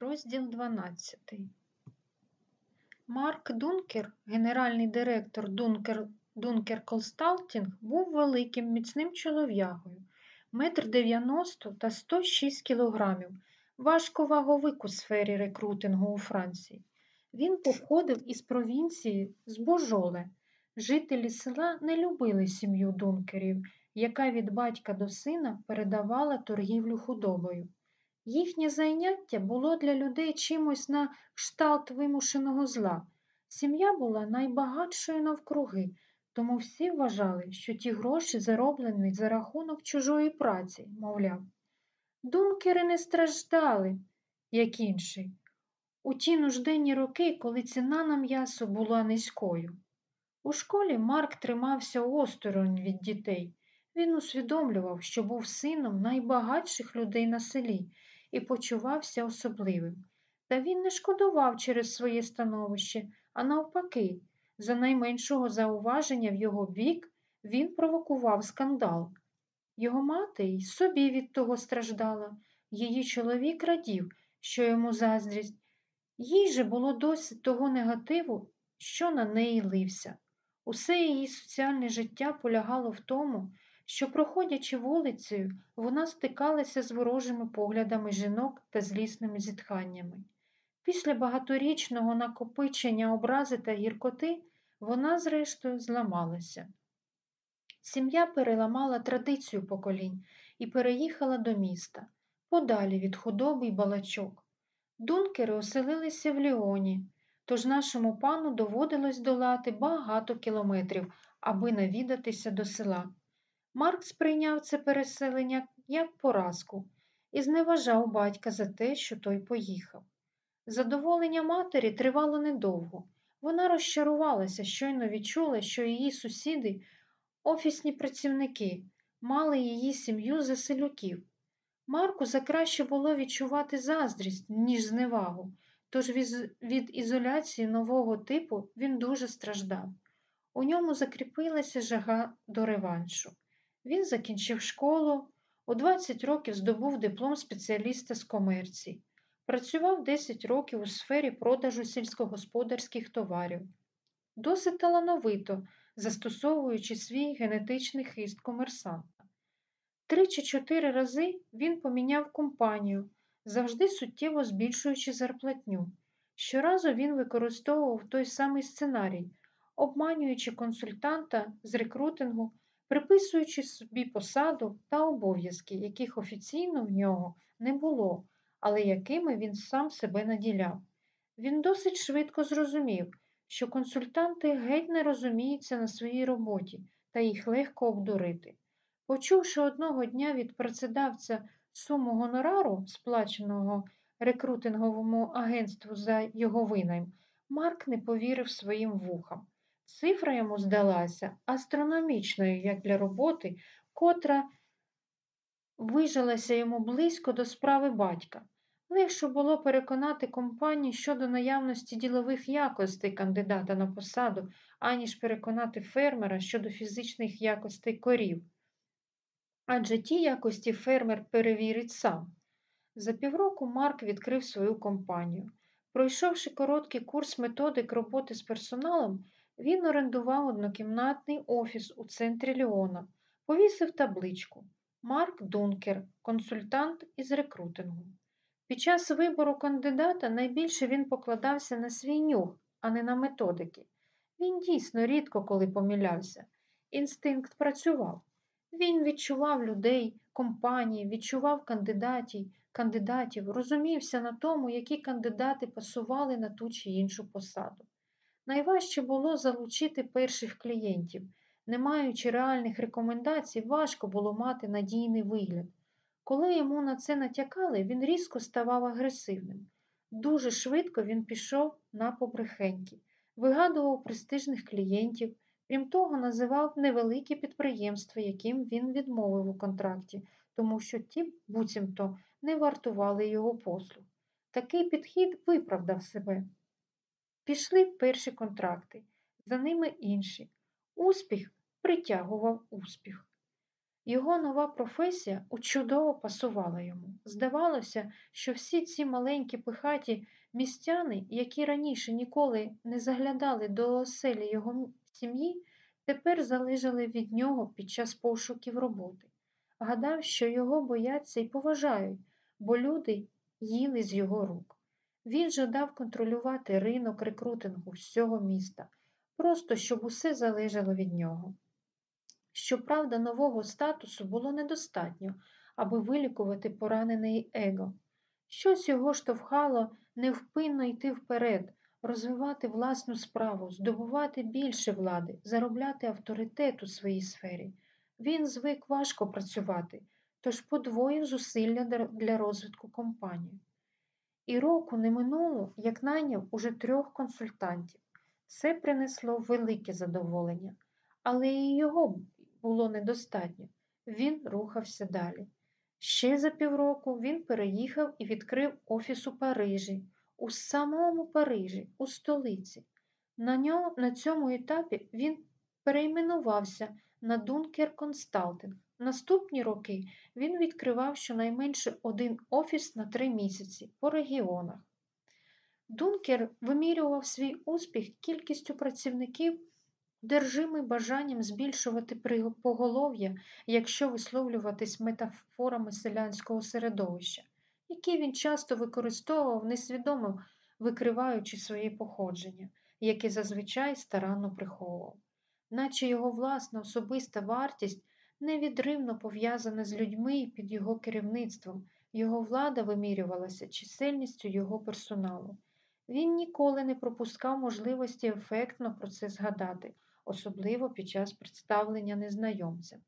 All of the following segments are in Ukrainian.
Розділ 12. Марк Дункер, генеральний директор Дункер, Дункер Консталтінг, був великим міцним чолов'ягою, метр дев'яносто та 106 кілограмів, важковаговик у сфері рекрутингу у Франції. Він походив із провінції з Божоле. Жителі села не любили сім'ю Дункерів, яка від батька до сина передавала торгівлю худобою. Їхнє зайняття було для людей чимось на кшталт вимушеного зла. Сім'я була найбагатшою навкруги, тому всі вважали, що ті гроші зароблені за рахунок чужої праці, мовляв. Дункери не страждали, як інші, у ті нужденні роки, коли ціна на м'ясо була низькою. У школі Марк тримався осторонь від дітей. Він усвідомлював, що був сином найбагатших людей на селі і почувався особливим. Та він не шкодував через своє становище, а навпаки, за найменшого зауваження в його бік він провокував скандал. Його мати й собі від того страждала. Її чоловік радів, що йому заздрість. Їй же було досить того негативу, що на неї лився. Усе її соціальне життя полягало в тому, що, проходячи вулицею, вона стикалася з ворожими поглядами жінок та злісними зітханнями. Після багаторічного накопичення образи та гіркоти вона, зрештою, зламалася. Сім'я переламала традицію поколінь і переїхала до міста, подалі від худоби й балачок. Дункери оселилися в Ліоні, тож нашому пану доводилось долати багато кілометрів, аби навідатися до села. Марк сприйняв це переселення як поразку і зневажав батька за те, що той поїхав. Задоволення матері тривало недовго. Вона розчарувалася, щойно відчула, що її сусіди, офісні працівники, мали її сім'ю за селюків. Марку закраще було відчувати заздрість, ніж зневагу, тож від ізоляції нового типу він дуже страждав. У ньому закріпилася жага до реваншу. Він закінчив школу, у 20 років здобув диплом спеціаліста з комерції, працював 10 років у сфері продажу сільськогосподарських товарів. Досить талановито, застосовуючи свій генетичний хист комерсанта. Три чи чотири рази він поміняв компанію, завжди суттєво збільшуючи зарплатню. Щоразу він використовував той самий сценарій, обманюючи консультанта з рекрутингу приписуючи собі посаду та обов'язки, яких офіційно в нього не було, але якими він сам себе наділяв. Він досить швидко зрозумів, що консультанти геть не розуміються на своїй роботі та їх легко обдурити. Почувши одного дня від працедавця суму гонорару, сплаченого рекрутинговому агентству за його винайм, Марк не повірив своїм вухам. Цифра йому здалася астрономічною, як для роботи, котра вижилася йому близько до справи батька. Легше було переконати компанію щодо наявності ділових якостей кандидата на посаду, аніж переконати фермера щодо фізичних якостей корів. Адже ті якості фермер перевірить сам. За півроку Марк відкрив свою компанію. Пройшовши короткий курс методик роботи з персоналом, він орендував однокімнатний офіс у центрі Ліона, повісив табличку Марк Дункер, консультант із рекрутингу. Під час вибору кандидата найбільше він покладався на свій нюх, а не на методики. Він дійсно рідко коли помилявся. Інстинкт працював. Він відчував людей, компанії, відчував кандидатів, кандидатів, розумівся на тому, які кандидати пасували на ту чи іншу посаду. Найважче було залучити перших клієнтів. Не маючи реальних рекомендацій, важко було мати надійний вигляд. Коли йому на це натякали, він різко ставав агресивним. Дуже швидко він пішов на побрехеньки, вигадував престижних клієнтів, крім того, називав невеликі підприємства, яким він відмовив у контракті, тому що ті, буцімто, не вартували його послуг. Такий підхід виправдав себе. Пішли перші контракти, за ними інші. Успіх притягував успіх. Його нова професія чудово пасувала йому. Здавалося, що всі ці маленькі пихаті містяни, які раніше ніколи не заглядали до оселі його сім'ї, тепер залежали від нього під час пошуків роботи. Гадав, що його бояться і поважають, бо люди їли з його рук. Він жадав контролювати ринок рекрутингу всього міста, просто щоб усе залежало від нього. Щоправда, нового статусу було недостатньо, аби вилікувати поранений его. Щось його штовхало невпинно йти вперед, розвивати власну справу, здобувати більше влади, заробляти авторитет у своїй сфері. Він звик важко працювати, тож подвоїв зусилля для розвитку компанії. І року не минуло, як найняв уже трьох консультантів. Це принесло велике задоволення, але і його було недостатньо. Він рухався далі. Ще за півроку він переїхав і відкрив офіс у Парижі, у самому Парижі, у столиці. На нього, на цьому етапі він перейменувався на Дункер Консталтинг. Наступні роки він відкривав щонайменше один офіс на три місяці по регіонах. Дункер вимірював свій успіх кількістю працівників, держимий бажанням збільшувати поголов'я, якщо висловлюватись метафорами селянського середовища, які він часто використовував, несвідомо викриваючи своє походження, яке зазвичай старанно приховував, наче його власна особиста вартість невідривно пов'язана з людьми і під його керівництвом, його влада вимірювалася чисельністю його персоналу. Він ніколи не пропускав можливості ефектно про це згадати, особливо під час представлення незнайомцям.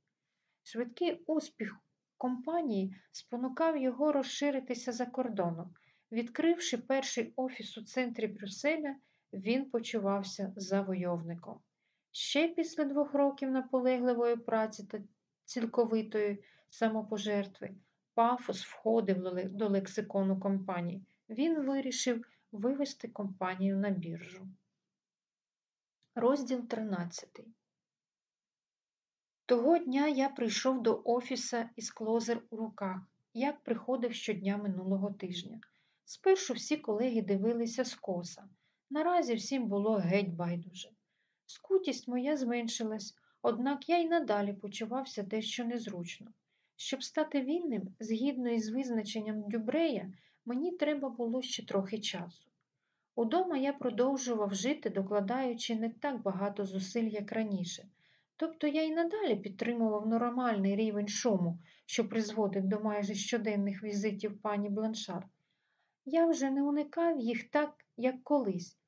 Швидкий успіх компанії спонукав його розширитися за кордоном. Відкривши перший офіс у центрі Брюсселя, він почувався завойовником. Ще після двох років наполегливої праці та цілковитої самопожертви, пафос входив до лексикону компанії. Він вирішив вивести компанію на біржу. Розділ 13. Того дня я прийшов до офіса із клозер у руках, як приходив щодня минулого тижня. Спершу всі колеги дивилися скоса. Наразі всім було геть байдуже. Скутість моя зменшилась, однак я й надалі почувався дещо незручно. Щоб стати вільним, згідно із визначенням Дюбрея, мені треба було ще трохи часу. Удома я продовжував жити, докладаючи не так багато зусиль, як раніше. Тобто я й надалі підтримував нормальний рівень шуму, що призводив до майже щоденних візитів пані Бланшар. Я вже не уникав їх так, як колись,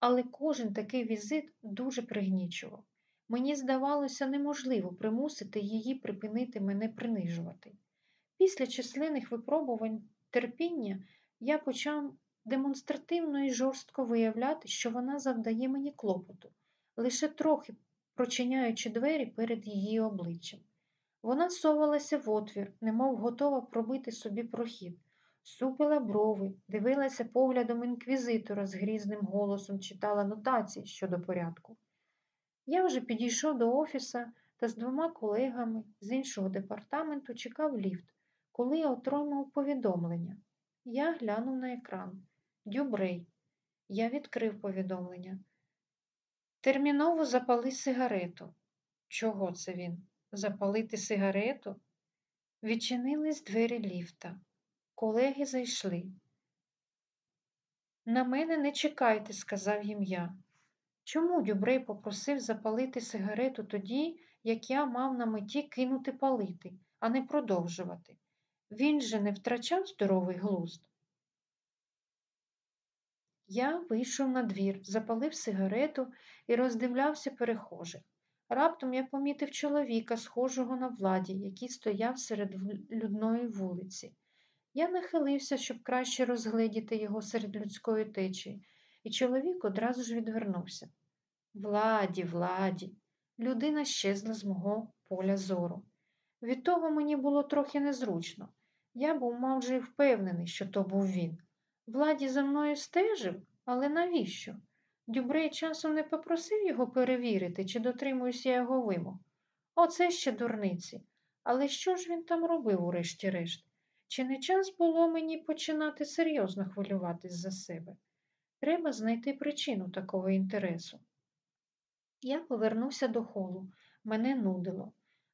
але кожен такий візит дуже пригнічував. Мені здавалося неможливо примусити її припинити мене принижувати. Після численних випробувань терпіння я почав демонстративно і жорстко виявляти, що вона завдає мені клопоту, лише трохи прочиняючи двері перед її обличчям. Вона совалася в отвір, немов готова пробити собі прохід, супила брови, дивилася поглядом інквізитора з грізним голосом, читала нотації щодо порядку. Я вже підійшов до офіса та з двома колегами з іншого департаменту чекав ліфт, коли я отримав повідомлення. Я глянув на екран. Дюбрей. Я відкрив повідомлення. Терміново запали сигарету. Чого це він? Запалити сигарету? Відчинились двері ліфта. Колеги зайшли. На мене не чекайте, сказав їм я. Чому Дюбрей попросив запалити сигарету тоді, як я мав на меті кинути палити, а не продовжувати? Він же не втрачав здоровий глузд. Я вийшов на двір, запалив сигарету і роздивлявся перехожих. Раптом я помітив чоловіка, схожого на владі, який стояв серед людної вулиці. Я нахилився, щоб краще розгледіти його серед людської течії, і чоловік одразу ж відвернувся. Владі, владі, людина щезла з мого поля зору. Від того мені було трохи незручно. Я був майже впевнений, що то був він. Владі за мною стежив, але навіщо? Дюбрей часом не попросив його перевірити, чи дотримуюся я його вимог. Оце ще дурниці. Але що ж він там робив, урешті-решт? Чи не час було мені починати серйозно хвилюватись за себе? Треба знайти причину такого інтересу. Я повернувся до холу. Мене нудило.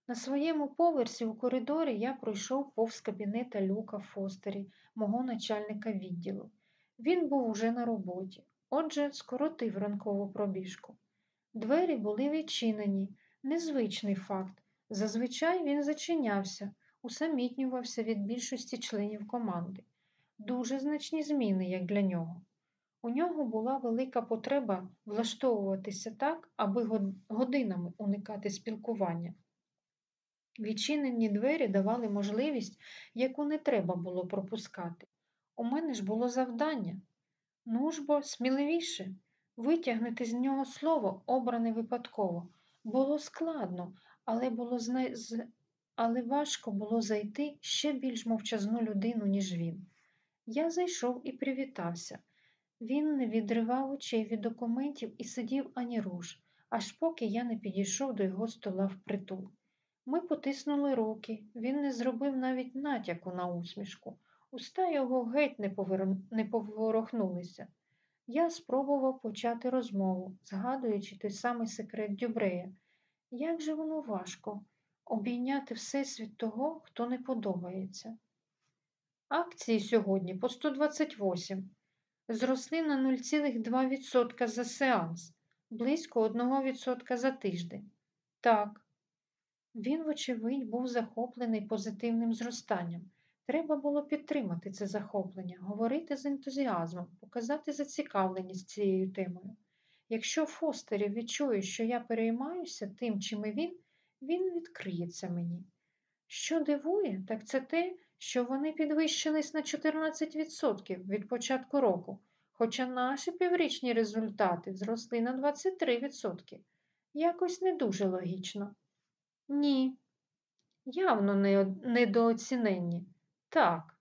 На своєму поверсі у коридорі я пройшов повз кабінета Люка Фостері, мого начальника відділу. Він був уже на роботі, отже, скоротив ранкову пробіжку. Двері були відчинені, незвичний факт. Зазвичай він зачинявся, усамітнювався від більшості членів команди. Дуже значні зміни, як для нього. У нього була велика потреба влаштовуватися так, аби годинами уникати спілкування. Відчинені двері давали можливість, яку не треба було пропускати. У мене ж було завдання. Ну ж бо сміливіше, витягнути з нього слово, обране випадково. Було складно, але було зна... але важко було зайти ще більш мовчазну людину, ніж він. Я зайшов і привітався. Він не відривав очей від документів і сидів ані руш, аж поки я не підійшов до його стола впритул. Ми потиснули руки, він не зробив навіть натяку на усмішку. Уста його геть не, повер... не поворохнулися. Я спробував почати розмову, згадуючи той самий секрет Дюбрея. Як же воно важко обійняти всесвіт того, хто не подобається. Акції сьогодні по 128 зросли на 0,2% за сеанс, близько 1% за тиждень. Так, він, вочевидь, був захоплений позитивним зростанням. Треба було підтримати це захоплення, говорити з ентузіазмом, показати зацікавленість цією темою. Якщо Фостерів відчує, що я переймаюся тим, чим і він, він відкриється мені. Що дивує, так це те, що вони підвищились на 14% від початку року, хоча наші піврічні результати зросли на 23%. Якось не дуже логічно. Ні, явно недооціненні. Так.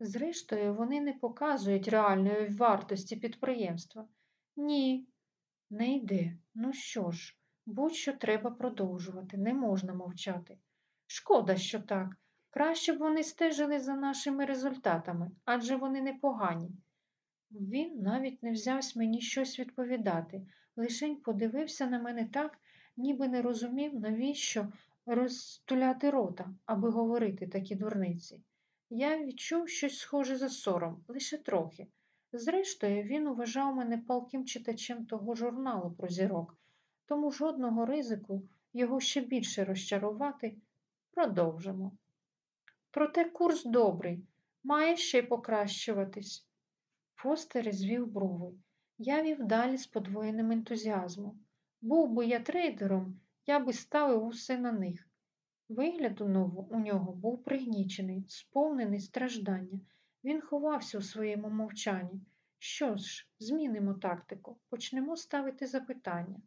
Зрештою, вони не показують реальної вартості підприємства. Ні, не йде. Ну що ж, будь-що треба продовжувати, не можна мовчати. Шкода, що так. Краще б вони стежили за нашими результатами, адже вони непогані. Він навіть не взявся мені щось відповідати, лишень подивився на мене так, ніби не розумів, навіщо розтуляти рота, аби говорити такі дурниці. Я відчув щось схоже за сором, лише трохи. Зрештою, він вважав мене палким читачем того журналу про зірок, тому жодного ризику його ще більше розчарувати продовжимо. Проте курс добрий, має ще покращуватись. Фостер звів брови. Я вів далі з подвоєним ентузіазмом. Був би я трейдером, я би ставив усе на них. Вигляд у нього був пригнічений, сповнений страждання. Він ховався у своєму мовчанні. Що ж, змінимо тактику, почнемо ставити запитання.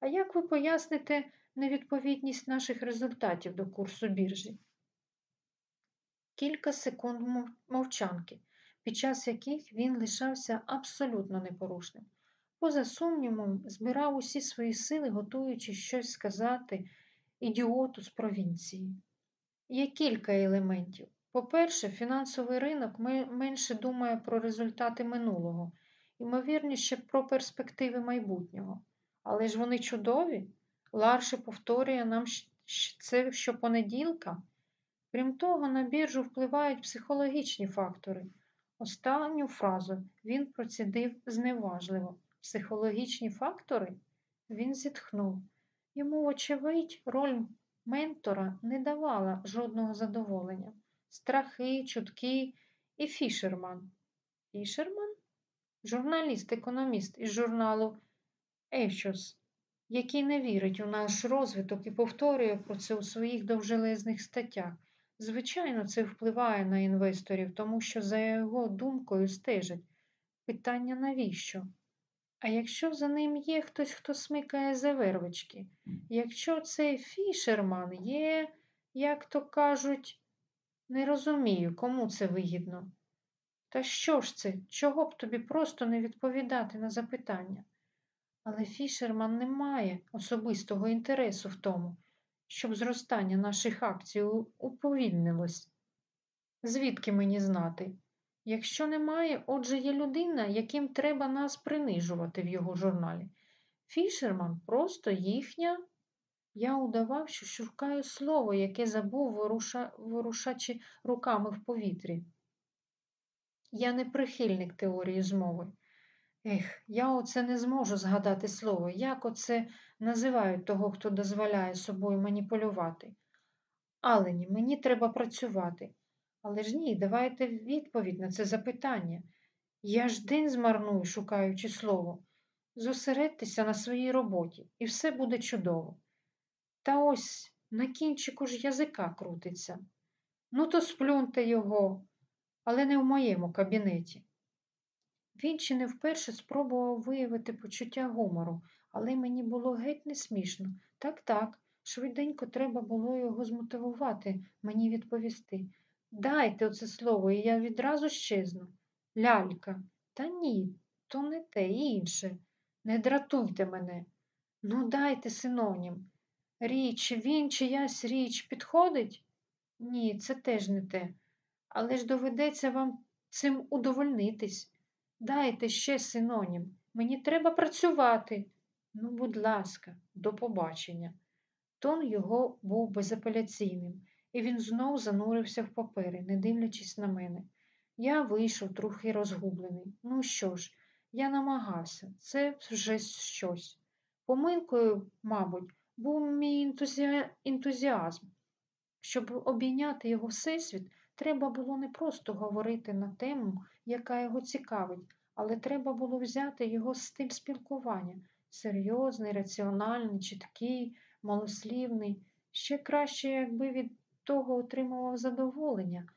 А як ви поясните невідповідність наших результатів до курсу біржі? Кілька секунд мовчанки, під час яких він лишався абсолютно непорушним. Поза сумнівом, збирав усі свої сили, готуючи щось сказати ідіоту з провінції. Є кілька елементів. По-перше, фінансовий ринок менше думає про результати минулого, ймовірніше про перспективи майбутнього. Але ж вони чудові. Ларше повторює нам це щопонеділка. Крім того, на біржу впливають психологічні фактори. Останню фразу він процідив зневажливо. Психологічні фактори? Він зітхнув. Йому, очевидь, роль ментора не давала жодного задоволення. Страхи, чутки і Фішерман. Фішерман? Журналіст-економіст із журналу Ещос, який не вірить у наш розвиток і повторює про це у своїх довжелезних статтях. Звичайно, це впливає на інвесторів, тому що за його думкою стежать. Питання навіщо? А якщо за ним є хтось, хто смикає за вервички, якщо цей фішерман є, як то кажуть, не розумію, кому це вигідно. Та що ж це, чого б тобі просто не відповідати на запитання? Але фішерман не має особистого інтересу в тому, щоб зростання наших акцій уповільнилось? Звідки мені знати? Якщо немає, отже є людина, яким треба нас принижувати в його журналі. Фішерман просто їхня. Я удавав, що шукаю слово, яке забув, воруша... ворушачи руками в повітрі. Я не прихильник теорії змови. Ех, я оце не зможу згадати слово. Як оце називають того, хто дозволяє собою маніпулювати? Алені, мені треба працювати. Але ж ні, давайте відповідь на це запитання. Я ж день змарную, шукаючи слово. Зосередьтеся на своїй роботі, і все буде чудово. Та ось на кінчику ж язика крутиться. Ну, то сплюньте його, але не в моєму кабінеті. Він чи не вперше спробував виявити почуття гумору, але мені було геть не смішно. Так, так, швиденько треба було його змотивувати, мені відповісти. Дайте оце слово, і я відразу щезну. Лялька. Та ні, то не те інше. Не дратуйте мене. Ну, дайте синонім. Річ, він чиясь річ підходить? Ні, це теж не те. Але ж доведеться вам цим удовольнитись. Дайте ще синонім. Мені треба працювати. Ну, будь ласка, до побачення. Тон його був безапеляційним, і він знов занурився в папери, не дивлячись на мене. Я вийшов трохи розгублений. Ну що ж, я намагався, це вже щось. Помилкою, мабуть, був мій ентузіазм. Щоб обійняти його всесвіт, треба було не просто говорити на тему, яка його цікавить, але треба було взяти його стиль спілкування серйозний, раціональний, чіткий, малослівний. Ще краще, якби від того отримував задоволення,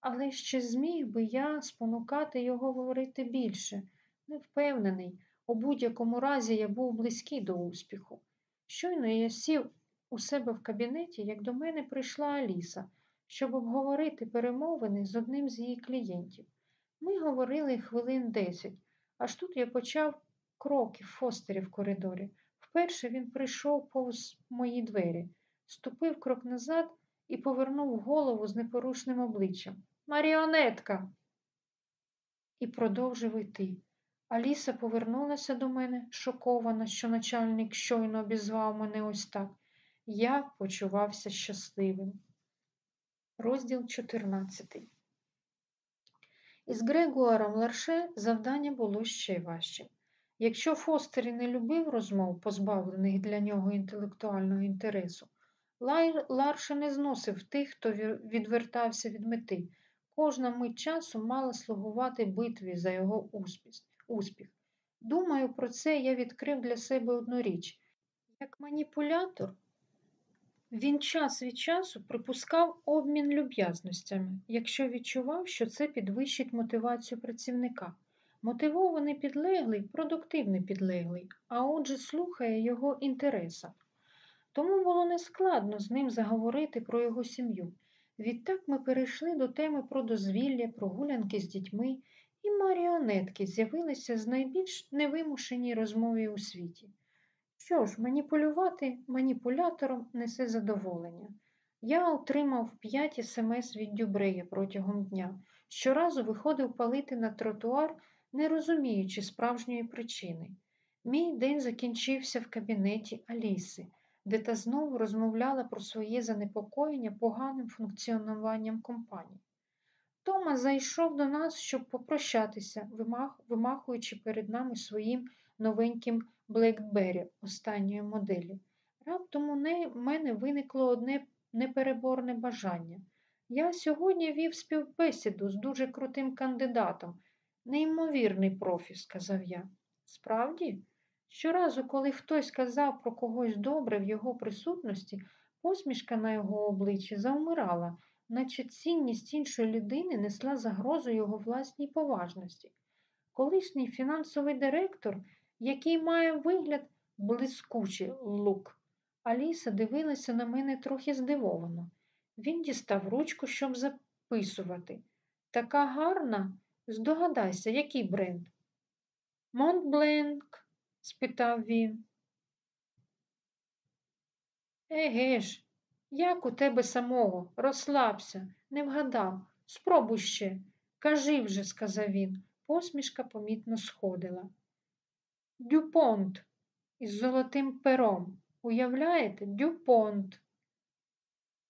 але ще зміг би я спонукати його говорити більше. Не впевнений, у будь-якому разі я був близький до успіху. Щойно я сів у себе в кабінеті, як до мене прийшла Аліса, щоб обговорити перемовини з одним з її клієнтів. Ми говорили хвилин десять, аж тут я почав кроки Фостері в коридорі. Вперше він прийшов повз мої двері, ступив крок назад і повернув голову з непорушним обличчям. Маріонетка. І продовжив йти. Аліса повернулася до мене, шокована, що начальник щойно обізвав мене ось так. Я почувався щасливим. Розділ 14 Із Грегуаром Ларше завдання було ще важче. Якщо Фостері не любив розмов, позбавлених для нього інтелектуального інтересу, Ларше не зносив тих, хто відвертався від мети. Кожна мить часу мала слугувати битві за його успіх. Думаю, про це я відкрив для себе одну річ. Як маніпулятор, він час від часу припускав обмін люб'язностями, якщо відчував, що це підвищить мотивацію працівника. Мотивований підлеглий продуктивний підлеглий, а отже, слухає його інтереса. Тому було нескладно з ним заговорити про його сім'ю. Відтак ми перейшли до теми про дозвілля, прогулянки з дітьми, і маріонетки з'явилися з найбільш невимушеній розмові у світі. Що ж, маніпулювати маніпулятором несе задоволення. Я отримав 5 смс від Дюбрея протягом дня. Щоразу виходив палити на тротуар, не розуміючи справжньої причини. Мій день закінчився в кабінеті Аліси, де та знову розмовляла про своє занепокоєння поганим функціонуванням компанії. Тома зайшов до нас, щоб попрощатися, вимах, вимахуючи перед нами своїм новеньким Блекбері останньої моделі. Раптом у мене виникло одне непереборне бажання. Я сьогодні вів співбесіду з дуже крутим кандидатом. Неймовірний профі, сказав я. Справді, щоразу, коли хтось казав про когось добре в його присутності, посмішка на його обличчі завмирала, наче цінність іншої людини несла загрозу його власній поважності. Колишній фінансовий директор який має вигляд блискучий лук. Аліса дивилася на мене трохи здивовано. Він дістав ручку, щоб записувати. Така гарна, здогадайся, який бренд? Монтбленк? спитав він. Еге ж, Як у тебе самого? Розслабся, не вгадав. Спробуй ще. Кажи вже, сказав він. Посмішка помітно сходила. Дюпонт із золотим пером. Уявляєте? Дюпонт.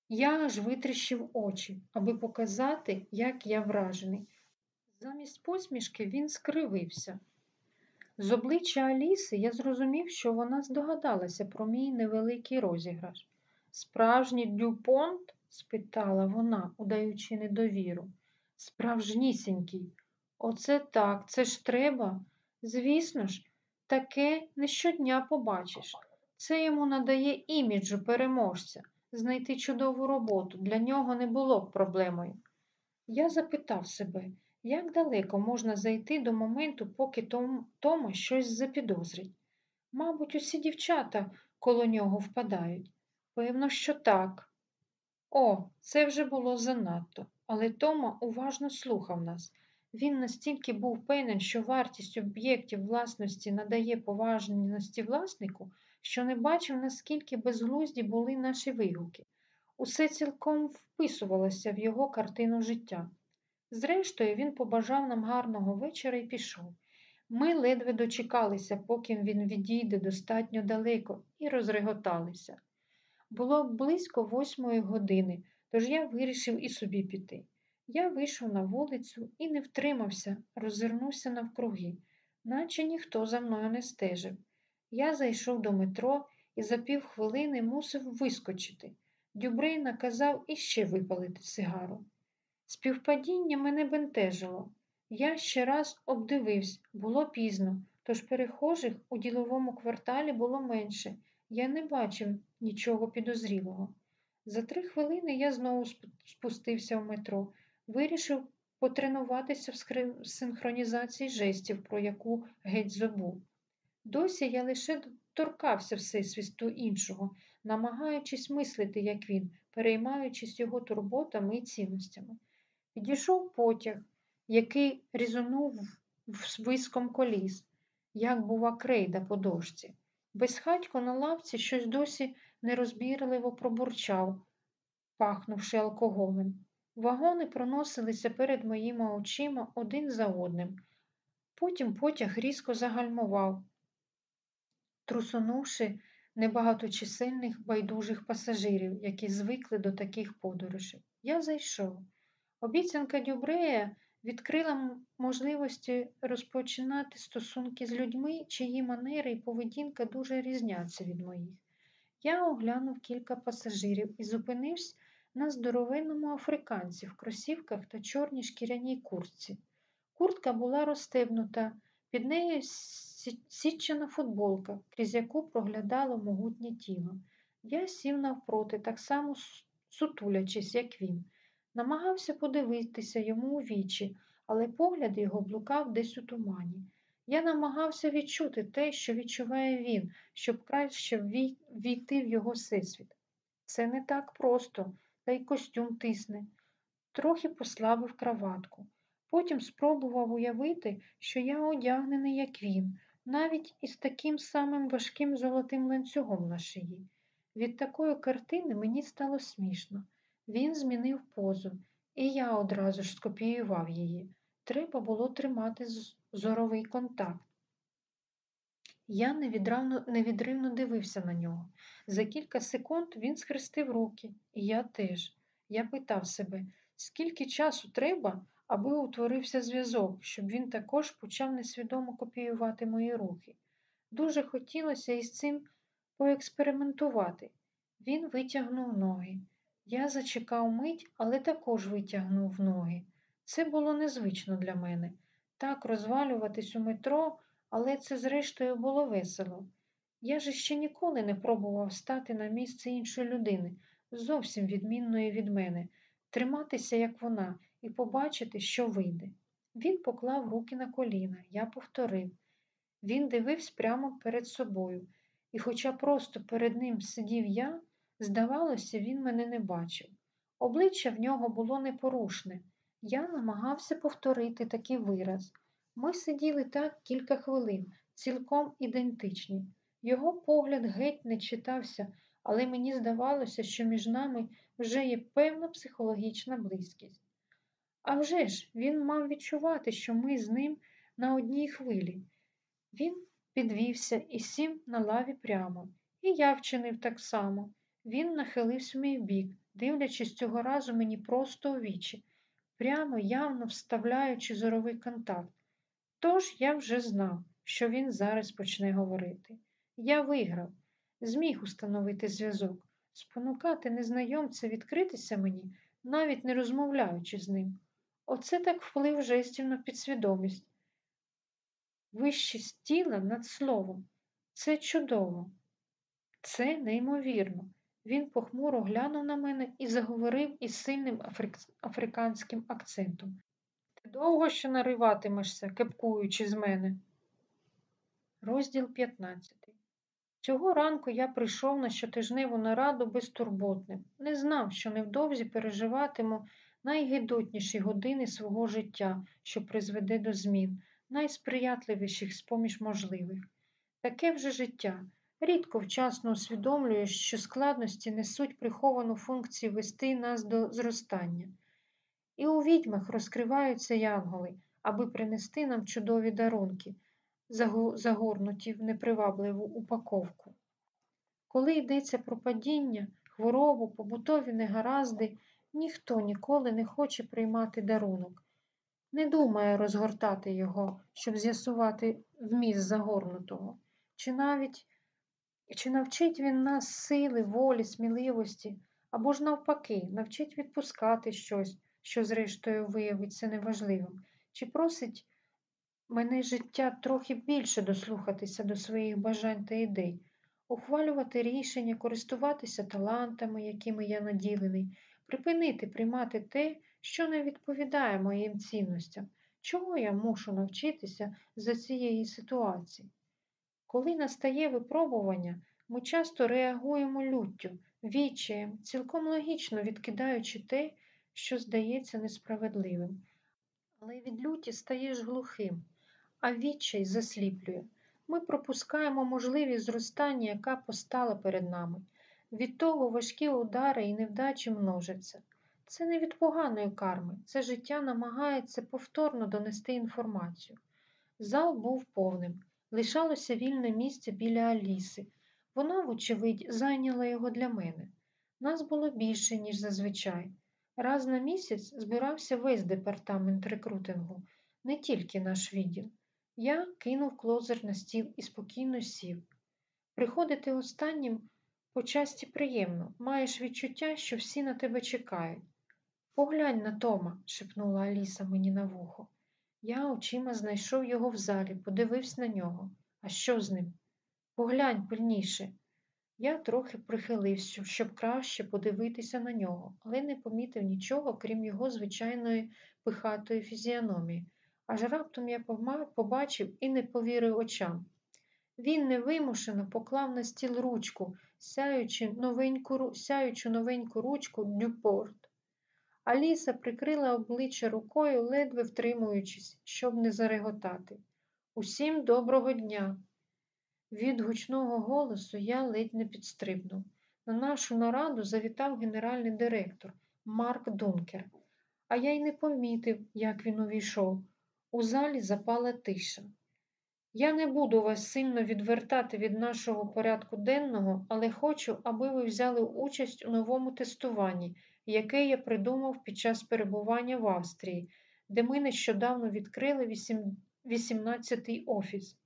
Я аж витріщив очі, аби показати, як я вражений. Замість посмішки він скривився. З обличчя Аліси я зрозумів, що вона здогадалася про мій невеликий розіграш. Справжній дюпонт? спитала вона, удаючи недовіру. Справжнісінький. Оце так, це ж треба. Звісно ж, таке не щодня побачиш. Це йому надає іміджу переможця. Знайти чудову роботу для нього не було б проблемою. Я запитав себе, як далеко можна зайти до моменту, поки Том, Тома щось запідозрить. Мабуть, усі дівчата коло нього впадають. Певно, що так. О, це вже було занадто, але Тома уважно слухав нас. Він настільки був певен, що вартість об'єктів власності надає поважності власнику, що не бачив, наскільки безглузді були наші вигуки. Усе цілком вписувалося в його картину життя. Зрештою, він побажав нам гарного вечора і пішов. Ми ледве дочекалися, поки він відійде достатньо далеко, і розреготалися. Було близько восьмої години, тож я вирішив і собі піти. Я вийшов на вулицю і не втримався, роззирнувся навкруги, наче ніхто за мною не стежив. Я зайшов до метро і за півхвилини мусив вискочити. Дюбрей наказав іще випалити сигару. Співпадіння мене бентежило. Я ще раз обдивився, було пізно, тож перехожих у діловому кварталі було менше. Я не бачив нічого підозрілого. За три хвилини я знову спустився в метро, вирішив потренуватися в синхронізації жестів, про яку геть забув. Досі я лише торкався всесвіту іншого, намагаючись мислити, як він, переймаючись його турботами і цінностями. Підійшов потяг, який різонув виском коліс, як бува крейда по дошці. Безхатько на лавці щось досі нерозбірливо пробурчав, пахнувши алкоголем. Вагони проносилися перед моїми очима один за одним. Потім потяг різко загальмував, трусунувши небагаточисельних байдужих пасажирів, які звикли до таких подорожей. Я зайшов. Обіцянка Дюбрея відкрила можливості розпочинати стосунки з людьми, чиї манери і поведінка дуже різняться від моїх. Я оглянув кілька пасажирів і зупинився на здоровенному африканці в кросівках та чорній шкіряній куртці. Куртка була розстебнута, під нею січена футболка, крізь яку проглядало могутнє тіло. Я сів навпроти, так само сутулячись, як він. Намагався подивитися йому у вічі, але погляд його блукав десь у тумані. Я намагався відчути те, що відчуває він, щоб краще війти в його всесвіт. Це не так просто, та й костюм тисне. Трохи послабив краватку. Потім спробував уявити, що я одягнений, як він, навіть із таким самим важким золотим ланцюгом на шиї. Від такої картини мені стало смішно. Він змінив позу, і я одразу ж скопіював її. Треба було тримати зоровий контакт. Я невідравно, невідривно дивився на нього. За кілька секунд він схрестив руки, і я теж. Я питав себе, скільки часу треба, аби утворився зв'язок, щоб він також почав несвідомо копіювати мої рухи. Дуже хотілося із цим поекспериментувати. Він витягнув ноги. Я зачекав мить, але також витягнув ноги. Це було незвично для мене. Так розвалюватись у метро, але це, зрештою, було весело. Я ж ще ніколи не пробував стати на місце іншої людини, зовсім відмінної від мене, триматися, як вона, і побачити, що вийде. Він поклав руки на коліна, я повторив. Він дивився прямо перед собою, і, хоча просто перед ним сидів я, Здавалося, він мене не бачив. Обличчя в нього було непорушне. Я намагався повторити такий вираз. Ми сиділи так кілька хвилин, цілком ідентичні. Його погляд геть не читався але мені здавалося, що між нами вже є певна психологічна близькість. А вже ж, він мав відчувати, що ми з ним на одній хвилі. Він підвівся і сів на лаві прямо, і я вчинив так само. Він нахилився в мій бік, дивлячись цього разу мені просто у вічі, прямо явно вставляючи зоровий контакт. Тож я вже знав, що він зараз почне говорити. Я виграв, зміг установити зв'язок, спонукати незнайомця відкритися мені, навіть не розмовляючи з ним. Оце так вплив жестів на підсвідомість. Вище тіла над словом. Це чудово, це неймовірно. Він похмуро глянув на мене і заговорив із сильним африк... африканським акцентом. Довго ще нариватимешся, кепкуючи з мене? Розділ 15 Цього ранку я прийшов на щотижневу нараду безтурботним. Не знав, що невдовзі переживатиму найгидотніші години свого життя, що призведе до змін, найсприятливіших з поміж можливих. Таке вже життя. Рідко вчасно усвідомлюєш, що складності несуть приховану функцію вести нас до зростання. І у відьмах розкриваються янголи, аби принести нам чудові дарунки, загорнуті в непривабливу упаковку. Коли йдеться про падіння, хворобу, побутові негаразди, ніхто ніколи не хоче приймати дарунок, не думає розгортати його, щоб з'ясувати вміст загорнутого, чи навіть чи навчить він нас сили, волі, сміливості, або ж навпаки, навчить відпускати щось, що, зрештою, виявиться неважливим, чи просить мене життя трохи більше дослухатися до своїх бажань та ідей, ухвалювати рішення, користуватися талантами, якими я наділений, припинити приймати те, що не відповідає моїм цінностям, чого я мушу навчитися за цієї ситуації. Коли настає випробування, ми часто реагуємо люттю, відчаєм, цілком логічно відкидаючи те, що здається несправедливим. Але від люті стаєш глухим, а відчай засліплює. Ми пропускаємо можливість зростання, яка постала перед нами. Від того важкі удари і невдачі множаться. Це не від поганої карми, це життя намагається повторно донести інформацію. Зал був повним. Лишалося вільне місце біля Аліси. Вона, вочевидь, зайняла його для мене. Нас було більше, ніж зазвичай. Раз на місяць збирався весь департамент рекрутингу, не тільки наш відділ. Я кинув клозер на стіл і спокійно сів. Приходити останнім почасті приємно, маєш відчуття, що всі на тебе чекають. Поглянь на Тома, шепнула Аліса мені на вухо. Я очима знайшов його в залі, подивився на нього. А що з ним? Поглянь пильніше. Я трохи прихилився, щоб краще подивитися на нього, але не помітив нічого, крім його звичайної пихатої фізіономії. Аж раптом я побачив і не повірив очам. Він невимушено поклав на стіл ручку, сяючи новеньку, сяючу новеньку ручку Дюпорт. Аліса прикрила обличчя рукою, ледве втримуючись, щоб не зареготати. Усім доброго дня. Від гучного голосу я ледь не підстрибнув. На нашу нараду завітав генеральний директор Марк Дункер, а я й не помітив, як він увійшов. У залі запала тиша. Я не буду вас сильно відвертати від нашого порядку денного, але хочу, аби ви взяли участь у новому тестуванні, яке я придумав під час перебування в Австрії, де ми нещодавно відкрили 18-й офіс.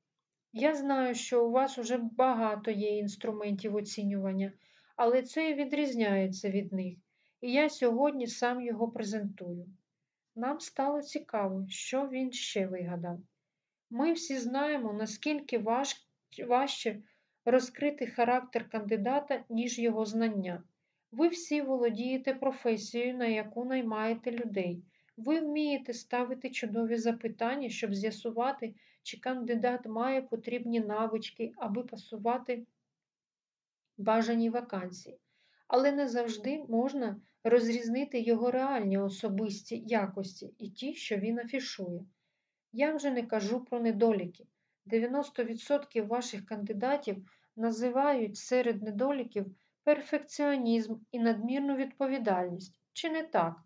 Я знаю, що у вас уже багато є інструментів оцінювання, але це відрізняється від них, і я сьогодні сам його презентую. Нам стало цікаво, що він ще вигадав. Ми всі знаємо, наскільки важ... важче розкрити характер кандидата, ніж його знання. Ви всі володієте професією, на яку наймаєте людей. Ви вмієте ставити чудові запитання, щоб з'ясувати, чи кандидат має потрібні навички, аби пасувати бажані вакансії. Але не завжди можна розрізнити його реальні особисті якості і ті, що він афішує. Я вже не кажу про недоліки. 90% ваших кандидатів називають серед недоліків перфекціонізм і надмірну відповідальність. Чи не так?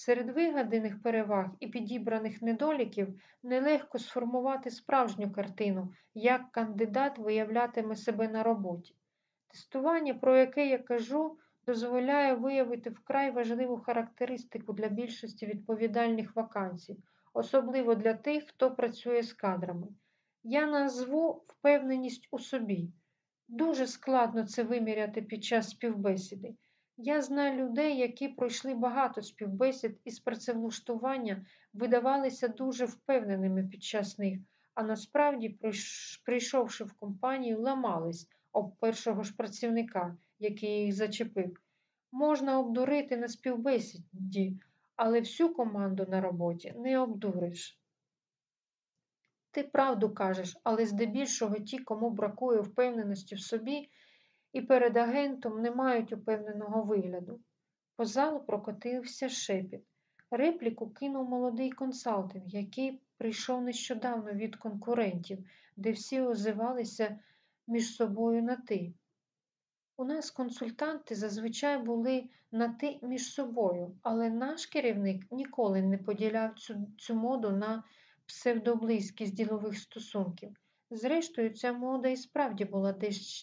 Серед вигаданих переваг і підібраних недоліків нелегко сформувати справжню картину, як кандидат виявлятиме себе на роботі. Тестування, про яке я кажу, дозволяє виявити вкрай важливу характеристику для більшості відповідальних вакансій, особливо для тих, хто працює з кадрами. Я назву впевненість у собі. Дуже складно це виміряти під час співбесіди. Я знаю людей, які пройшли багато співбесід і з працевлаштування видавалися дуже впевненими під час них, а насправді, прийшовши в компанію, ламались об першого ж працівника, який їх зачепив. Можна обдурити на співбесіді, але всю команду на роботі не обдуриш. Ти правду кажеш, але здебільшого ті, кому бракує впевненості в собі і перед агентом не мають упевненого вигляду. По залу прокотився шепіт. Репліку кинув молодий консалтинг, який прийшов нещодавно від конкурентів, де всі озивалися між собою на ти. У нас консультанти зазвичай були на ти між собою, але наш керівник ніколи не поділяв цю, цю моду на псевдоблизькість ділових стосунків. Зрештою, ця мода і справді була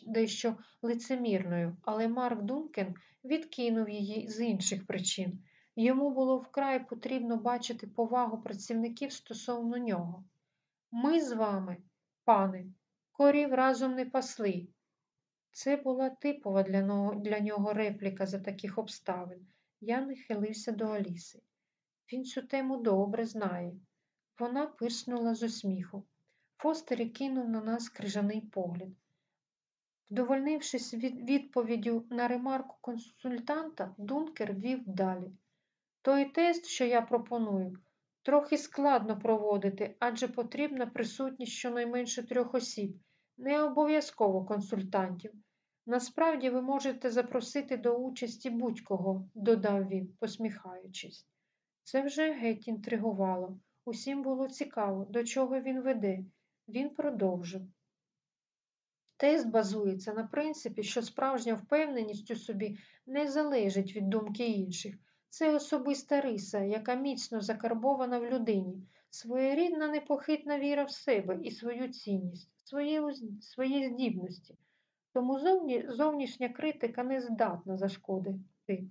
дещо лицемірною, але Марк Дункен відкинув її з інших причин. Йому було вкрай потрібно бачити повагу працівників стосовно нього. Ми з вами, пане, корів разом не пасли. Це була типова для нього репліка за таких обставин. Я нахилився до Аліси. Він цю тему добре знає. Вона пирснула з усміху. Фостері кинув на нас крижаний погляд. Вдовольнившись від відповіддю на ремарку консультанта, Дункер вів далі. Той тест, що я пропоную, трохи складно проводити, адже потрібна присутність щонайменше трьох осіб, не обов'язково консультантів. Насправді ви можете запросити до участі будь-кого, додав він, посміхаючись. Це вже геть інтригувало. Усім було цікаво, до чого він веде. Він продовжив. Тест базується на принципі, що справжня впевненість у собі не залежить від думки інших. Це особиста риса, яка міцно закарбована в людині, своєрідна непохитна віра в себе і свою цінність, свої, свої здібності. Тому зовні, зовнішня критика не здатна зашкодити.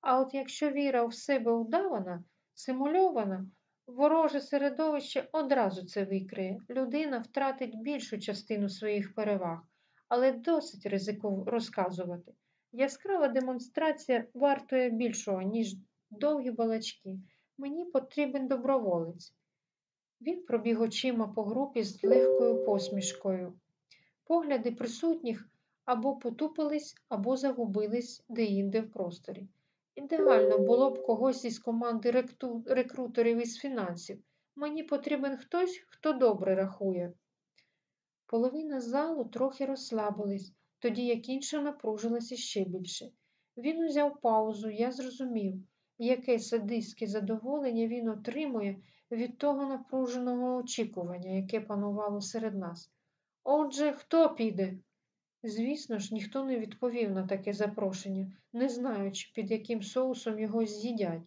А от якщо віра в себе удавана, симульована, вороже середовище одразу це викриє. Людина втратить більшу частину своїх переваг, але досить ризику розказувати. Яскрава демонстрація вартує більшого, ніж довгі балачки. Мені потрібен доброволець. Він пробіг очима по групі з легкою посмішкою. Погляди присутніх або потупились, або загубились деінде в просторі. Ідеально було б когось із команди рекрутерів із фінансів. Мені потрібен хтось, хто добре рахує. Половина залу трохи розслабилась, тоді як інша напружилася ще більше. Він узяв паузу, я зрозумів, яке садистське задоволення він отримує від того напруженого очікування, яке панувало серед нас. Отже, хто піде? Звісно ж, ніхто не відповів на таке запрошення, не знаючи, під яким соусом його з'їдять.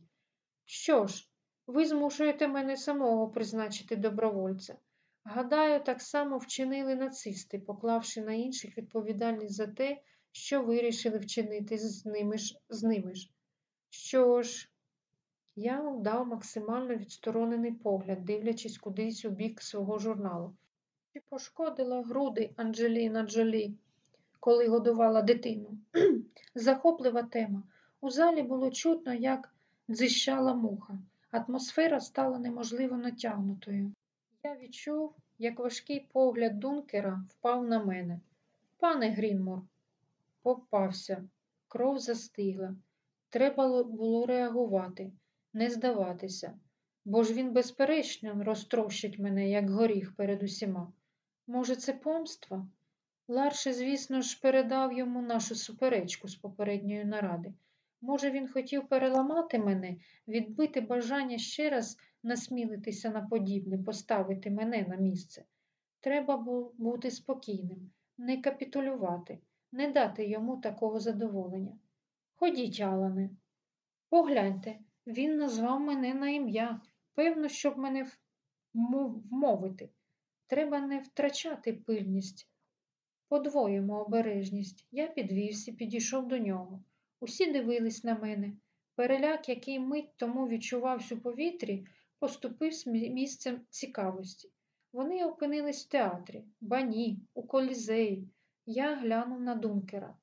Що ж, ви змушуєте мене самого призначити добровольця. Гадаю, так само вчинили нацисти, поклавши на інших відповідальність за те, що вирішили вчинити з ними ж. З ними ж. Що ж, я дав максимально відсторонений погляд, дивлячись кудись у бік свого журналу. Чи пошкодила груди Анджеліна Джолі? Коли годувала дитину. Захоплива тема. У залі було чутно, як дзищала муха. Атмосфера стала неможливо натягнутою. Я відчув, як важкий погляд Дункера впав на мене. Пане Грінмор, попався, кров застигла. Треба було реагувати, не здаватися, бо ж він, безперечно, розтрощить мене, як горіх перед усіма. Може, це помства? Ларше, звісно ж, передав йому нашу суперечку з попередньої наради. Може, він хотів переламати мене, відбити бажання ще раз насмілитися на подібне, поставити мене на місце. Треба було бути спокійним, не капітулювати. не дати йому такого задоволення. Ходіть, Алане. Погляньте, він назвав мене на ім'я. Певно, щоб мене вмовити. Треба не втрачати пильність. Подвоїмо обережність. Я підвівся, підійшов до нього. Усі дивились на мене. Переляк, який мить тому відчувався у повітрі, поступив місцем цікавості. Вони опинились в театрі, бані, у колізеї. Я глянув на дункера.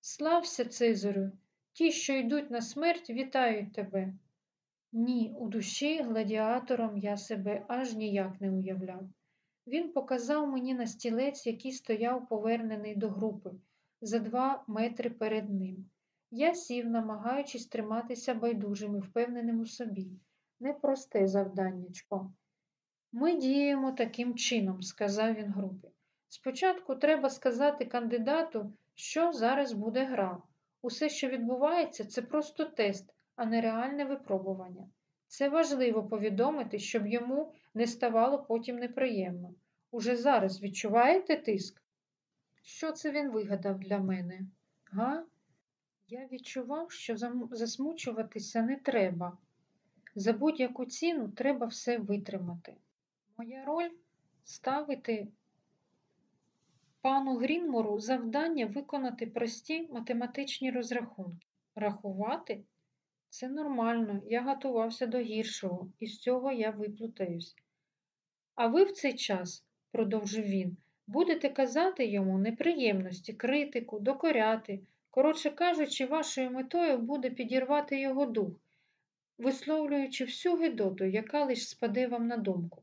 Слався, Цезарю, ті, що йдуть на смерть, вітають тебе. Ні, у душі гладіатором я себе аж ніяк не уявляв. Він показав мені на стілець, який стояв повернений до групи, за два метри перед ним. Я сів, намагаючись триматися байдужим і впевненим у собі. Непросте завданнячко. Ми діємо таким чином, сказав він групі. Спочатку треба сказати кандидату, що зараз буде гра. Усе, що відбувається, це просто тест, а не реальне випробування. Це важливо повідомити, щоб йому не ставало потім неприємно. Уже зараз відчуваєте тиск? Що це він вигадав для мене? Га? Я відчував, що засмучуватися не треба. За будь-яку ціну треба все витримати. Моя роль ставити пану Грінмору завдання виконати прості математичні розрахунки. Рахувати це нормально, я готувався до гіршого, і з цього я виплутаюсь. А ви в цей час, продовжив він, будете казати йому неприємності, критику, докоряти. Коротше кажучи, вашою метою буде підірвати його дух, висловлюючи всю гидоту, яка лиш спаде вам на думку.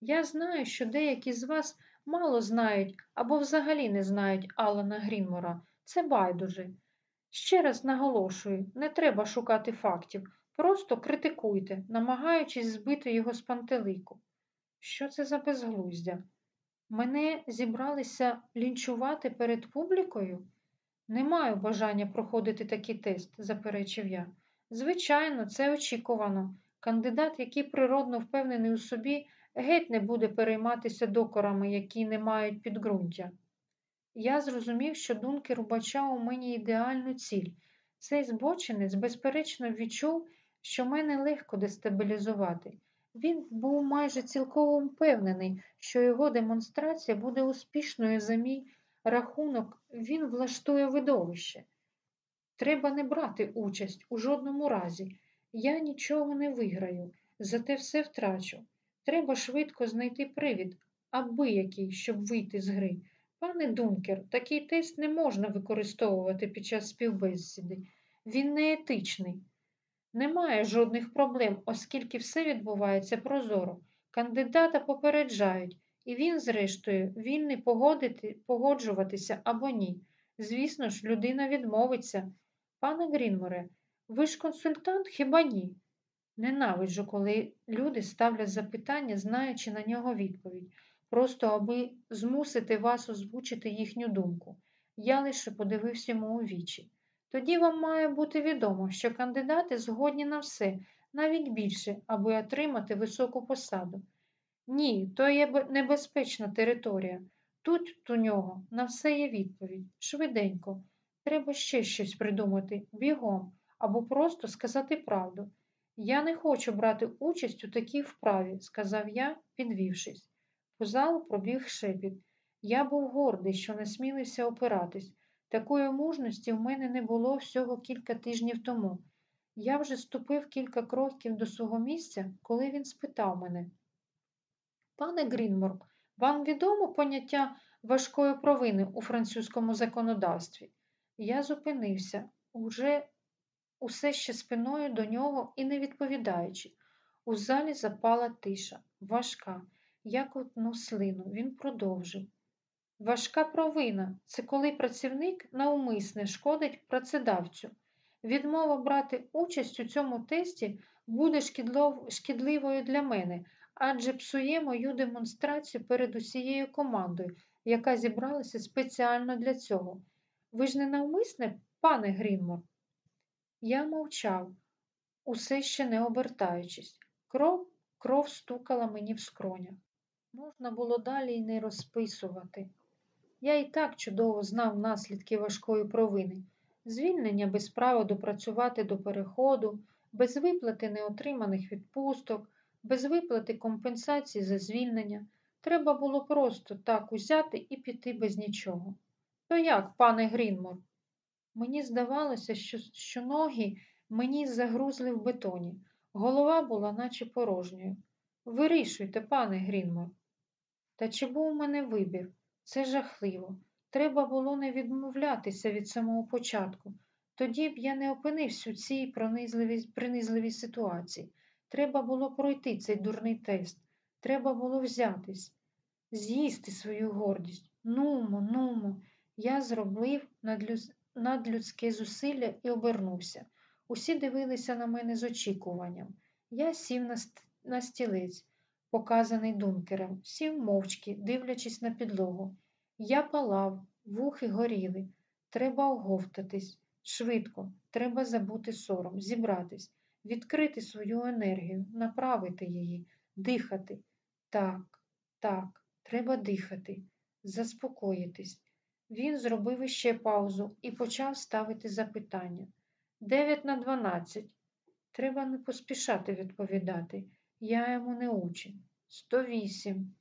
Я знаю, що деякі з вас мало знають або взагалі не знають Алана Грінмора. Це байдуже. Ще раз наголошую, не треба шукати фактів, просто критикуйте, намагаючись збити його з пантелику. Що це за безглуздя? Мене зібралися лінчувати перед публікою? Не маю бажання проходити такий тест, заперечив я. Звичайно, це очікувано. Кандидат, який природно впевнений у собі, геть не буде перейматися докорами, які не мають підґрунтя. Я зрозумів, що Дункер убачав у мені ідеальну ціль. Цей збочинець, безперечно, відчув, що мене легко дестабілізувати. Він був майже цілком впевнений, що його демонстрація буде успішною за мій рахунок, він влаштує видовище. Треба не брати участь у жодному разі. Я нічого не виграю, зате все втрачу. Треба швидко знайти привід, аби який, щоб вийти з гри. Пане Дункер, такий тест не можна використовувати під час співбесіди. Він не етичний. Немає жодних проблем, оскільки все відбувається прозоро. Кандидата попереджають, і він, зрештою, вільний погодити, погоджуватися або ні. Звісно ж, людина відмовиться. Пане Грінморе, ви ж консультант хіба ні? Ненавиджу, коли люди ставлять запитання, знаючи на нього відповідь, просто аби змусити вас озвучити їхню думку. Я лише подивився йому у вічі. Тоді вам має бути відомо, що кандидати згодні на все, навіть більше, аби отримати високу посаду. Ні, то є небезпечна територія. Тут у нього на все є відповідь. Швиденько. Треба ще щось придумати, бігом, або просто сказати правду. Я не хочу брати участь у такій вправі, сказав я, підвівшись. По залу пробіг шепіт. Я був гордий, що не смілився опиратись. Такої мужності в мене не було всього кілька тижнів тому. Я вже ступив кілька кроків до свого місця, коли він спитав мене. Пане Грінморк, вам відомо поняття важкої провини у французькому законодавстві? Я зупинився, уже усе ще спиною до нього і не відповідаючи. У залі запала тиша, важка, як одну слину. Він продовжив. Важка провина це коли працівник навмисне шкодить працедавцю. Відмова брати участь у цьому тесті буде шкідливою для мене, адже псує мою демонстрацію перед усією командою, яка зібралася спеціально для цього. Ви ж не навмисне, пане Грінмор? Я мовчав, усе ще не обертаючись. Кров кров стукала мені в скронях. Можна було далі й не розписувати. Я і так чудово знав наслідки важкої провини. Звільнення без права допрацювати до переходу, без виплати неотриманих відпусток, без виплати компенсації за звільнення. Треба було просто так узяти і піти без нічого. То як, пане Грінмор? Мені здавалося, що, що ноги мені загрузли в бетоні. Голова була наче порожньою. Вирішуйте, пане Грінмор. Та чи був у мене вибір? Це жахливо. Треба було не відмовлятися від самого початку. Тоді б я не опинився у цій пронизливій, принизливій ситуації. Треба було пройти цей дурний тест. Треба було взятись, з'їсти свою гордість. Нумо, нумо. Я зробив надлю... надлюдське зусилля і обернувся. Усі дивилися на мене з очікуванням. Я сів на стілець, показаний дункером, сів мовчки, дивлячись на підлогу. Я палав, вухи горіли. Треба оговтатись. Швидко, треба забути сором, зібратись, відкрити свою енергію, направити її, дихати. Так, так, треба дихати, заспокоїтись. Він зробив іще паузу і почав ставити запитання. Дев'ять на дванадцять. Треба не поспішати відповідати. Я йому не учень. Сто вісім.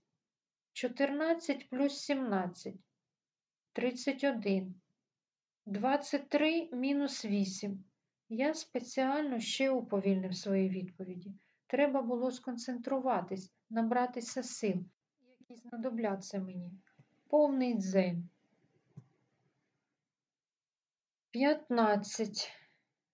Чотирнадцять плюс сімнадцять. Тридцять один. Двадцять три мінус вісім. Я спеціально ще уповільнив свої відповіді. Треба було сконцентруватись, набратися сил, які знадобляться мені. Повний дзень. П'ятнадцять.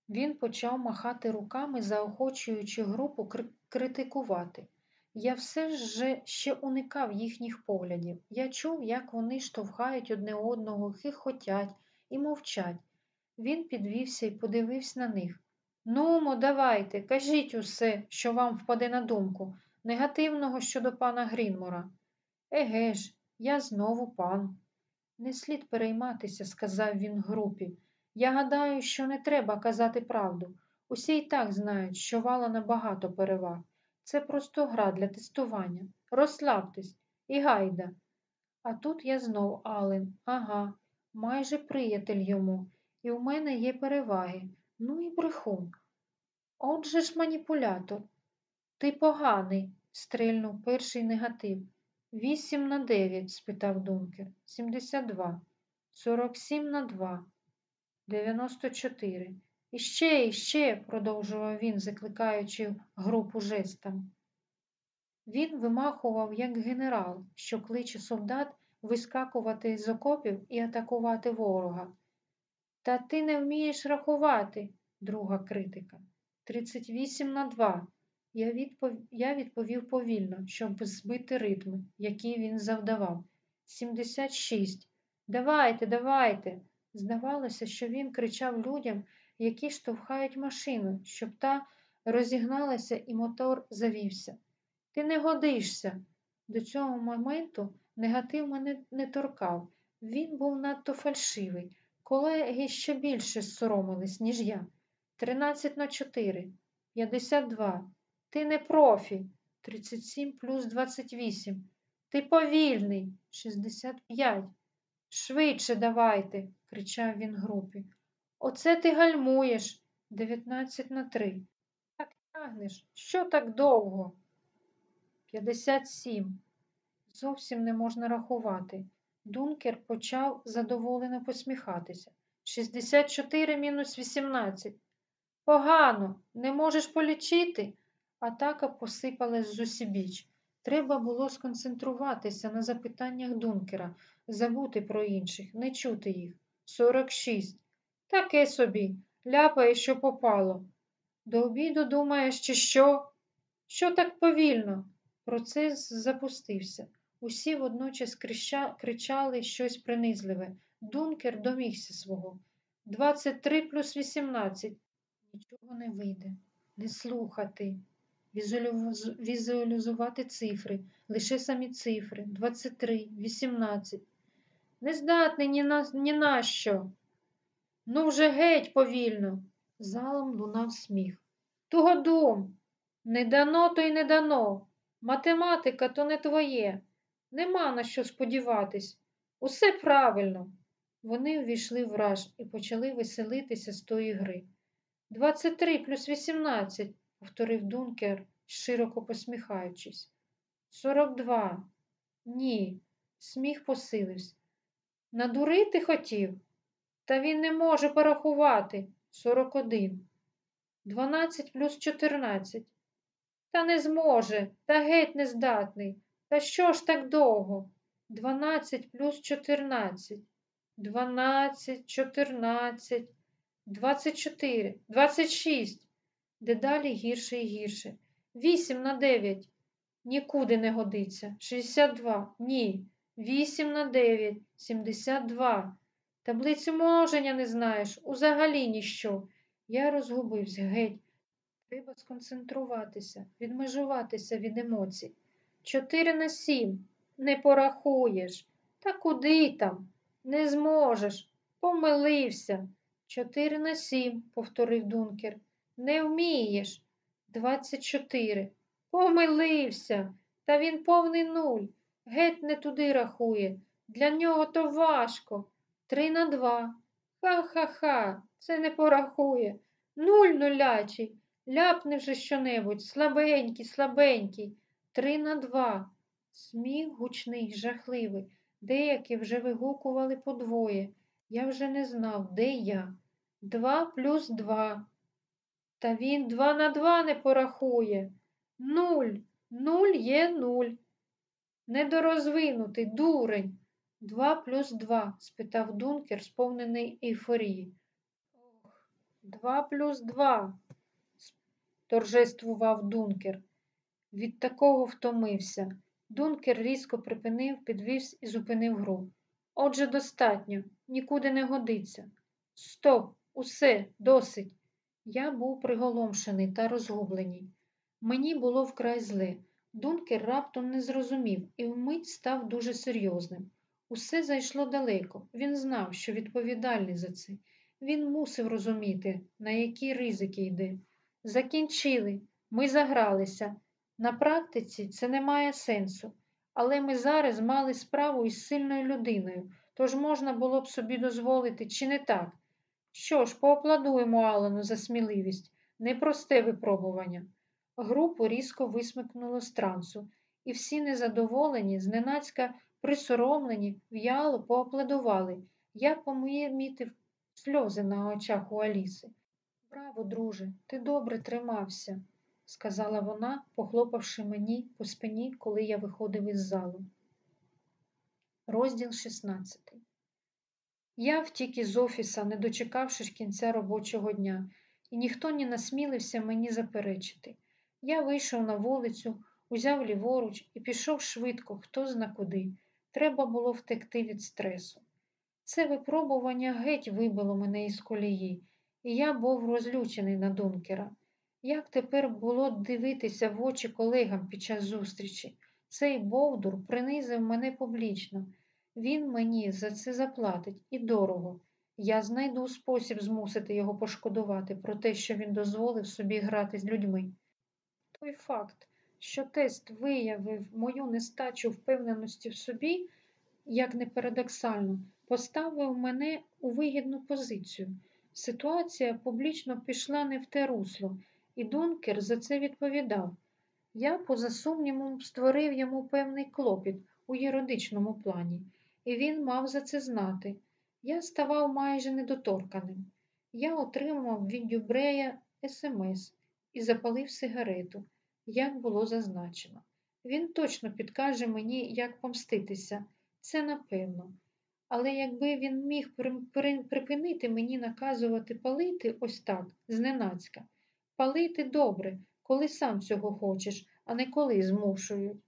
Він почав махати руками, заохочуючи групу критикувати. Я все ж ще уникав їхніх поглядів. Я чув, як вони штовхають одне одного, хихотять і мовчать. Він підвівся і подивився на них. Нумо, давайте, кажіть усе, що вам впаде на думку, негативного щодо пана Грінмора. Еге ж, я знову пан. Не слід перейматися, сказав він групі. Я гадаю, що не треба казати правду. Усі й так знають, що вала набагато переваг. Це просто гра для тестування. Розслабтесь і гайда. А тут я знов Ален. Ага, майже приятель йому, і у мене є переваги. Ну і брехун. Отже ж маніпулятор. Ти поганий, стрельнув перший негатив. Вісім на дев'ять? спитав Дункер. Сімдесят два. Сорок сім на два. Дев'яносто чотири. Іще, іще, продовжував він, закликаючи групу жестом. Він вимахував, як генерал, що кличе солдат вискакувати з окопів і атакувати ворога. Та ти не вмієш рахувати, друга критика. Тридцять вісім на два. Я відпов... Я відповів повільно, щоб збити ритм, який він завдавав. Сімдесят шість. Давайте, давайте. Здавалося, що він кричав людям, які штовхають машину, щоб та розігналася і мотор завівся. Ти не годишся. До цього моменту негатив мене не торкав. Він був надто фальшивий. Колеги ще більше соромились, ніж я. Тринадцять на чотири. П'ятдесят два. Ти не профі. Тридцять сім плюс двадцять вісім. Ти повільний. Шістдесят п'ять. Швидше давайте, кричав він групі. Оце ти гальмуєш. Дев'ятнадцять на три. Так тягнеш. Що так довго? П'ятдесят сім. Зовсім не можна рахувати. Дункер почав задоволено посміхатися. Шістдесят чотири мінус вісімнадцять. Погано, не можеш полічити? Атака посипалась з усібіч. Треба було сконцентруватися на запитаннях Дункера, забути про інших, не чути їх. Сорок шість. Таке собі, ляпає, що попало. До обіду думаєш, чи що? Що так повільно? Процес запустився. Усі водночас кричали щось принизливе. Дункер домігся свого. Двадцять три плюс вісімнадцять. Нічого не вийде. Не слухати, візуалізувати цифри, лише самі цифри. Двадцять три, вісімнадцять. Не здатний ні на, ні на що. Ну, вже геть повільно. Залом лунав сміх. Тугодум. Не дано, то й не дано. Математика то не твоє. Нема на що сподіватись. Усе правильно. Вони увійшли в раж і почали веселитися з тої гри. Двадцять три плюс вісімнадцять, повторив Дункер, широко посміхаючись. Сорок два. Ні. Сміх посилився. Надурити хотів? Та він не може порахувати. Сорок один. Дванадцять плюс чотирнадцять. Та не зможе, та геть не здатний. Та що ж так довго? Дванадцять плюс чотирнадцять. Дванадцять, чотирнадцять, двадцять чотири, двадцять шість. Дедалі гірше і гірше. Вісім на дев'ять. Нікуди не годиться. Шістдесят два. Ні. Вісім на дев'ять. Сімдесят два. Таблицю множення не знаєш. Узагалі ніщо. Я розгубився геть. Треба сконцентруватися, відмежуватися від емоцій. Чотири на сім. Не порахуєш. Та куди там? Не зможеш. Помилився. Чотири на сім, повторив Дункер. Не вмієш. Двадцять чотири. Помилився. Та він повний нуль. Геть не туди рахує. Для нього то важко. Три на два. Ха-ха-ха. Це не порахує. Нуль нулячий. Ляпни вже щонебудь. Слабенький, слабенький. Три на два. Сміх гучний, жахливий. Деякі вже вигукували подвоє. Я вже не знав, де я. Два плюс два. Та він два на два не порахує. Нуль. Нуль є нуль. Недорозвинутий, дурень. Два плюс два? спитав Дункер, сповнений ейфорії. Ох, два плюс два, торжествував Дункер. Від такого втомився. Дункер різко припинив, підвівся і зупинив гру. Отже, достатньо, нікуди не годиться. Стоп, усе, досить. Я був приголомшений та розгублений. Мені було вкрай зле. Дункер раптом не зрозумів і вмить став дуже серйозним. Усе зайшло далеко. Він знав, що відповідальний за це. Він мусив розуміти, на які ризики йде. Закінчили, ми загралися. На практиці це не має сенсу, але ми зараз мали справу із сильною людиною, тож можна було б собі дозволити, чи не так? Що ж, поаплодуємо Алану за сміливість, непросте випробування. Групу різко висмикнуло з трансу, і всі незадоволені, зненацька присоромлені, в'яло поаплодували. Я помітив сльози на очах у Аліси. Браво, друже, ти добре тримався, сказала вона, похлопавши мені по спині, коли я виходив із залу. Розділ 16 Я втік із офіса, не дочекавшись кінця робочого дня, і ніхто не насмілився мені заперечити. Я вийшов на вулицю, узяв ліворуч і пішов швидко, хто зна куди. Треба було втекти від стресу. Це випробування геть вибило мене із колії, і я був розлючений на Дункера. Як тепер було дивитися в очі колегам під час зустрічі? Цей Бовдур принизив мене публічно. Він мені за це заплатить і дорого. Я знайду спосіб змусити його пошкодувати про те, що він дозволив собі грати з людьми. Той факт, що тест виявив мою нестачу впевненості в собі, як не парадоксально, поставив мене у вигідну позицію. Ситуація публічно пішла не в те русло, і Дункер за це відповідав. Я, поза сумнівом, створив йому певний клопіт у юридичному плані, і він мав за це знати. Я ставав майже недоторканим. Я отримав від Дюбрея смс і запалив сигарету, як було зазначено. Він точно підкаже мені, як помститися, це напевно. Але якби він міг припинити мені наказувати палити ось так, зненацька, палити добре, коли сам цього хочеш, а не коли змушують.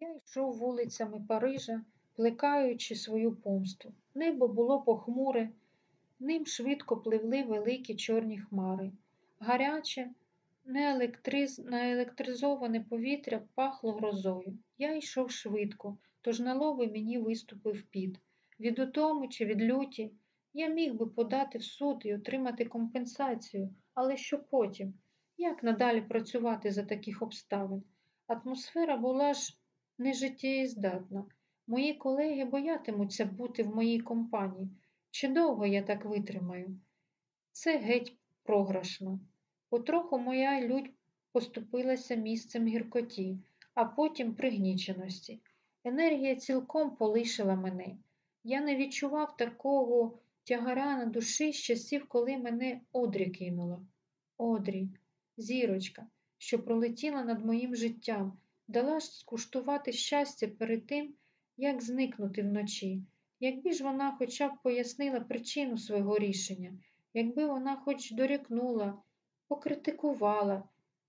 Я йшов вулицями Парижа, плекаючи свою помсту. Небо було похмуре, ним швидко пливли великі чорні хмари. Гаряче, неелектриз... наелектризоване повітря пахло грозою. Я йшов швидко, тож на лоби мені виступив під. Від утоми чи від люті я міг би подати в суд і отримати компенсацію, але що потім? Як надалі працювати за таких обставин? Атмосфера була ж нежиттєздатна. Мої колеги боятимуться бути в моїй компанії. Чи довго я так витримаю? Це геть програшно. Потроху моя лють поступилася місцем гіркоті, а потім пригніченості. Енергія цілком полишила мене. Я не відчував такого тягаря на душі з часів, коли мене Одрі кинула. Одрі, зірочка, що пролетіла над моїм життям, дала скуштувати щастя перед тим, як зникнути вночі. Якби ж вона хоча б пояснила причину свого рішення, якби вона хоч дорікнула, покритикувала,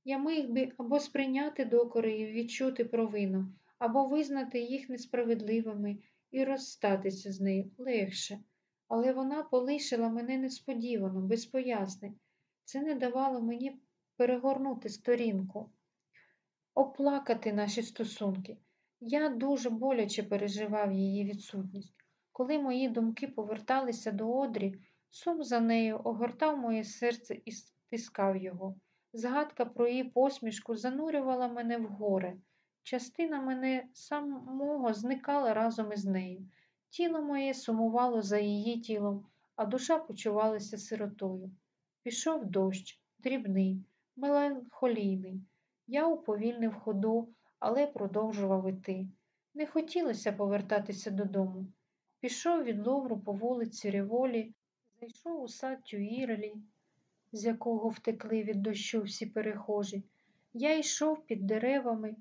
я міг би або сприйняти докори і відчути провину, або визнати їх несправедливими і розстатися з нею легше. Але вона полишила мене несподівано, без пояснень. Це не давало мені перегорнути сторінку, оплакати наші стосунки. Я дуже боляче переживав її відсутність. Коли мої думки поверталися до одрі, сум за нею огортав моє серце і стискав його. Згадка про її посмішку занурювала мене в горе. Частина мене самого зникала разом із нею. Тіло моє сумувало за її тілом, а душа почувалася сиротою. Пішов дощ, дрібний, меланхолійний. Я уповільнив ходу, але продовжував іти. Не хотілося повертатися додому. Пішов від ловру по вулиці Револі, зайшов у сад Тюїрелі, з якого втекли від дощу всі перехожі. Я йшов під деревами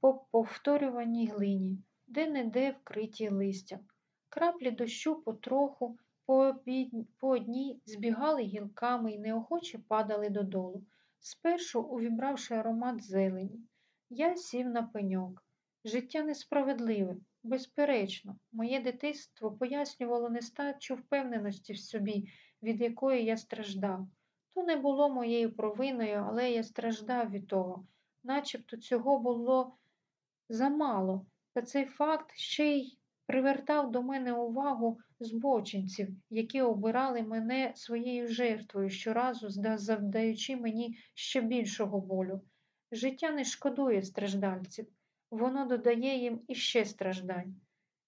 по повторюваній глині, де-не-де вкриті листям. Краплі дощу потроху по, по одній збігали гілками і неохоче падали додолу, спершу увібравши аромат зелені. Я сів на пеньок. Життя несправедливе, безперечно, моє дитинство пояснювало нестачу впевненості в собі, від якої я страждав. То не було моєю провиною, але я страждав від того, начебто цього було замало, та цей факт ще й привертав до мене увагу збочинців, які обирали мене своєю жертвою, щоразу завдаючи мені ще більшого болю. Життя не шкодує страждальців, воно додає їм іще страждань.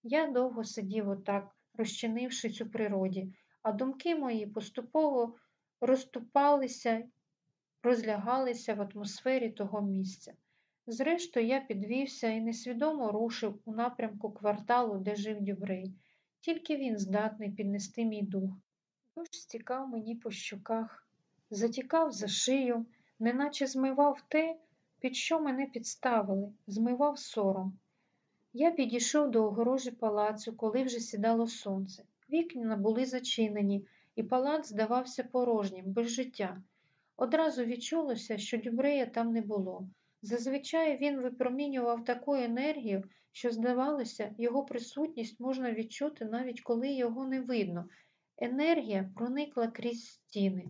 Я довго сидів отак, розчинившись у природі, а думки мої поступово розступалися, розлягалися в атмосфері того місця. Зрештою, я підвівся і несвідомо рушив у напрямку кварталу, де жив Дюбрей. Тільки він здатний піднести мій дух. Дощ стікав мені по щоках, затікав за шию, неначе змивав те, під що мене підставили, змивав сором. Я підійшов до огорожі палацу, коли вже сідало сонце. Вікна були зачинені, і палац здавався порожнім, без життя. Одразу відчулося, що Дюбрея там не було. Зазвичай він випромінював таку енергію, що, здавалося, його присутність можна відчути навіть коли його не видно. Енергія проникла крізь стіни.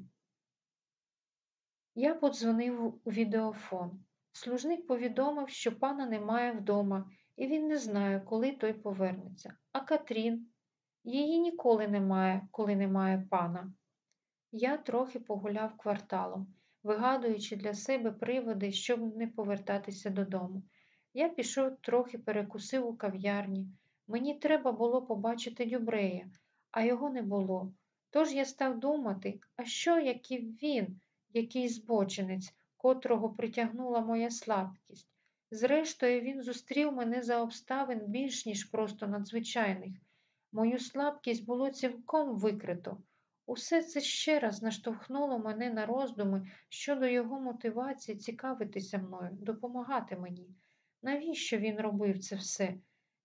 Я подзвонив у відеофон. Служник повідомив, що пана немає вдома, і він не знає, коли той повернеться. А Катрін її ніколи немає, коли немає пана. Я трохи погуляв кварталом вигадуючи для себе приводи, щоб не повертатися додому. Я пішов трохи перекусив у кав'ярні. Мені треба було побачити Дюбрея, а його не було. Тож я став думати, а що, як і він, який збочинець, котрого притягнула моя слабкість. Зрештою, він зустрів мене за обставин більш ніж просто надзвичайних. Мою слабкість було цілком викрито. Усе це ще раз наштовхнуло мене на роздуми щодо його мотивації цікавитися мною, допомагати мені. Навіщо він робив це все?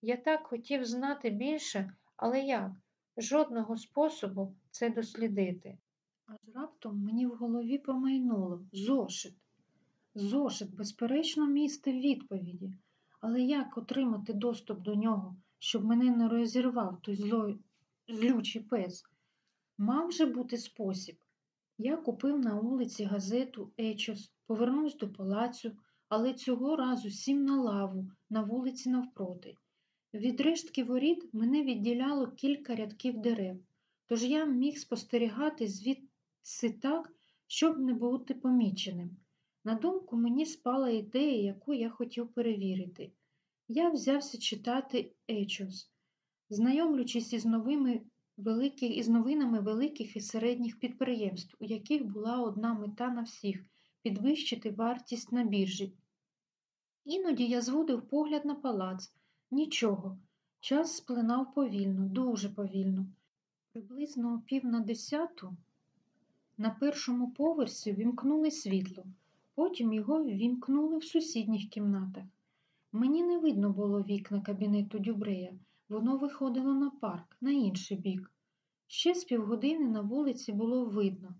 Я так хотів знати більше, але як? Жодного способу це дослідити. Аж раптом мені в голові промайнуло зошит. Зошит, безперечно, містив відповіді, але як отримати доступ до нього, щоб мене не розірвав той злой злючий пес? Мав же бути спосіб. Я купив на вулиці газету Ечос, повернувся до палацу, але цього разу сім на лаву на вулиці навпроти. Від рештки воріт мене відділяло кілька рядків дерев, тож я міг спостерігати звідси так, щоб не бути поміченим. На думку мені спала ідея, яку я хотів перевірити. Я взявся читати Ечос, знайомлючись із новими великих, із новинами великих і середніх підприємств, у яких була одна мета на всіх підвищити вартість на біржі. Іноді я зводив погляд на палац. Нічого. Час сплинав повільно, дуже повільно. Приблизно о пів на десяту на першому поверсі вімкнули світло, потім його ввімкнули в сусідніх кімнатах. Мені не видно було вікна кабінету Дюбрея, воно виходило на парк, на інший бік. Ще з півгодини на вулиці було видно.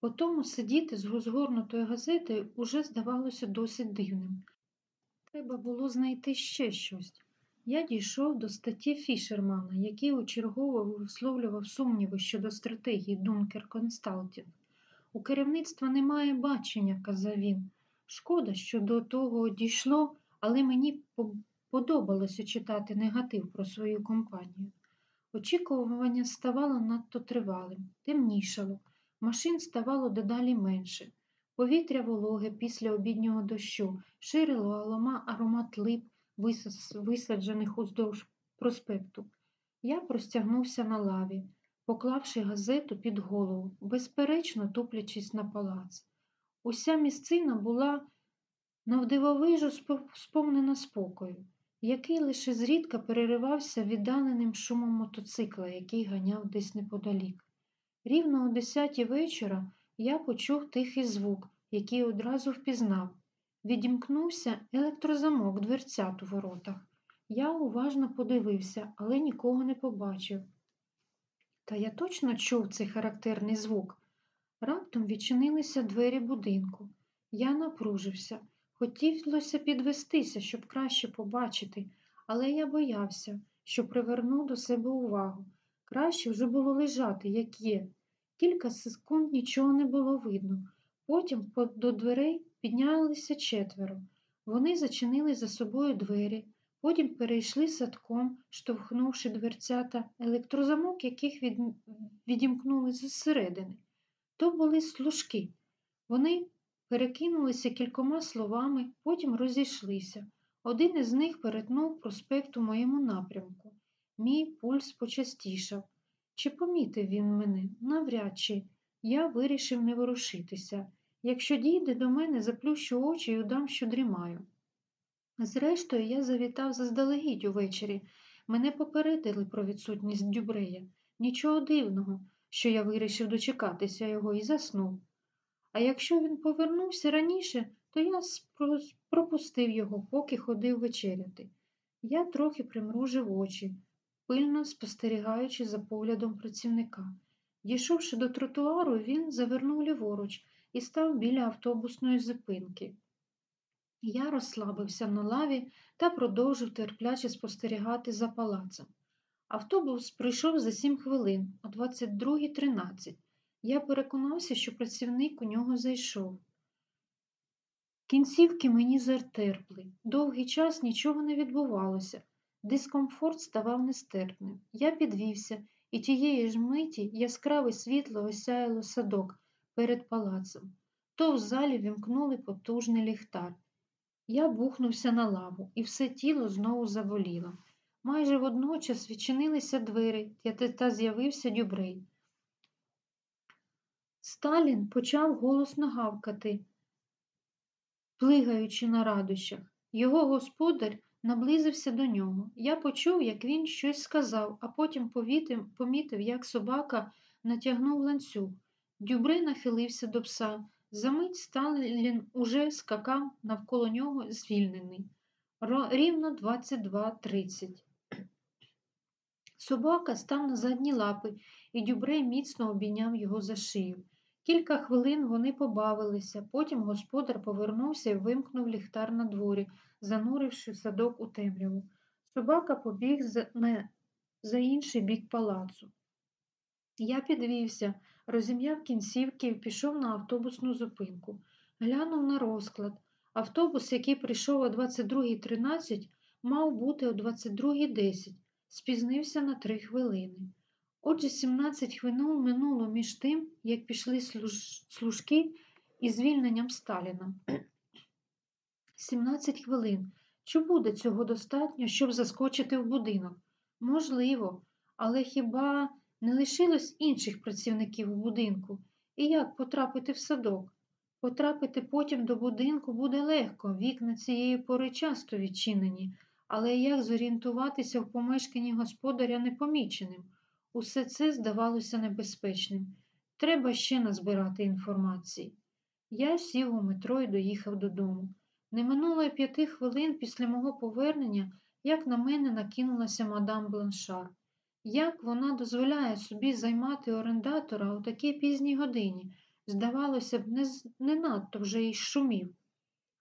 Потому сидіти з розгорнутою газетою уже здавалося досить дивним. Треба було знайти ще щось. Я дійшов до статті Фішермана, який учергово висловлював сумніви щодо стратегії Дункер Консталтінг. У керівництва немає бачення, казав він. Шкода, що до того дійшло, але мені подобалося читати негатив про свою компанію. Очікування ставало надто тривалим, темнішало, машин ставало дедалі менше. Повітря вологе після обіднього дощу ширило алома аромат лип, висаджених уздовж проспекту. Я простягнувся на лаві, поклавши газету під голову, безперечно туплячись на палац. Уся місцина була навдивовижу сповнена спокою, який лише зрідка переривався віддаленим шумом мотоцикла, який ганяв десь неподалік. Рівно о десятій вечора я почув тихий звук, який одразу впізнав. Відімкнувся електрозамок дверцят у воротах. Я уважно подивився, але нікого не побачив. Та я точно чув цей характерний звук. Раптом відчинилися двері будинку. Я напружився. Хотілося підвестися, щоб краще побачити, але я боявся, що приверну до себе увагу. Краще вже було лежати, як є. Кілька секунд нічого не було видно. Потім до дверей піднялися четверо. Вони зачинили за собою двері, потім перейшли садком, штовхнувши дверцята, електрозамок, яких від... відімкнули зсередини. То були служки. Вони перекинулися кількома словами, потім розійшлися. Один із них перетнув проспект у моєму напрямку. Мій пульс почастішав. Чи помітив він мене? Навряд чи. Я вирішив не ворушитися. Якщо дійде до мене, заплющу очі і удам, що дрімаю. Зрештою, я завітав заздалегідь увечері. Мене попередили про відсутність Дюбрея. Нічого дивного, що я вирішив дочекатися його і заснув. А якщо він повернувся раніше, то я пропустив його, поки ходив вечеряти. Я трохи примружив очі, пильно спостерігаючи за поглядом працівника. Дійшовши до тротуару, він завернув ліворуч і став біля автобусної зупинки. Я розслабився на лаві та продовжив терпляче спостерігати за палацем. Автобус прийшов за сім хвилин о 22.13. Я переконався, що працівник у нього зайшов. Кінцівки мені затерпли. Довгий час нічого не відбувалося. Дискомфорт ставав нестерпним. Я підвівся, і тієї ж миті яскраве світло осяяло садок перед палацом. То в залі вімкнули потужний ліхтар. Я бухнувся на лаву, і все тіло знову заболіло. Майже водночас відчинилися двері, та з'явився дюбрей. Сталін почав голосно гавкати, плигаючи на радощах. Його господар наблизився до нього. Я почув, як він щось сказав, а потім помітив, як собака натягнув ланцюг. Дюбре нахилився до пса. Замить Сталін уже скакав навколо нього звільнений. Рівно 22.30. Собака став на задні лапи, і Дюбре міцно обійняв його за шию. Кілька хвилин вони побавилися, потім господар повернувся і вимкнув ліхтар на дворі, зануривши садок у темряву. Собака побіг за, на, за інший бік палацу. Я підвівся, розім'яв кінцівки і пішов на автобусну зупинку. Глянув на розклад. Автобус, який прийшов о 22.13, мав бути о 22.10, спізнився на три хвилини. Отже, 17 хвилин минуло між тим, як пішли служки і звільненням Сталіна. 17 хвилин. Чи буде цього достатньо, щоб заскочити в будинок? Можливо, але хіба не лишилось інших працівників у будинку? І як потрапити в садок? Потрапити потім до будинку буде легко, вікна цієї пори часто відчинені, але як зорієнтуватися в помешканні господаря непоміченим? Усе це здавалося небезпечним. Треба ще назбирати інформації. Я сів у метро і доїхав додому. Не минуло й п'яти хвилин після мого повернення, як на мене накинулася мадам Бланшар. Як вона дозволяє собі займати орендатора у такій пізній годині? Здавалося б, не, не надто вже й шумів.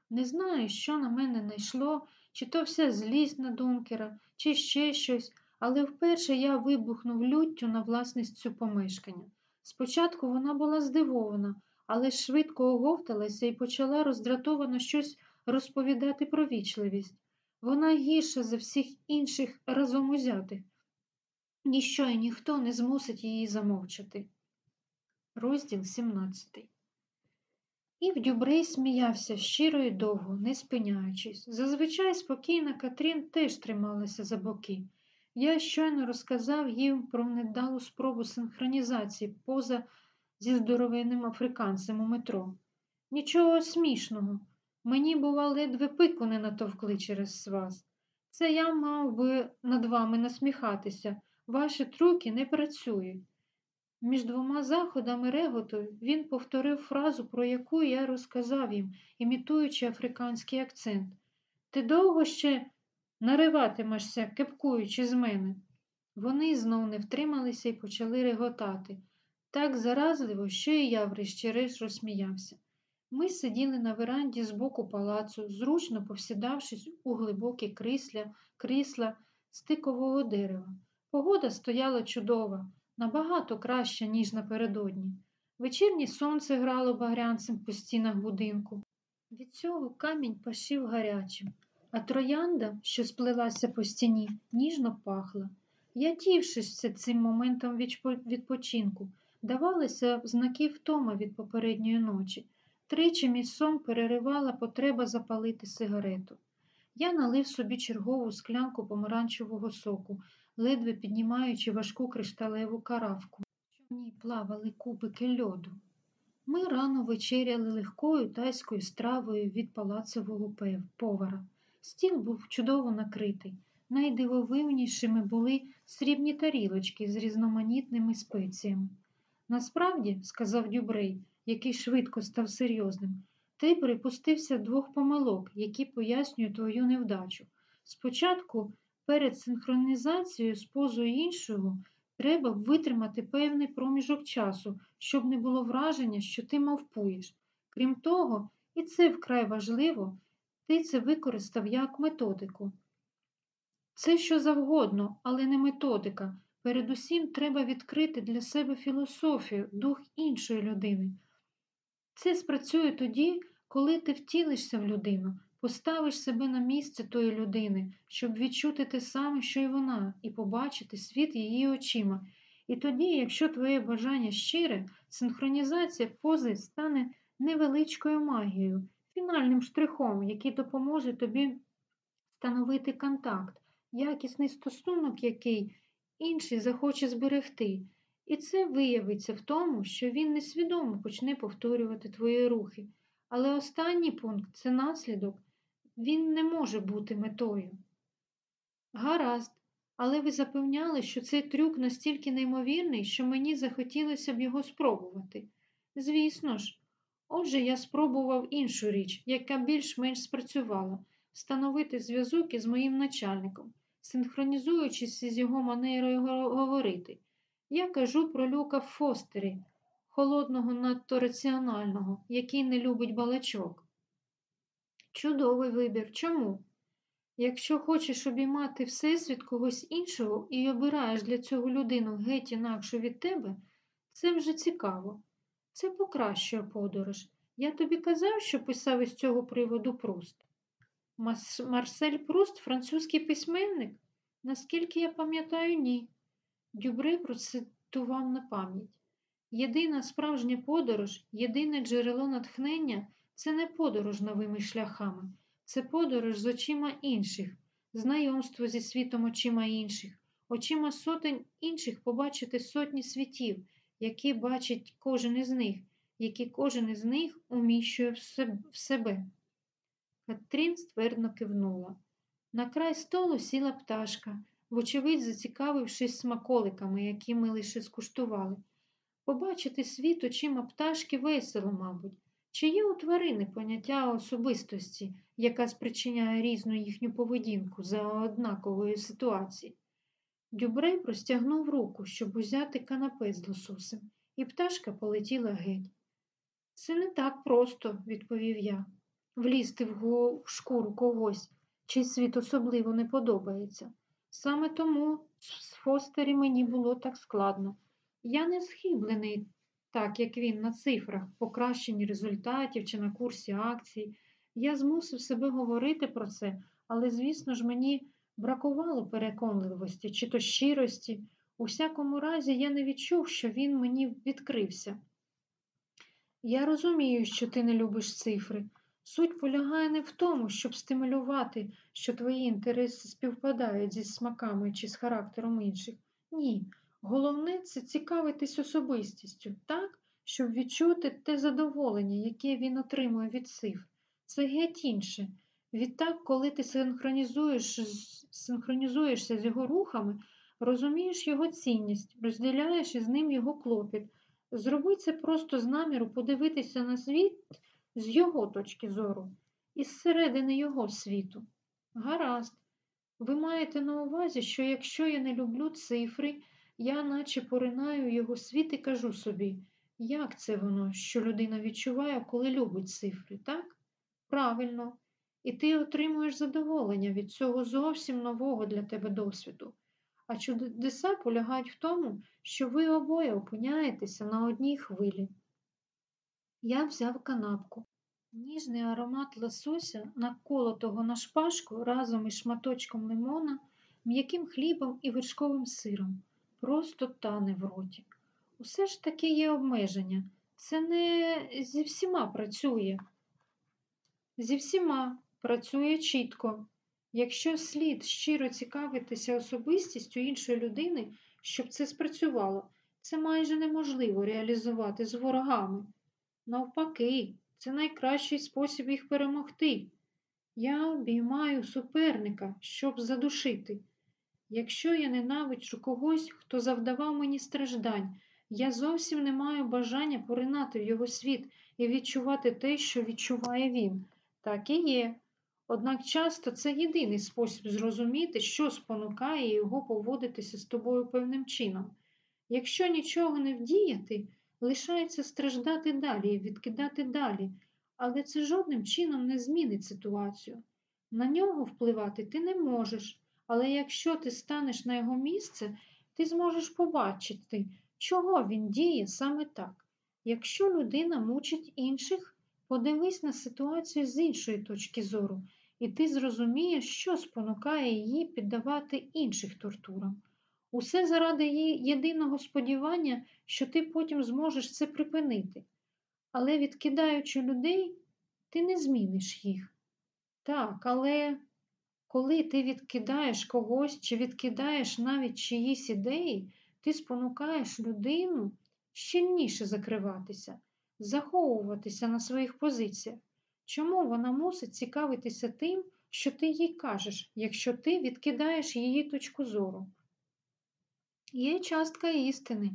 Не знаю, що на мене найшло, чи то вся злість на Дункера, чи ще щось, але вперше я вибухнув люттю на власність цю помешкання. Спочатку вона була здивована, але швидко оговталася і почала роздратовано щось розповідати про вічливість. Вона гірша за всіх інших разом узятих. Ніщо і ніхто не змусить її замовчати. Розділ 17 Ів Дюбрей сміявся щиро і довго, не спиняючись. Зазвичай спокійна Катрін теж трималася за боки. Я щойно розказав їм про невдалу спробу синхронізації поза зі здоровенним африканцем у метро. Нічого смішного. Мені, бува, ледве пику не натовкли через вас. Це я мав би над вами насміхатися. Ваші трюки не працюють. Між двома заходами реготу він повторив фразу, про яку я розказав їм, імітуючи африканський акцент. Ти довго ще нариватимешся, кепкуючи з мене. Вони знов не втрималися і почали реготати. Так заразливо, що і я врешті-решт розсміявся. Ми сиділи на веранді з боку палацу, зручно повсідавшись у глибокі крісля, крісла стикового дерева. Погода стояла чудова, набагато краща, ніж напередодні. Вечірнє сонце грало багрянцем по стінах будинку. Від цього камінь пашив гарячим, а троянда, що сплелася по стіні, ніжно пахла. Я тівшися цим моментом відпочинку, давалися знаки втоми від попередньої ночі. Тричі мій сон переривала потреба запалити сигарету. Я налив собі чергову склянку помаранчевого соку, ледве піднімаючи важку кришталеву каравку, в ній плавали кубики льоду. Ми рано вечеряли легкою тайською стравою від палацового повара. Стіл був чудово накритий. Найдивовивнішими були срібні тарілочки з різноманітними спеціями. Насправді, сказав Дюбрей, який швидко став серйозним, ти припустився двох помилок, які пояснюють твою невдачу. Спочатку, перед синхронізацією з позою іншого, треба витримати певний проміжок часу, щоб не було враження, що ти мавпуєш. Крім того, і це вкрай важливо, ти це використав як методику. Це що завгодно, але не методика. Передусім треба відкрити для себе філософію, дух іншої людини. Це спрацює тоді, коли ти втілишся в людину, поставиш себе на місце тої людини, щоб відчути те саме, що й вона, і побачити світ її очима. І тоді, якщо твоє бажання щире, синхронізація пози стане невеличкою магією, фінальним штрихом, який допоможе тобі встановити контакт, якісний стосунок, який інший захоче зберегти. І це виявиться в тому, що він несвідомо почне повторювати твої рухи. Але останній пункт це наслідок, він не може бути метою. Гаразд, але ви запевняли, що цей трюк настільки неймовірний, що мені захотілося б його спробувати. Звісно ж, отже, я спробував іншу річ, яка більш-менш спрацювала встановити зв'язок із моїм начальником, синхронізуючись із його манерою говорити. Я кажу про Люка Фостері, холодного надто раціонального, який не любить балачок. Чудовий вибір. Чому? Якщо хочеш обіймати всесвіт когось іншого і обираєш для цього людину геть інакшу від тебе, це вже цікаво. Це покращує подорож. Я тобі казав, що писав із цього приводу Пруст. Марсель Пруст французький письменник? Наскільки я пам'ятаю, ні. Дюбре процитував на пам'ять. Єдина справжня подорож, єдине джерело натхнення це не подорож новими шляхами, Це подорож з очима інших, знайомство зі світом очима інших, очима сотень інших побачити сотні світів, які бачить кожен із них, які кожен із них уміщує в себе. Катрін ствердно кивнула. На край столу сіла пташка, вочевидь зацікавившись смаколиками, які ми лише скуштували. Побачити світ очима пташки весело, мабуть. Чи є у тварини поняття особистості, яка спричиняє різну їхню поведінку за однакової ситуації? Дюбрей простягнув руку, щоб узяти канапе з лососем, і пташка полетіла геть. Це не так просто, відповів я, влізти в в шкуру когось, чий світ особливо не подобається. Саме тому з Фостері мені було так складно. Я не схиблений, так як він на цифрах, покращенні результатів чи на курсі акцій. Я змусив себе говорити про це, але, звісно ж, мені бракувало переконливості чи то щирості. У всякому разі, я не відчув, що він мені відкрився. Я розумію, що ти не любиш цифри. Суть полягає не в тому, щоб стимулювати, що твої інтереси співпадають зі смаками чи з характером інших. Ні. Головне це цікавитись особистістю, так, щоб відчути те задоволення, яке він отримує від цифр. Це геть інше. Відтак, коли ти синхронізуєш, синхронізуєшся з його рухами, розумієш його цінність, розділяєш із ним його клопіт. Зроби це просто з наміру подивитися на світ з його точки зору, із середини його світу. Гаразд. Ви маєте на увазі, що якщо я не люблю цифри, я наче поринаю його світ і кажу собі, як це воно, що людина відчуває, коли любить цифри, так? Правильно. І ти отримуєш задоволення від цього зовсім нового для тебе досвіду. А чудеса полягають в тому, що ви обоє опиняєтеся на одній хвилі. Я взяв канапку. Ніжний аромат лосося, наколотого на шпажку разом із шматочком лимона, м'яким хлібом і вершковим сиром, просто тане в роті. Усе ж таки є обмеження. Це не зі всіма працює. Зі всіма працює чітко. Якщо слід щиро цікавитися особистістю іншої людини, щоб це спрацювало, це майже неможливо реалізувати з ворогами. Навпаки, це найкращий спосіб їх перемогти. Я обіймаю суперника, щоб задушити. Якщо я ненавиджу когось, хто завдавав мені страждань, я зовсім не маю бажання поринати в його світ і відчувати те, що відчуває він. Так і є. Однак часто це єдиний спосіб зрозуміти, що спонукає його поводитися з тобою певним чином. Якщо нічого не вдіяти, лишається страждати далі і відкидати далі, але це жодним чином не змінить ситуацію. На нього впливати ти не можеш, але якщо ти станеш на його місце, ти зможеш побачити, чого він діє саме так. Якщо людина мучить інших, подивись на ситуацію з іншої точки зору, і ти зрозумієш, що спонукає її піддавати інших тортурам. Усе заради її єдиного сподівання, що ти потім зможеш це припинити. Але відкидаючи людей, ти не зміниш їх. Так, але коли ти відкидаєш когось чи відкидаєш навіть чиїсь ідеї, ти спонукаєш людину щільніше закриватися, заховуватися на своїх позиціях. Чому вона мусить цікавитися тим, що ти їй кажеш, якщо ти відкидаєш її точку зору? Є частка істини.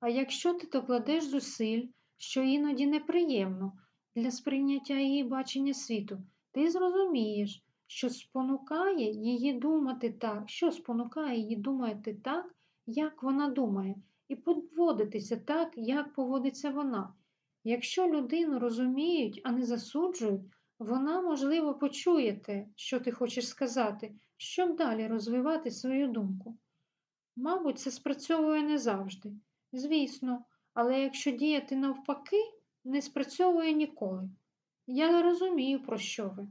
А якщо ти докладеш зусиль, що іноді неприємно для сприйняття її бачення світу, ти зрозумієш, що спонукає її думати так, що спонукає її думати так, як вона думає, і поводитися так, як поводиться вона. Якщо людину розуміють, а не засуджують, вона, можливо, почує те, що ти хочеш сказати, щоб далі розвивати свою думку. Мабуть, це спрацьовує не завжди. Звісно, але якщо діяти навпаки, не спрацьовує ніколи. Я не розумію, про що ви.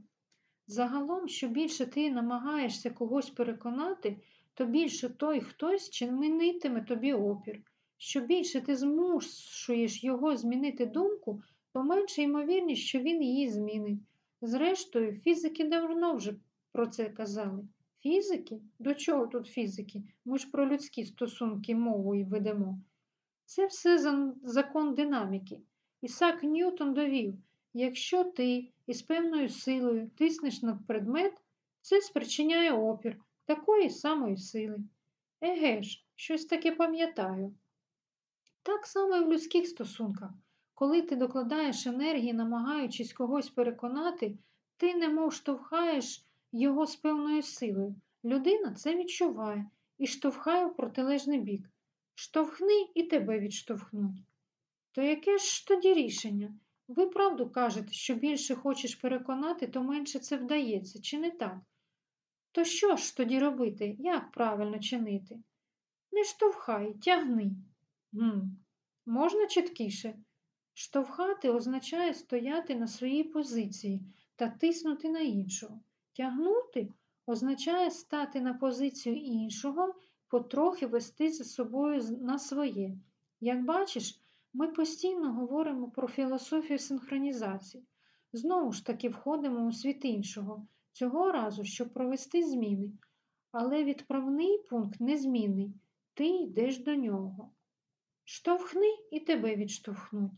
Загалом, що більше ти намагаєшся когось переконати, то більше той хтось чинитиме тобі опір. Що більше ти змушуєш його змінити думку, то менше ймовірність, що він її змінить. Зрештою, фізики давно вже про це казали. Фізики? До чого тут фізики? Ми ж про людські стосунки мову і ведемо. Це все закон динаміки. Ісак Ньютон довів, якщо ти із певною силою тиснеш на предмет, це спричиняє опір такої самої сили. Еге ж, щось таке пам'ятаю. Так само і в людських стосунках. Коли ти докладаєш енергії, намагаючись когось переконати, ти немов штовхаєш його з певною силою. Людина це відчуває і штовхає в протилежний бік. Штовхни і тебе відштовхнуть. То яке ж тоді рішення? Ви правду кажете, що більше хочеш переконати, то менше це вдається, чи не так? То що ж тоді робити? Як правильно чинити? Не штовхай, тягни. Гм. Можна чіткіше? Штовхати означає стояти на своїй позиції та тиснути на іншого. Тягнути означає стати на позицію іншого, потрохи вести за собою на своє. Як бачиш, ми постійно говоримо про філософію синхронізації. Знову ж таки входимо у світ іншого, цього разу, щоб провести зміни. Але відправний пункт незмінний. Ти йдеш до нього. Штовхни і тебе відштовхнуть.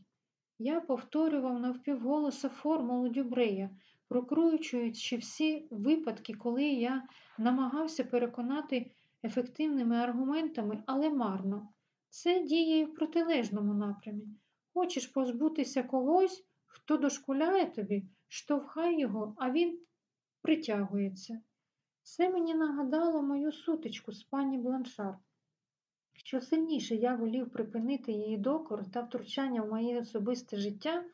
Я повторював навпівголоса формулу Дюбрея, прокручуючи всі випадки, коли я намагався переконати ефективними аргументами, але марно. Це діє в протилежному напрямі. Хочеш позбутися когось, хто дошкуляє тобі, штовхай його, а він притягується. Це мені нагадало мою сутичку з пані Бланшар. Що сильніше я волів припинити її докор та втручання в моє особисте життя,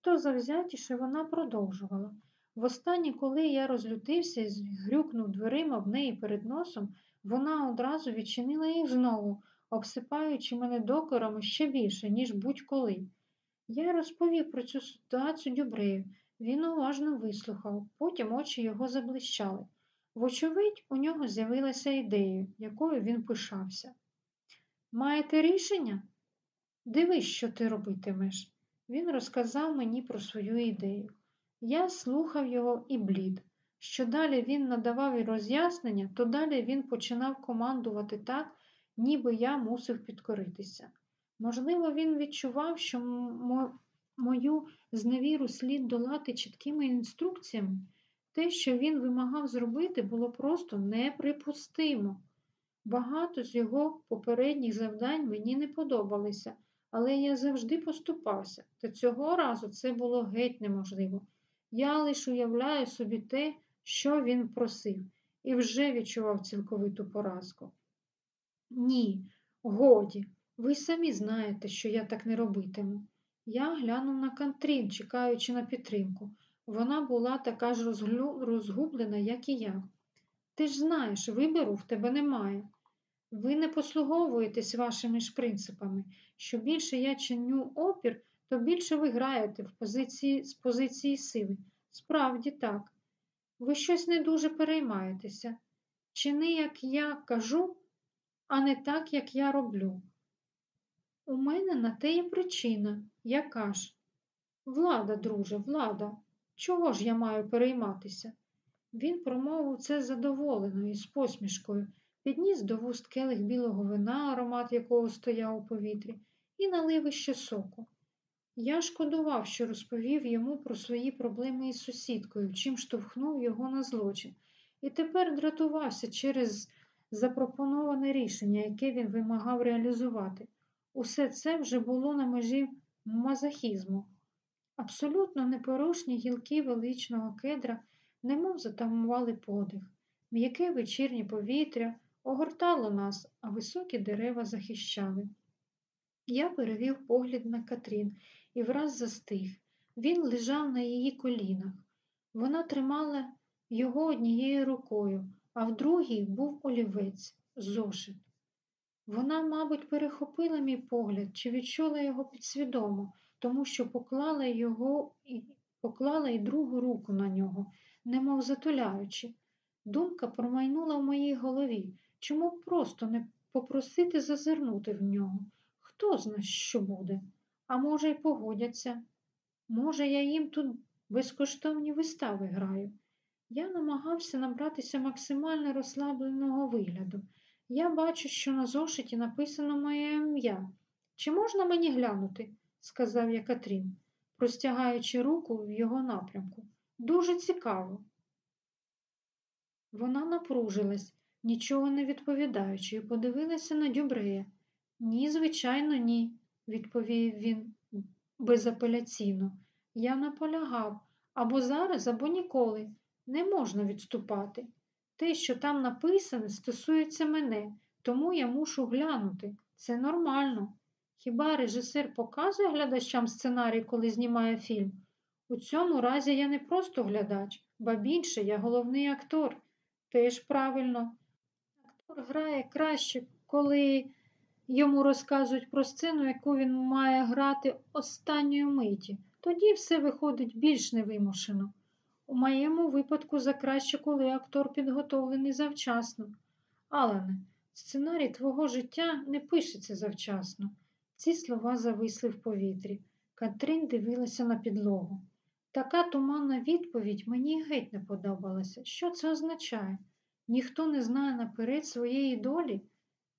то завзятіше вона продовжувала. Востаннє, коли я розлютився і згрюкнув дверима в неї перед носом, вона одразу відчинила їх знову, обсипаючи мене докорами ще більше, ніж будь-коли. Я розповів про цю ситуацію Дюбрею. Він уважно вислухав, потім очі його заблищали. Вочевидь, у нього з'явилася ідея, якою він пишався. Маєте рішення? Дивись, що ти робитимеш. Він розказав мені про свою ідею. Я слухав його і блід. Що далі він надавав і роз'яснення, то далі він починав командувати так, ніби я мусив підкоритися. Можливо, він відчував, що мою зневіру слід долати чіткими інструкціями. Те, що він вимагав зробити, було просто неприпустимо. Багато з його попередніх завдань мені не подобалися, але я завжди поступався, та цього разу це було геть неможливо. Я лише уявляю собі те, що він просив, і вже відчував цілковиту поразку. Ні, годі, ви самі знаєте, що я так не робитиму. Я глянув на Кантрін, чекаючи на підтримку. Вона була така ж розгублена, як і я. Ти ж знаєш, вибору в тебе немає. Ви не послуговуєтесь вашими ж принципами. Що більше я чиню опір, то більше ви граєте в позиції, з позиції сили. Справді так. Ви щось не дуже переймаєтеся. Чини, як я кажу, а не так, як я роблю. У мене на те є причина, яка ж? Влада, друже, влада, чого ж я маю перейматися? Він промовив це задоволено і з посмішкою, підніс до вуст келих білого вина, аромат якого стояв у повітрі, і налив іще соку. Я шкодував, що розповів йому про свої проблеми із сусідкою, чим штовхнув його на злочин, і тепер дратувався через запропоноване рішення, яке він вимагав реалізувати. Усе це вже було на межі мазохізму. Абсолютно непорушні гілки величного кедра немов затамували подих. М'яке вечірнє повітря огортало нас, а високі дерева захищали. Я перевів погляд на Катрін і враз застиг. Він лежав на її колінах. Вона тримала його однією рукою, а в другій був олівець, зошит. Вона, мабуть, перехопила мій погляд чи відчула його підсвідомо, тому що поклала його поклала й другу руку на нього, немов затуляючи. Думка промайнула в моїй голові, чому просто не попросити зазирнути в нього. Хто зна, що буде? А може, й погодяться. Може, я їм тут безкоштовні вистави граю. Я намагався набратися максимально розслабленого вигляду. Я бачу, що на зошиті написано моє ім'я. Чи можна мені глянути? сказав я Катрін, простягаючи руку в його напрямку. Дуже цікаво. Вона напружилась, нічого не відповідаючи, і подивилася на Дюбрея. Ні, звичайно, ні, відповів він безапеляційно. Я наполягав або зараз, або ніколи. Не можна відступати. Те, що там написане, стосується мене, тому я мушу глянути. Це нормально. Хіба режисер показує глядачам сценарій, коли знімає фільм? У цьому разі я не просто глядач, ба більше я головний актор. Теж правильно. Грає краще, коли йому розказують про сцену, яку він має грати останньої миті. Тоді все виходить більш невимушено. У моєму випадку закраще, коли актор підготовлений завчасно. Алане, сценарій твого життя не пишеться завчасно. Ці слова зависли в повітрі. Катрін дивилася на підлогу. Така туманна відповідь мені геть не подобалася. Що це означає? Ніхто не знає наперед своєї долі?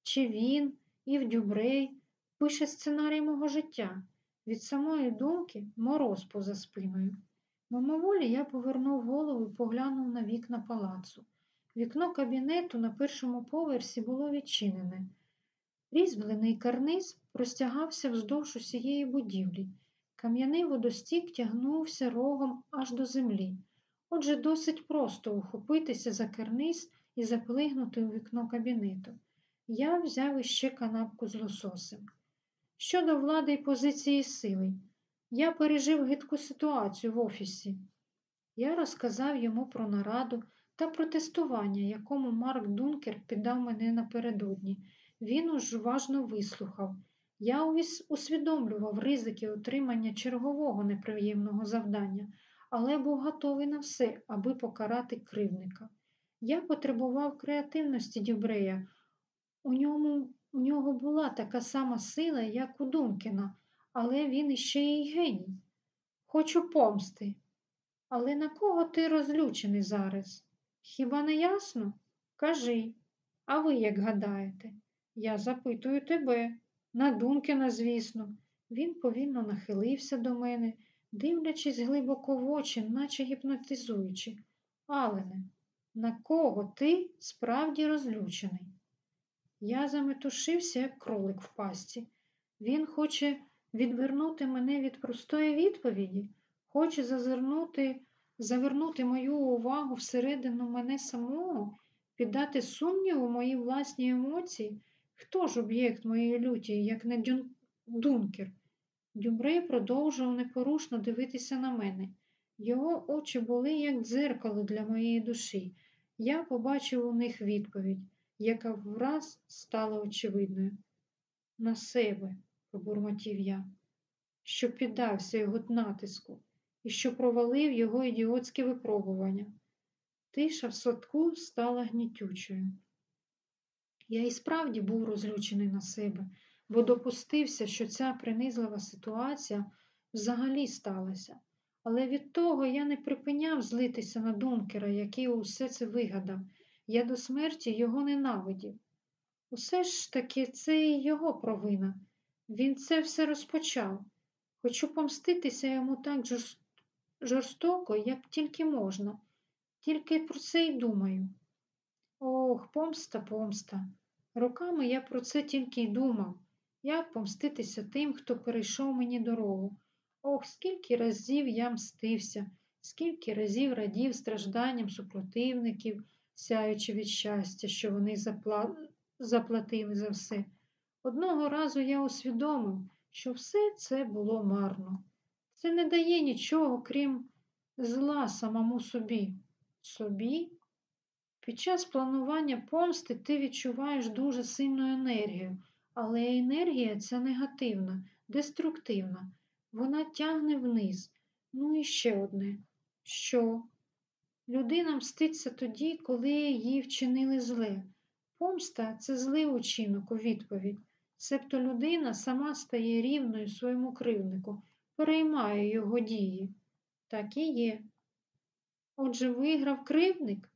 Чи він, Ів Дюбрей, пише сценарій мого життя? Від самої думки мороз поза спиною. Мимоволі я повернув голову і поглянув на вікна палацу. Вікно кабінету на першому поверсі було відчинене. Різьблений карниз простягався вздовж усієї будівлі. Кам'яний водостік тягнувся рогом аж до землі. Отже, досить просто ухопитися за карниз і заплигнути у вікно кабінету. Я взяв іще канапку з лососем. Щодо влади і позиції сили, я пережив гидку ситуацію в офісі. Я розказав йому про нараду та протестування, якому Марк Дункер піддав мене напередодні. Він уж уважно вислухав. Я усвідомлював ризики отримання чергового неприємного завдання, але був готовий на все, аби покарати кривника. Я потребував креативності Дюбрея. У ньому, у нього була така сама сила, як у Дункіна, але він іще й геній. Хочу помсти. Але на кого ти розлючений зараз? Хіба не ясно? Кажи, а ви як гадаєте? Я запитую тебе. На Дункіна, звісно. Він повільно нахилився до мене, дивлячись глибоко в очі, наче гіпнотизуючи. Алене, на кого ти справді розлючений? Я заметушився, як кролик в пасті. Він хоче відвернути мене від простої відповіді, хоче зазирнути, завернути мою увагу всередину мене самого, піддати сумніву мої власні емоції. Хто ж об'єкт моєї люті, як не Дюн... Дункер? Дюбрей продовжував непорушно дивитися на мене. Його очі були, як дзеркало для моєї душі. Я побачив у них відповідь, яка враз стала очевидною. На себе, пробурмотів я, що піддався його натиску і що провалив його ідіотське випробування. Тиша в садку стала гнітючою. Я і справді був розлючений на себе, бо допустився, що ця принизлива ситуація взагалі сталася. Але від того я не припиняв злитися на Дункера, який усе це вигадав. Я до смерті його ненавидів. Усе ж таки це і його провина. Він це все розпочав. Хочу помститися йому так жорстоко, як тільки можна. Тільки про це й думаю. Ох, помста, помста. Роками я про це тільки й думав, як помститися тим, хто перейшов мені дорогу. Ох, скільки разів я мстився, скільки разів радів стражданням супротивників, сяючи від щастя, що вони запла... заплатили за все. Одного разу я усвідомив, що все це було марно. Це не дає нічого, крім зла самому собі. Собі? Під час планування помсти ти відчуваєш дуже сильну енергію, але енергія ця негативна, деструктивна. Вона тягне вниз. Ну і ще одне. Що? Людина мститься тоді, коли їй вчинили зле. Помста це злий учинок у відповідь. Себто людина сама стає рівною своєму кривнику, переймає його дії. Так і є. Отже, виграв кривник.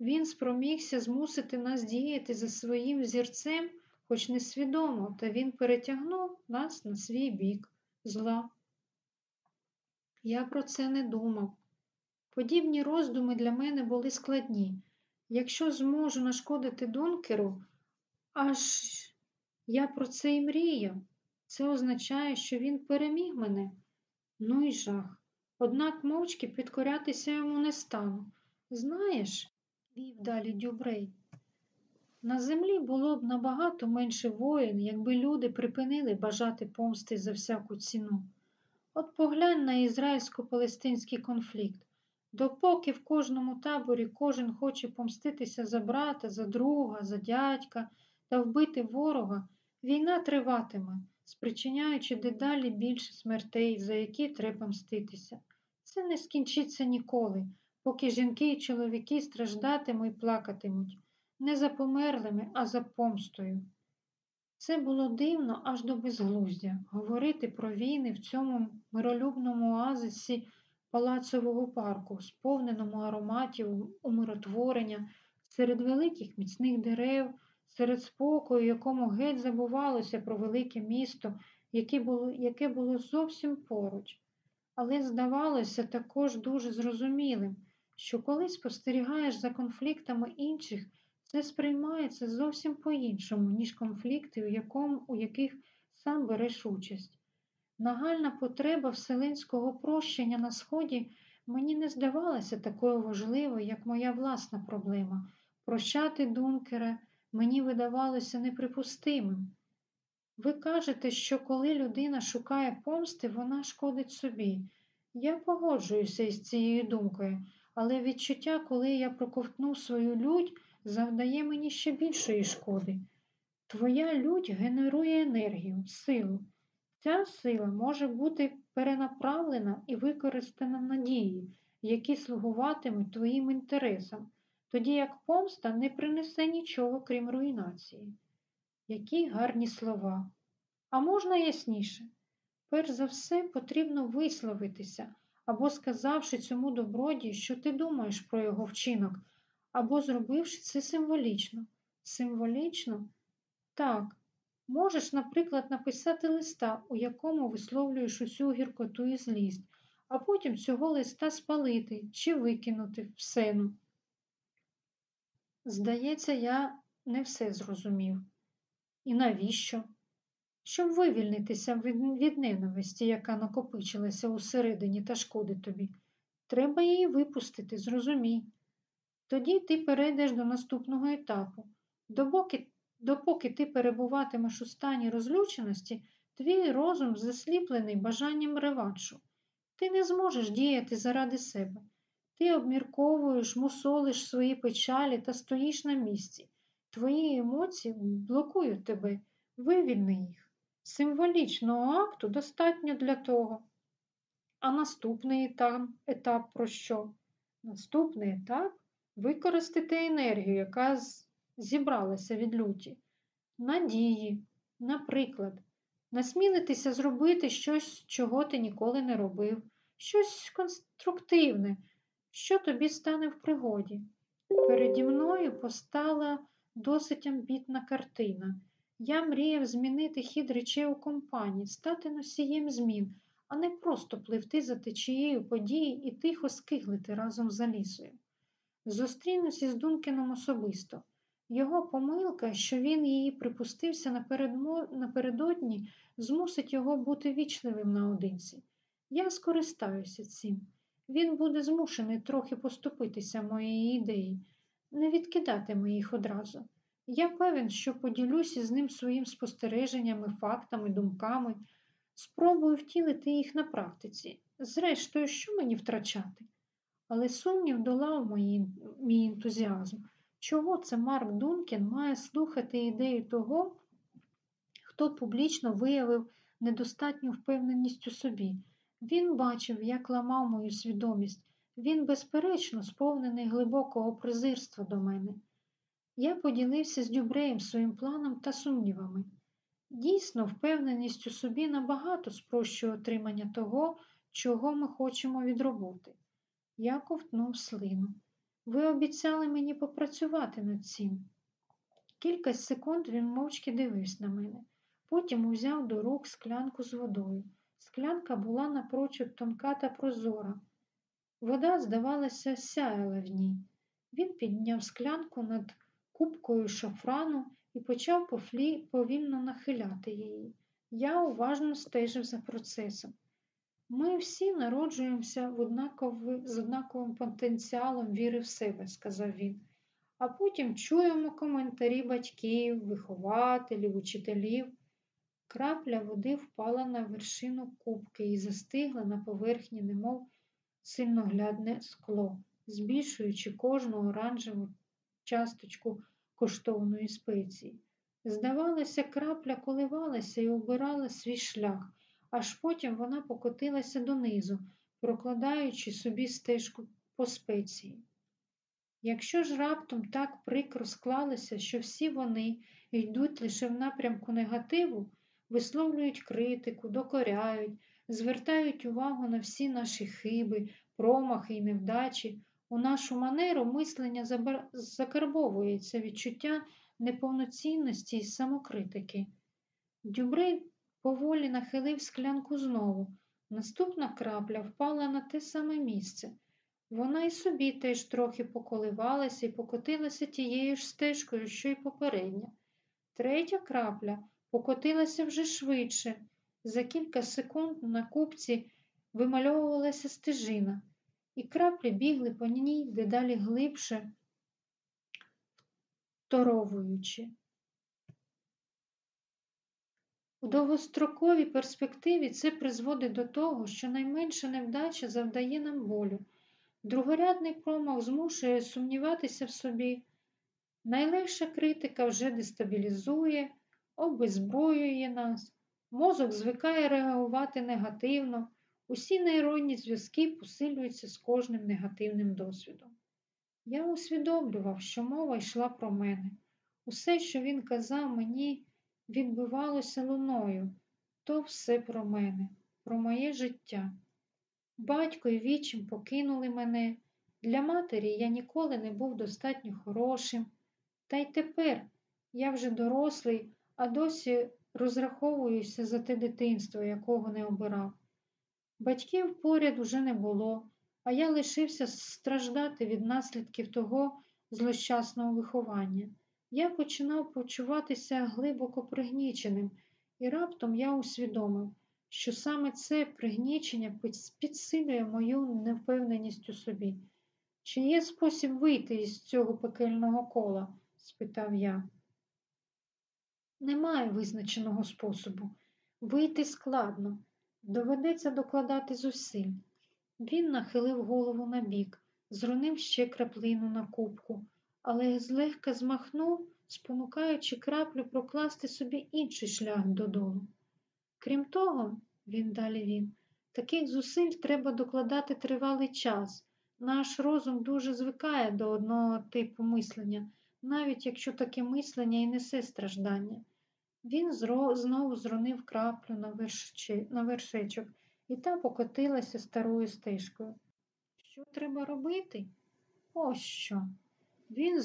Він спромігся змусити нас діяти за своїм взірцем, хоч несвідомо, та він перетягнув нас на свій бік зла. Я про це не думав. Подібні роздуми для мене були складні. Якщо зможу нашкодити Дункеру, аж я про це і мріяв. Це означає, що він переміг мене. Ну і жах. Однак мовчки підкорятися йому не стану. Знаєш, вів далі Дюбрей, на землі було б набагато менше воїн, якби люди припинили бажати помсти за всяку ціну. От поглянь на ізраїльсько-палестинський конфлікт. Допоки в кожному таборі кожен хоче помститися за брата, за друга, за дядька та вбити ворога, війна триватиме, спричиняючи дедалі більше смертей, за які треба мститися. Це не скінчиться ніколи, поки жінки і чоловіки страждатимуть і плакатимуть, не за померлими, а за помстою. Це було дивно аж до безглуздя говорити про війни в цьому миролюбному оазисі палацового парку, сповненому ароматів умиротворення, серед великих міцних дерев, серед спокою, якому геть забувалося про велике місто, яке було, яке було зовсім поруч. Але здавалося також дуже зрозумілим, що коли спостерігаєш за конфліктами інших, це сприймається зовсім по-іншому, ніж конфлікти, у, якому, у яких сам береш участь. Нагальна потреба вселенського прощення на Сході мені не здавалася такою важливою, як моя власна проблема. Прощати Дункера мені видавалося неприпустимим. Ви кажете, що коли людина шукає помсти, вона шкодить собі. Я погоджуюся із цією думкою, але відчуття, коли я проковтнув свою лють, завдає мені ще більшої шкоди. Твоя лють генерує енергію, силу. Ця сила може бути перенаправлена і використана на дії, які слугуватимуть твоїм інтересам, тоді як помста не принесе нічого, крім руйнації. Які гарні слова. А можна ясніше? Перш за все, потрібно висловитися або сказавши цьому добродію, що ти думаєш про його вчинок, або зробивши це символічно. Символічно? Так. Можеш, наприклад, написати листа, у якому висловлюєш усю гіркоту і злість, а потім цього листа спалити чи викинути в сену. Здається, я не все зрозумів. І навіщо? Щоб вивільнитися від, ненависті, яка накопичилася усередині та шкодить тобі. Треба її випустити, зрозумій. Тоді ти перейдеш до наступного етапу. Допоки, допоки ти перебуватимеш у стані розлюченості, твій розум засліплений бажанням реваншу. Ти не зможеш діяти заради себе. Ти обмірковуєш, мусолиш свої печалі та стоїш на місці. Твої емоції блокують тебе, вивільни їх. Символічного акту достатньо для того. А наступний етап, етап про що? Наступний етап використати енергію, яка зібралася від люті. Надії, наприклад, насмілитися зробити щось, чого ти ніколи не робив, щось конструктивне, що тобі стане в пригоді. Переді мною постала досить амбітна картина. Я мріяв змінити хід речей у компанії, стати носієм змін, а не просто пливти за течією події і тихо скиглити разом за лісою. Зустрінусь із Дункіном особисто. Його помилка, що він її припустився напередодні, змусить його бути вічливим наодинці. Я скористаюся цим. Він буде змушений трохи поступитися моєї ідеї, не відкидатиме їх одразу. Я певен, що поділюся з ним своїм спостереженнями, фактами, думками, спробую втілити їх на практиці. Зрештою, що мені втрачати? Але сумнів долав мій, мій ентузіазм. Чого це Марк Дункін має слухати ідею того, хто публічно виявив недостатню впевненість у собі? Він бачив, як ламав мою свідомість. Він, безперечно, сповнений глибокого презирства до мене. Я поділився з Дюбреєм своїм планом та сумнівами. Дійсно, впевненість у собі набагато спрощує отримання того, чого ми хочемо від роботи. Я ковтнув слину. Ви обіцяли мені попрацювати над цим. Кілька секунд він мовчки дивився на мене. Потім узяв до рук склянку з водою. Склянка була напрочуд тонка та прозора. Вода, здавалося, сяяла в ній. Він підняв склянку над кубкою шафрану і почав пофлі, повільно нахиляти її. Я уважно стежив за процесом. Ми всі народжуємося в однакови, з однаковим потенціалом віри в себе, сказав він, а потім чуємо коментарі батьків, вихователів, учителів. Крапля води впала на вершину кубки і застигла на поверхні, немов сильноглядне скло, збільшуючи кожну оранжеву часточку коштовної спеції. Здавалося, крапля коливалася і обирала свій шлях, аж потім вона покотилася донизу, прокладаючи собі стежку по спеції. Якщо ж раптом так прикро склалося, що всі вони йдуть лише в напрямку негативу, висловлюють критику, докоряють, звертають увагу на всі наші хиби, промахи і невдачі, у нашу манеру мислення закарбовується відчуття неповноцінності і самокритики. Дюбрей поволі нахилив склянку знову. Наступна крапля впала на те саме місце. Вона й собі теж трохи поколивалася і покотилася тією ж стежкою, що й попередня. Третя крапля покотилася вже швидше. За кілька секунд на купці вимальовувалася стежина, і краплі бігли по ній дедалі глибше, второвуючи. У довгостроковій перспективі це призводить до того, що найменша невдача завдає нам болю. Другорядний промах змушує сумніватися в собі. Найлегша критика вже дестабілізує, обезброює нас, мозок звикає реагувати негативно, усі нейронні зв'язки посилюються з кожним негативним досвідом. Я усвідомлював, що мова йшла про мене. Усе, що він казав мені, відбивалося луною, то все про мене, про моє життя. Батько і вічим покинули мене. Для матері я ніколи не був достатньо хорошим. Та й тепер я вже дорослий, а досі розраховуюся за те дитинство, якого не обирав. Батьків поряд уже не було, а я лишився страждати від наслідків того злощасного виховання. Я починав почуватися глибоко пригніченим, і раптом я усвідомив, що саме це пригнічення підсилює мою невпевненість у собі. Чи є спосіб вийти із цього пекельного кола? спитав я. Немає визначеного способу. Вийти складно, доведеться докладати зусиль. Він нахилив голову на бік, зронив ще краплину на кубку, але злегка змахнув, спонукаючи краплю прокласти собі інший шлях додолу. Крім того, він далі він, таких зусиль треба докладати тривалий час. Наш розум дуже звикає до одного типу мислення, навіть якщо таке мислення і несе страждання. Він зро... знову зронив краплю на, вершечі... на вершечок і та покотилася старою стежкою. Що треба робити? Ось що. Він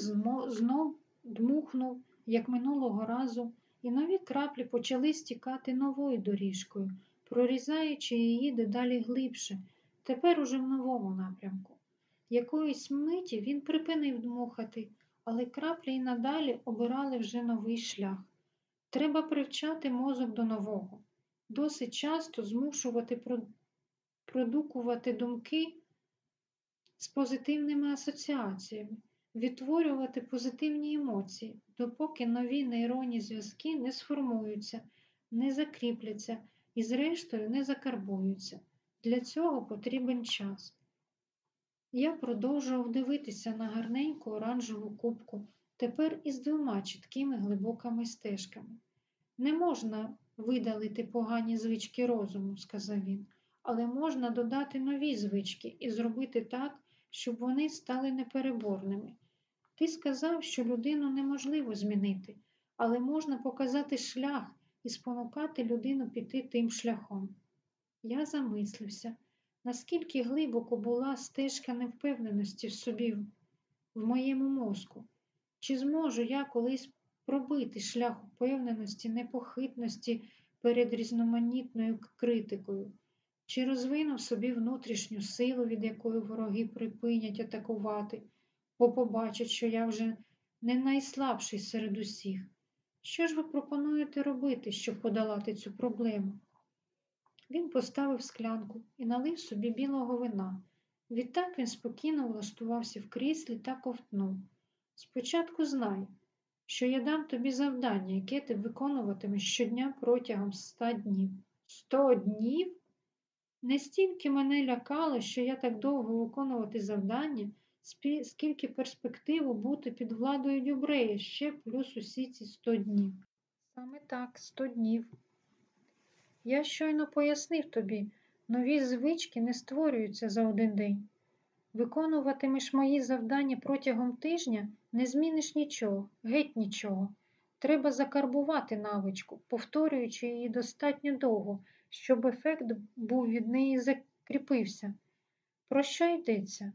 знов дмухнув, як минулого разу, і нові краплі почали стікати новою доріжкою, прорізаючи її дедалі глибше, тепер уже в новому напрямку. Якоїсь миті він припинив дмухати, але краплі й надалі обирали вже новий шлях. Треба привчати мозок до нового, досить часто змушувати продукувати думки з позитивними асоціаціями, відтворювати позитивні емоції, допоки нові нейронні зв'язки не сформуються, не закріпляться і, зрештою, не закарбуються. Для цього потрібен час. Я продовжував дивитися на гарненьку оранжеву кубку, тепер із двома чіткими глибокими стежками. Не можна видалити погані звички розуму, сказав він, але можна додати нові звички і зробити так, щоб вони стали непереборними. Ти сказав, що людину неможливо змінити, але можна показати шлях і спонукати людину піти тим шляхом. Я замислився. наскільки глибоко була стежка невпевненості в собі в моєму мозку? Чи зможу я колись пробити шлях упевненості, непохитності перед різноманітною критикою? Чи розвинув собі внутрішню силу, від якої вороги припинять атакувати, бо побачать, що я вже не найслабший серед усіх? Що ж ви пропонуєте робити, щоб подолати цю проблему? Він поставив склянку і налив собі білого вина. Відтак він спокійно влаштувався в кріслі та ковтнув. Спочатку знай, що я дам тобі завдання, яке ти виконуватимеш щодня протягом ста днів. Сто днів? Не стільки мене лякало, що я так довго виконувати завдання, скільки перспективу бути під владою Дюбрея ще плюс усі ці сто днів. Саме так, сто днів. Я щойно пояснив тобі, нові звички не створюються за один день. Виконуватимеш мої завдання протягом тижня, не зміниш нічого, геть нічого. Треба закарбувати навичку, повторюючи її достатньо довго, щоб ефект був від неї закріпився. Про що йдеться?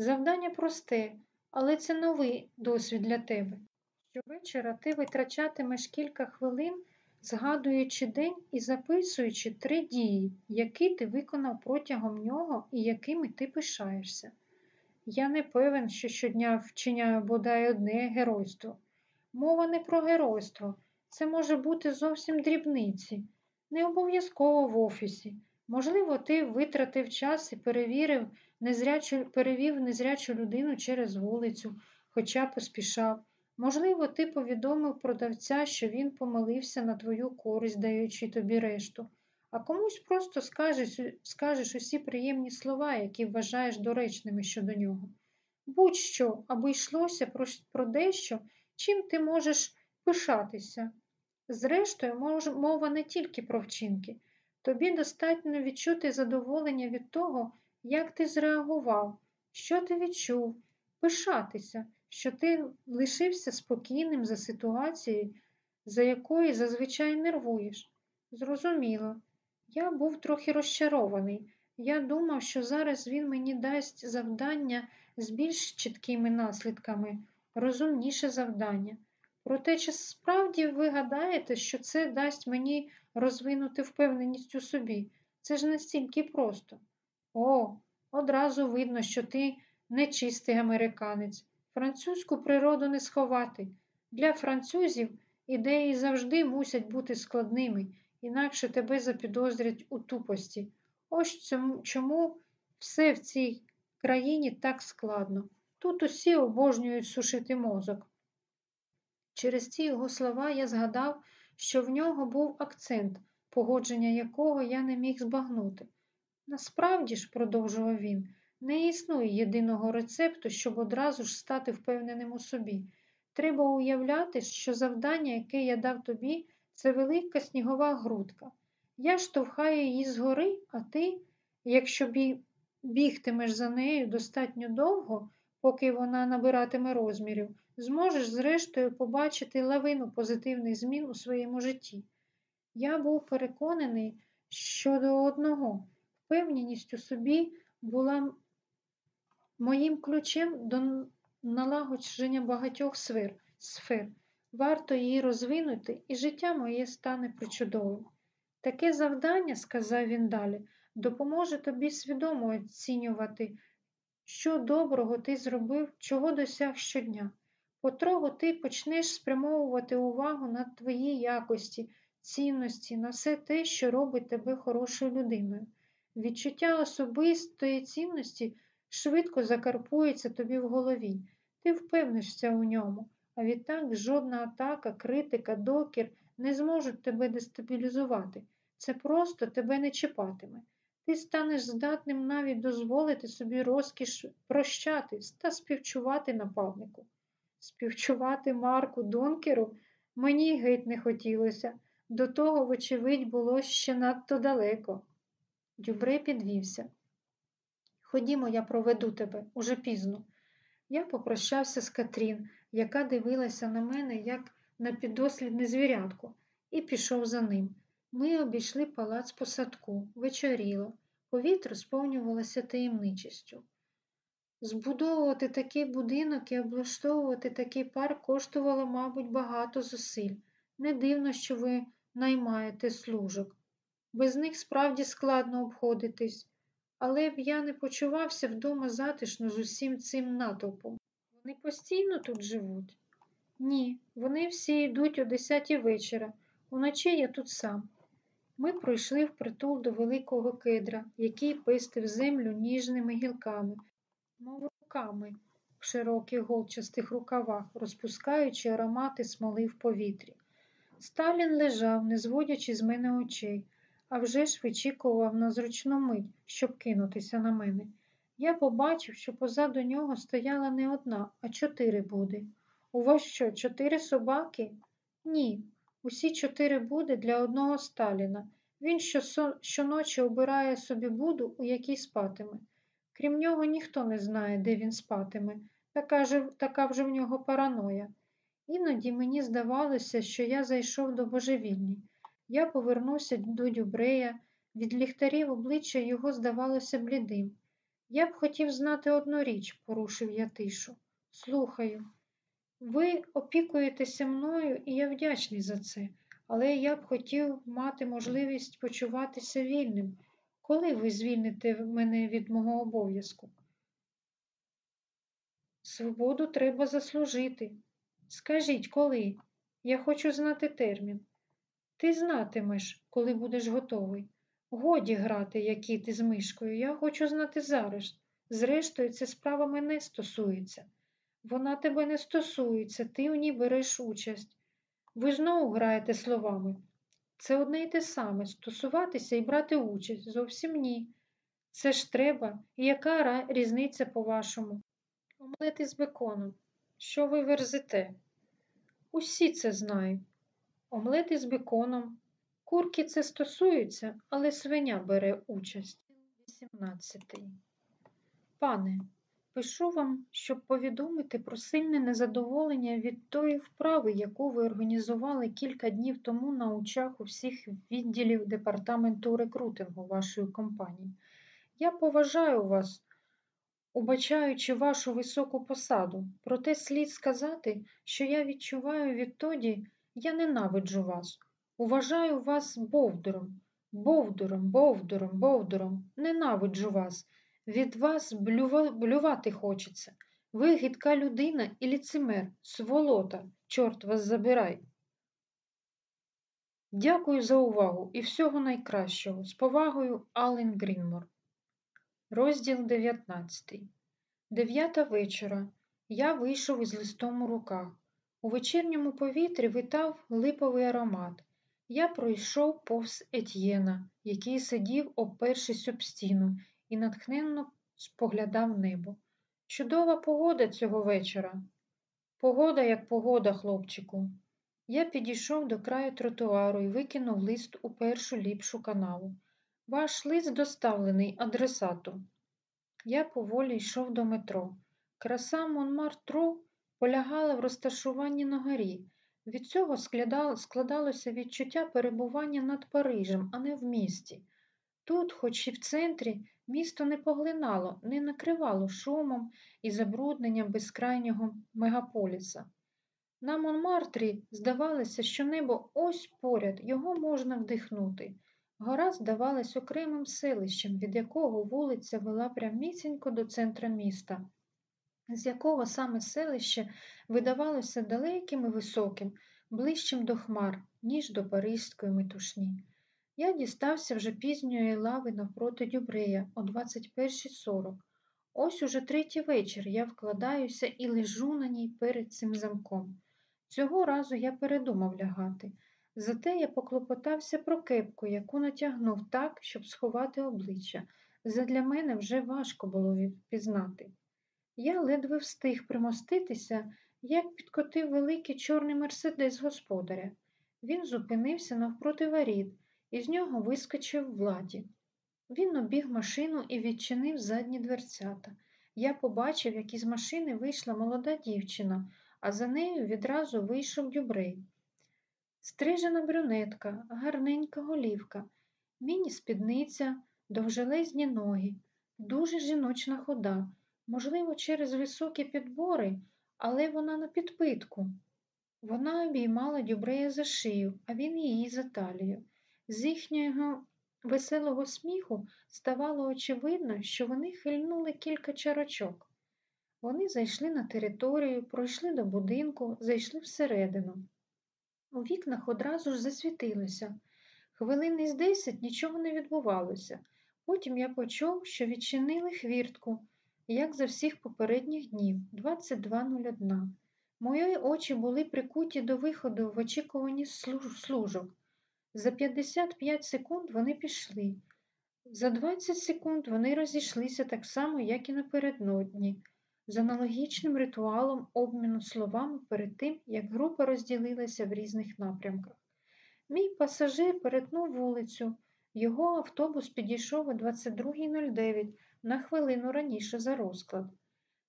Завдання просте, але це новий досвід для тебе. Щовечора ти витрачатимеш кілька хвилин, згадуючи день і записуючи три дії, які ти виконав протягом нього і якими ти пишаєшся. Я не певен, що щодня вчиняю бодай одне геройство. Мова не про геройство, це може бути зовсім дрібниці, не обов'язково в офісі. Можливо, ти витратив час і перевірив незрячу, перевів незрячу людину через вулицю, хоча поспішав. Можливо, ти повідомив продавця, що він помилився на твою користь, даючи тобі решту, а комусь просто скажеш, скажеш усі приємні слова, які вважаєш доречними щодо нього. Будь-що, аби йшлося про, про дещо, чим ти можеш пишатися. Зрештою, мож, мова не тільки про вчинки. Тобі достатньо відчути задоволення від того, як ти зреагував, що ти відчув, пишатися, що ти лишився спокійним за ситуацією, за якої зазвичай нервуєш. Зрозуміло, я був трохи розчарований. Я думав, що зараз він мені дасть завдання з більш чіткими наслідками, розумніше завдання. Проте, чи справді ви гадаєте, що це дасть мені розвинути впевненість у собі? Це ж настільки просто. О, одразу видно, що ти не чистий американець. Французьку природу не сховати. Для французів ідеї завжди мусять бути складними, інакше тебе запідозрять у тупості. Ось чому все в цій країні так складно. Тут усі обожнюють сушити мозок. Через ці його слова я згадав, що в нього був акцент, погодження якого я не міг збагнути. Насправді ж, продовжував він, не існує єдиного рецепту, щоб одразу ж стати впевненим у собі. Треба уявляти, що завдання, яке я дав тобі, це велика снігова грудка. Я штовхаю її згори, а ти, якщо бігтимеш за нею достатньо довго, поки вона набиратиме розмірів, зможеш, зрештою, побачити лавину позитивних змін у своєму житті. Я був переконаний щодо одного. Впевненість у собі була моїм ключем до налагодження багатьох сфер. Варто її розвинути, і життя моє стане причудовим. Таке завдання, сказав він далі, допоможе тобі свідомо оцінювати, що доброго ти зробив, чого досяг щодня. Потроху ти почнеш спрямовувати увагу на твої якості, цінності, на все те, що робить тебе хорошою людиною. Відчуття особистої цінності швидко закарпується тобі в голові. Ти впевнишся у ньому, а відтак жодна атака, критика, докір не зможуть тебе дестабілізувати. Це просто тебе не чіпатиме. Ти станеш здатним навіть дозволити собі розкіш прощати та співчувати нападнику. Співчувати Марку Донкеру мені геть не хотілося. До того, вочевидь, було ще надто далеко. Дюбре підвівся. Ходімо, я проведу тебе уже пізно. Я попрощався з Катрін, яка дивилася на мене, як на підослідне звірятку, і пішов за ним. Ми обійшли палац по садку, вечоріло. Повітря сповнювалося таємничістю. Збудовувати такий будинок і облаштовувати такий парк коштувало, мабуть, багато зусиль. Не дивно, що ви наймаєте служок. Без них справді складно обходитись, але б я не почувався вдома затишно з усім цим натовпом. Вони постійно тут живуть? Ні, вони всі йдуть о десятій вечора. Уночі я тут сам. Ми пройшли впритул до великого кедра, який пистив землю ніжними гілками, мов руками в широких голчастих рукавах, розпускаючи аромати смоли в повітрі. Сталін лежав, не зводячи з мене очей, а вже ж вичікував на зручну мить, щоб кинутися на мене. Я побачив, що позаду нього стояла не одна, а чотири буди. У вас що, чотири собаки? Ні. Усі чотири буди для одного Сталіна. Він щоночі обирає собі буду, у якій спатиме. Крім нього, ніхто не знає, де він спатиме. Така, же, така вже в нього параноя. Іноді мені здавалося, що я зайшов до божевільні. Я повернувся до Дюбрея, від ліхтарів обличчя його здавалося блідим. Я б хотів знати одну річ, порушив я тишу. Слухаю. Ви опікуєтеся мною, і я вдячний за це, але я б хотів мати можливість почуватися вільним. Коли ви звільните мене від мого обов'язку? Свободу треба заслужити. Скажіть, коли? Я хочу знати термін. Ти знатимеш, коли будеш готовий. Годі грати, які ти з мишкою. Я хочу знати зараз. Зрештою, ця справа мене стосується. Вона тебе не стосується, ти в ній береш участь. Ви знову граєте словами. Це одне й те саме стосуватися і брати участь. Зовсім ні. Це ж треба. І яка різниця по-вашому? Омлети з беконом. Що ви верзете? Усі це знають. Омлети з беконом. Курки це стосується, але свиня бере участь. 18. Пане, пишу вам, щоб повідомити про сильне незадоволення від тої вправи, яку ви організували кілька днів тому на очах у всіх відділів департаменту рекрутингу вашої компанії. Я поважаю вас, убачаючи вашу високу посаду, проте слід сказати, що я відчуваю відтоді, я ненавиджу вас. Уважаю вас бовдуром, бовдуром, бовдуром, бовдуром, ненавиджу вас. Від вас блюва, блювати хочеться. Ви гидка людина і ліцемер, сволота, чорт вас забирай. Дякую за увагу і всього найкращого. З повагою Ален Грінмор. Розділ 19. Дев'ята вечора. Я вийшов із листом у руках. У вечірньому повітрі витав липовий аромат. Я пройшов повз Етьєна, який сидів, опершись об стіну, і натхненно споглядав небо. Чудова погода цього вечора. Погода, як погода, хлопчику. Я підійшов до краю тротуару і викинув лист у першу ліпшу канаву. Ваш лист доставлений адресату. Я поволі йшов до метро. Краса Монмартру полягала в розташуванні на горі. Від цього складалося відчуття перебування над Парижем, а не в місті. Тут, хоч і в центрі, місто не поглинало, не накривало шумом і забрудненням безкрайнього мегаполіса. На Монмартрі здавалося, що небо ось поряд, його можна вдихнути. Гора здавалась окремим селищем, від якого вулиця вела прямісінько до центра міста, з якого саме селище видавалося далеким і високим, ближчим до хмар, ніж до паризької метушні. Я дістався вже пізньої лави навпроти Дюбрея о 21.40. Ось уже третій вечір я вкладаюся і лежу на ній перед цим замком. Цього разу я передумав лягати. Зате я поклопотався про кепку, яку натягнув так, щоб сховати обличчя. Задля мене вже важко було впізнати. Я ледве встиг примоститися, як підкотив великий чорний мерседес господаря. Він зупинився навпроти воріт, і з нього вискочив владі. Він обіг машину і відчинив задні дверцята. Я побачив, як із машини вийшла молода дівчина, а за нею відразу вийшов дюбрей. Стрижена брюнетка, гарненька голівка, міні-спідниця довжелезні ноги, дуже жіночна хода, можливо, через високі підбори, але вона на підпитку. Вона обіймала Дюбрея за шию, а він її за талію. З їхнього веселого сміху ставало очевидно, що вони хильнули кілька чарочок. Вони зайшли на територію, пройшли до будинку, зайшли всередину. У вікнах одразу ж засвітилося. Хвилин із десять нічого не відбувалося. Потім я почув, що відчинили хвіртку, як за всіх попередніх днів, 22.01. Мої очі були прикуті до виходу в очікуванні служок. За 55 секунд вони пішли. За 20 секунд вони розійшлися так само, як і напередодні, з аналогічним ритуалом обміну словами перед тим, як група розділилася в різних напрямках. Мій пасажир перетнув вулицю. Його автобус підійшов о 22.09 на хвилину раніше за розклад.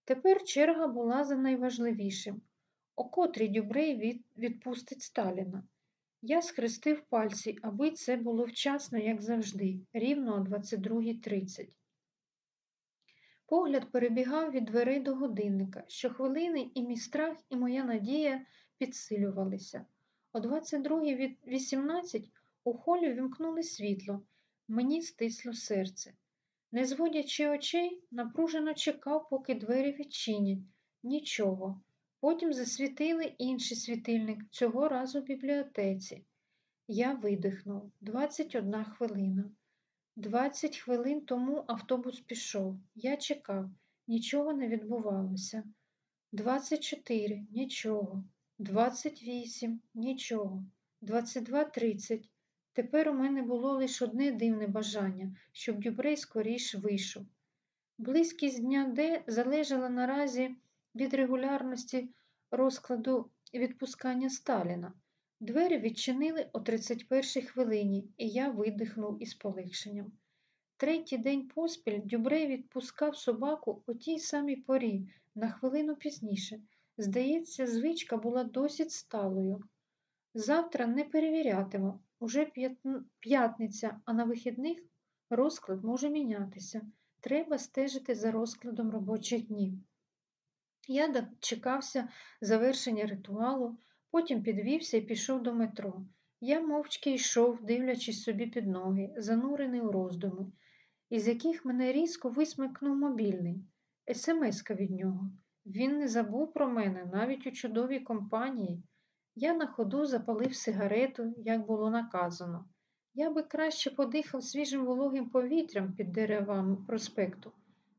Тепер черга була за найважливішим. О котрій Дюбрей відпустить Сталіна. Я схрестив пальці, аби це було вчасно, як завжди, рівно о 22.30. Погляд перебігав від дверей до годинника. Щохвилини і мій страх, і моя надія підсилювалися. О 22.18 у холі вімкнули світло. Мені стисло серце. Не зводячи очей, напружено чекав, поки двері відчинять. Нічого. Потім засвітили інший світильник, цього разу в бібліотеці. Я видихнув 21 хвилина. 20 хвилин тому автобус пішов. Я чекав, нічого не відбувалося. 24 нічого. 28 нічого. 22.30. Тепер у мене було лише одне дивне бажання, щоб Дюбрей скоріш вийшов. Близькість дня Д залежала наразі від регулярності розкладу відпускання Сталіна. Двері відчинили о 31-й хвилині, і я видихнув із полегшенням. Третій день поспіль Дюбрей відпускав собаку о тій самій порі, на хвилину пізніше. Здається, звичка була досить сталою. Завтра не перевірятиму, уже п'ятниця, а на вихідних розклад може мінятися. Треба стежити за розкладом робочих днів. Я дочекався завершення ритуалу, потім підвівся і пішов до метро. Я мовчки йшов, дивлячись собі під ноги, занурений у роздуми, із яких мене різко висмикнув мобільний, смска від нього. Він не забув про мене навіть у чудовій компанії. Я на ходу запалив сигарету, як було наказано. Я би краще подихав свіжим вологим повітрям під деревами проспекту.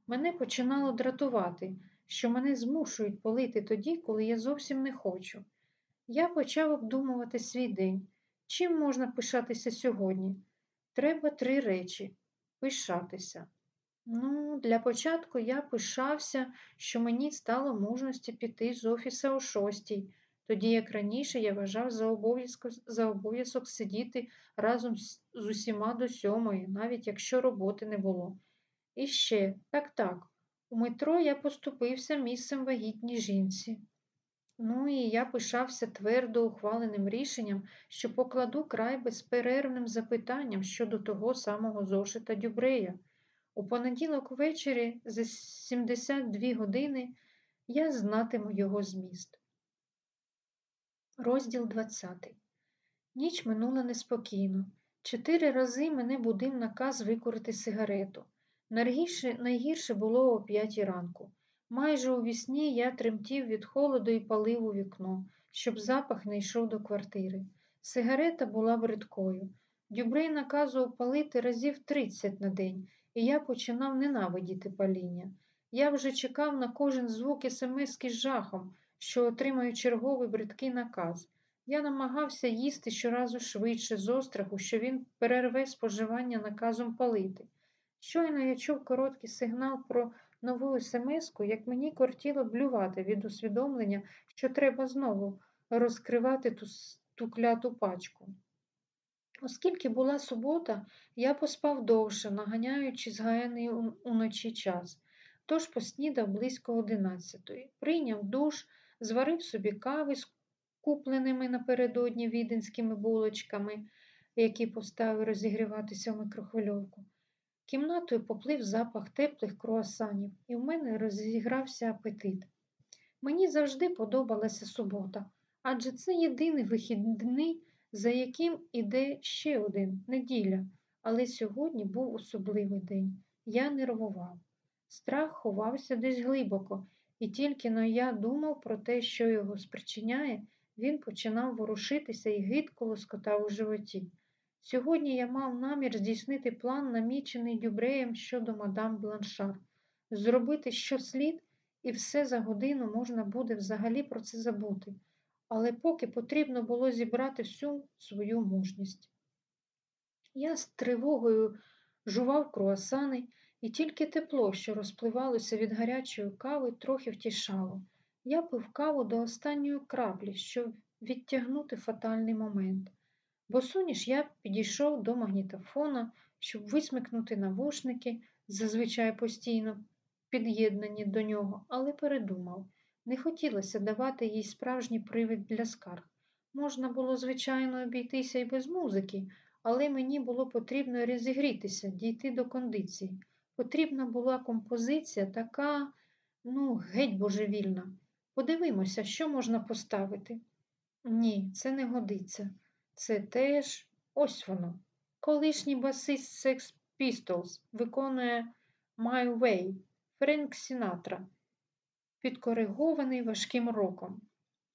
Мене починало дратувати що мене змушують полити тоді, коли я зовсім не хочу. Я почав обдумувати свій день. Чим можна пишатися сьогодні? Треба три речі пишатися. Ну, для початку я пишався, що мені стало мужності піти з офіса о шостій, тоді як раніше я вважав за обов'язок сидіти разом з усіма до сьомої, навіть якщо роботи не було. І ще, так так, у метро я поступився місцем вагітній жінці. Ну і я пишався твердо ухваленим рішенням, що покладу край безперервним запитанням щодо того самого зошита Дюбрея. У понеділок ввечері за 72 години я знатиму його зміст. Розділ 20 Ніч минула неспокійно. Чотири рази мене будив наказ викурити сигарету. Найгірше, найгірше було о п'ятій ранку. Майже у вісні я тремтів від холоду і палив у вікно, щоб запах не йшов до квартири. Сигарета була бридкою. Дюбрей наказував палити разів тридцять на день, і я починав ненавидіти паління. Я вже чекав на кожен звук смски з жахом, що отримаю черговий бридкий наказ. Я намагався їсти щоразу швидше з остраху, що він перерве споживання наказом палити. Щойно я чув короткий сигнал про нову смс-ку, як мені кортіло блювати від усвідомлення, що треба знову розкривати ту, ту кляту пачку. Оскільки була субота, я поспав довше, наганяючи згаяний уночі час, тож поснідав близько одинадцятої, прийняв душ, зварив собі кави з купленими напередодні віденськими булочками, які поставив розігріватися в микрохвильовку. Кімнатою поплив запах теплих круасанів, і в мене розігрався апетит. Мені завжди подобалася субота, адже це єдиний вихідний, за яким іде ще один неділя. Але сьогодні був особливий день. Я нервував. Страх ховався десь глибоко, і тільки но я думав про те, що його спричиняє, він починав ворушитися і гидко лоскотав у животі. Сьогодні я мав намір здійснити план, намічений Дюбреєм щодо мадам Бланшар, зробити що слід, і все за годину можна буде взагалі про це забути. Але поки потрібно було зібрати всю свою мужність. Я з тривогою жував круасани, і тільки тепло, що розпливалося від гарячої кави, трохи втішало. Я пив каву до останньої краплі, щоб відтягнути фатальний момент. Босоніж я підійшов до магнітофона, щоб висмикнути навушники, зазвичай постійно під'єднані до нього, але передумав. Не хотілося давати їй справжній привід для скарг. Можна було, звичайно, обійтися і без музики, але мені було потрібно розігрітися, дійти до кондиції. Потрібна була композиція така, ну, геть божевільна. Подивимося, що можна поставити. Ні, це не годиться. Це теж ось воно. Колишній басист Sex Pistols виконує My Way Френк Сінатра, підкоригований важким роком.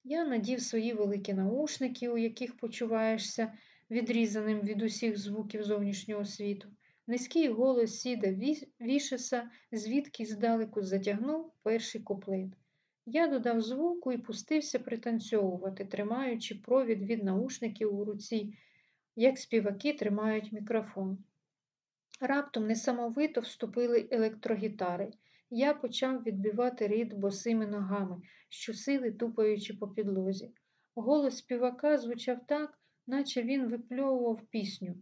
Я надів свої великі наушники, у яких почуваєшся відрізаним від усіх звуків зовнішнього світу. Низький голос сіда вішеса, звідки здалеку затягнув перший куплет. Я додав звуку і пустився пританцьовувати, тримаючи провід від наушників у руці, як співаки тримають мікрофон. Раптом несамовито вступили електрогітари. Я почав відбивати рід босими ногами, щосили тупаючи по підлозі. Голос співака звучав так, наче він випльовував пісню.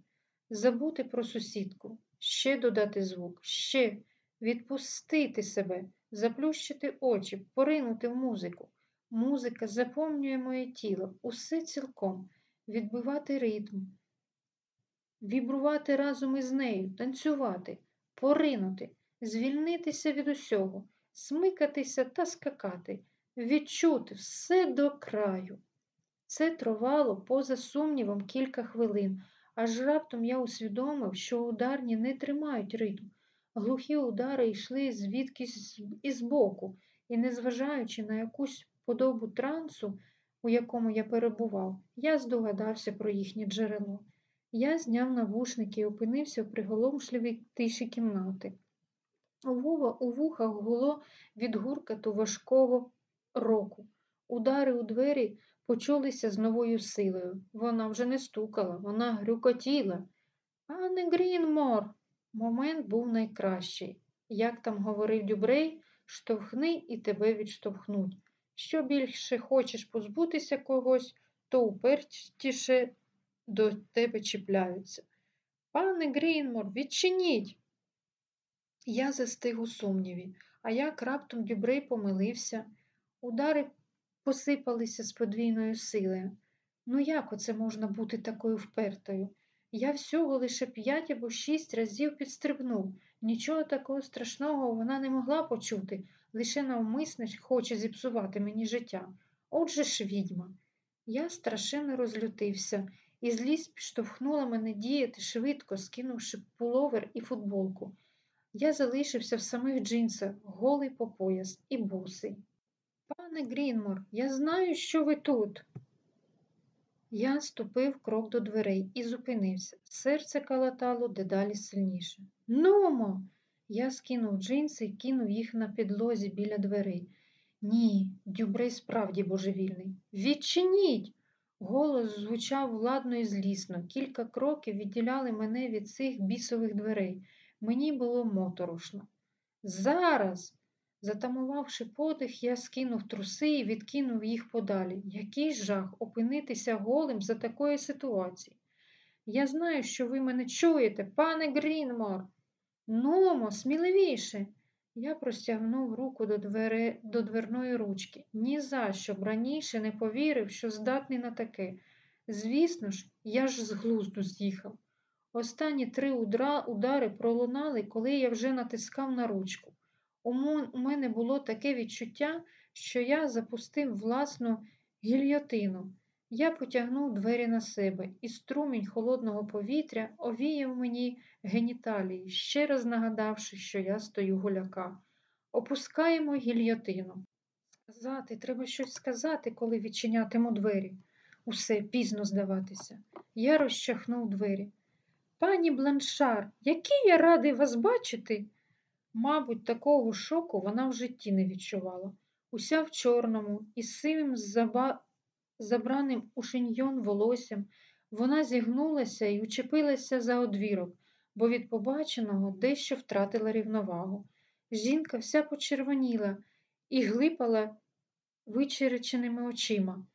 Забути про сусідку, ще додати звук, ще відпустити себе, заплющити очі, поринути в музику. Музика заповнює моє тіло, усе цілком, відбивати ритм, вібрувати разом із нею, танцювати, поринути, звільнитися від усього, смикатися та скакати, відчути все до краю. Це тривало, поза сумнівом, кілька хвилин, аж раптом я усвідомив, що ударні не тримають ритм. Глухі удари йшли звідкись із боку, і, незважаючи на якусь подобу трансу, у якому я перебував, я здогадався про їхнє джерело. Я зняв навушники і опинився в приголомшливій тиші кімнати. Вова, у вухах гуло від гуркату важкого року. Удари у двері почулися з новою силою. Вона вже не стукала, вона грюкотіла. Пане Грінмор, момент був найкращий. Як там говорив Дюбрей, штовхни і тебе відштовхнуть. Що більше хочеш позбутися когось, то упертіше до тебе чіпляються. Пане Грінмор, відчиніть. Я застиг у сумніві, а як раптом Дюбрей помилився. Удари посипалися з подвійною силою. Ну як оце можна бути такою впертою? Я всього лише п'ять або шість разів підстрибнув. Нічого такого страшного вона не могла почути, лише навмисне хоче зіпсувати мені життя. Отже ж відьма. Я страшенно розлютився, і злість підштовхнула мене діяти швидко, скинувши пуловер і футболку. Я залишився в самих джинсах, голий по пояс і босий. Пане Грінмор, я знаю, що ви тут. Я ступив крок до дверей і зупинився. Серце калатало дедалі сильніше. Нумо. Я скинув джинси і кинув їх на підлозі біля дверей. Ні, Дюбрей справді божевільний. Відчиніть. Голос звучав владно і злісно. Кілька кроків відділяли мене від цих бісових дверей. Мені було моторошно. Зараз. Затамувавши подих, я скинув труси і відкинув їх подалі. Який жах опинитися голим за такої ситуації. Я знаю, що ви мене чуєте, пане Грінмор. Нумо, сміливіше. Я простягнув руку до двери, до дверної ручки. Ні за що б раніше не повірив, що здатний на таке. Звісно ж, я ж з глузду з'їхав. Останні три удари пролунали, коли я вже натискав на ручку. У мене було таке відчуття, що я запустив власну гільйотину. Я потягнув двері на себе, і струмінь холодного повітря овіяв мені геніталії, ще раз нагадавши, що я стою голяка. Опускаємо гільйотину. Сказати, треба щось сказати, коли відчинятиму двері. Усе пізно здаватися. Я розчахнув двері. Пані Бланшар, який я радий вас бачити. Мабуть, такого шоку вона в житті не відчувала. Уся в чорному, із сивим заба... забраним у шиньйон волоссям, вона зігнулася і учепилася за одвірок, бо від побаченого дещо втратила рівновагу. Жінка вся почервоніла і глипала вичереченими очима.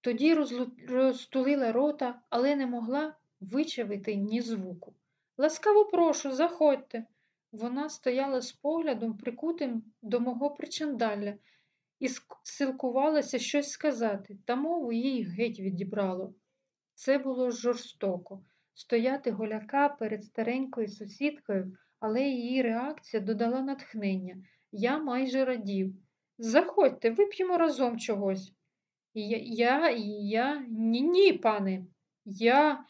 Тоді розлу- розтулила рота, але не могла вичавити ні звуку. Ласкаво прошу, заходьте. Вона стояла з поглядом, прикутим до мого причандалля, і силкувалася щось сказати, та мову їй геть відібрало. Це було жорстоко стояти голяка перед старенькою сусідкою, але її реакція додала натхнення. Я майже радів. Заходьте, вип'ємо разом чогось. Я, я, я, ні, ні, пане, я.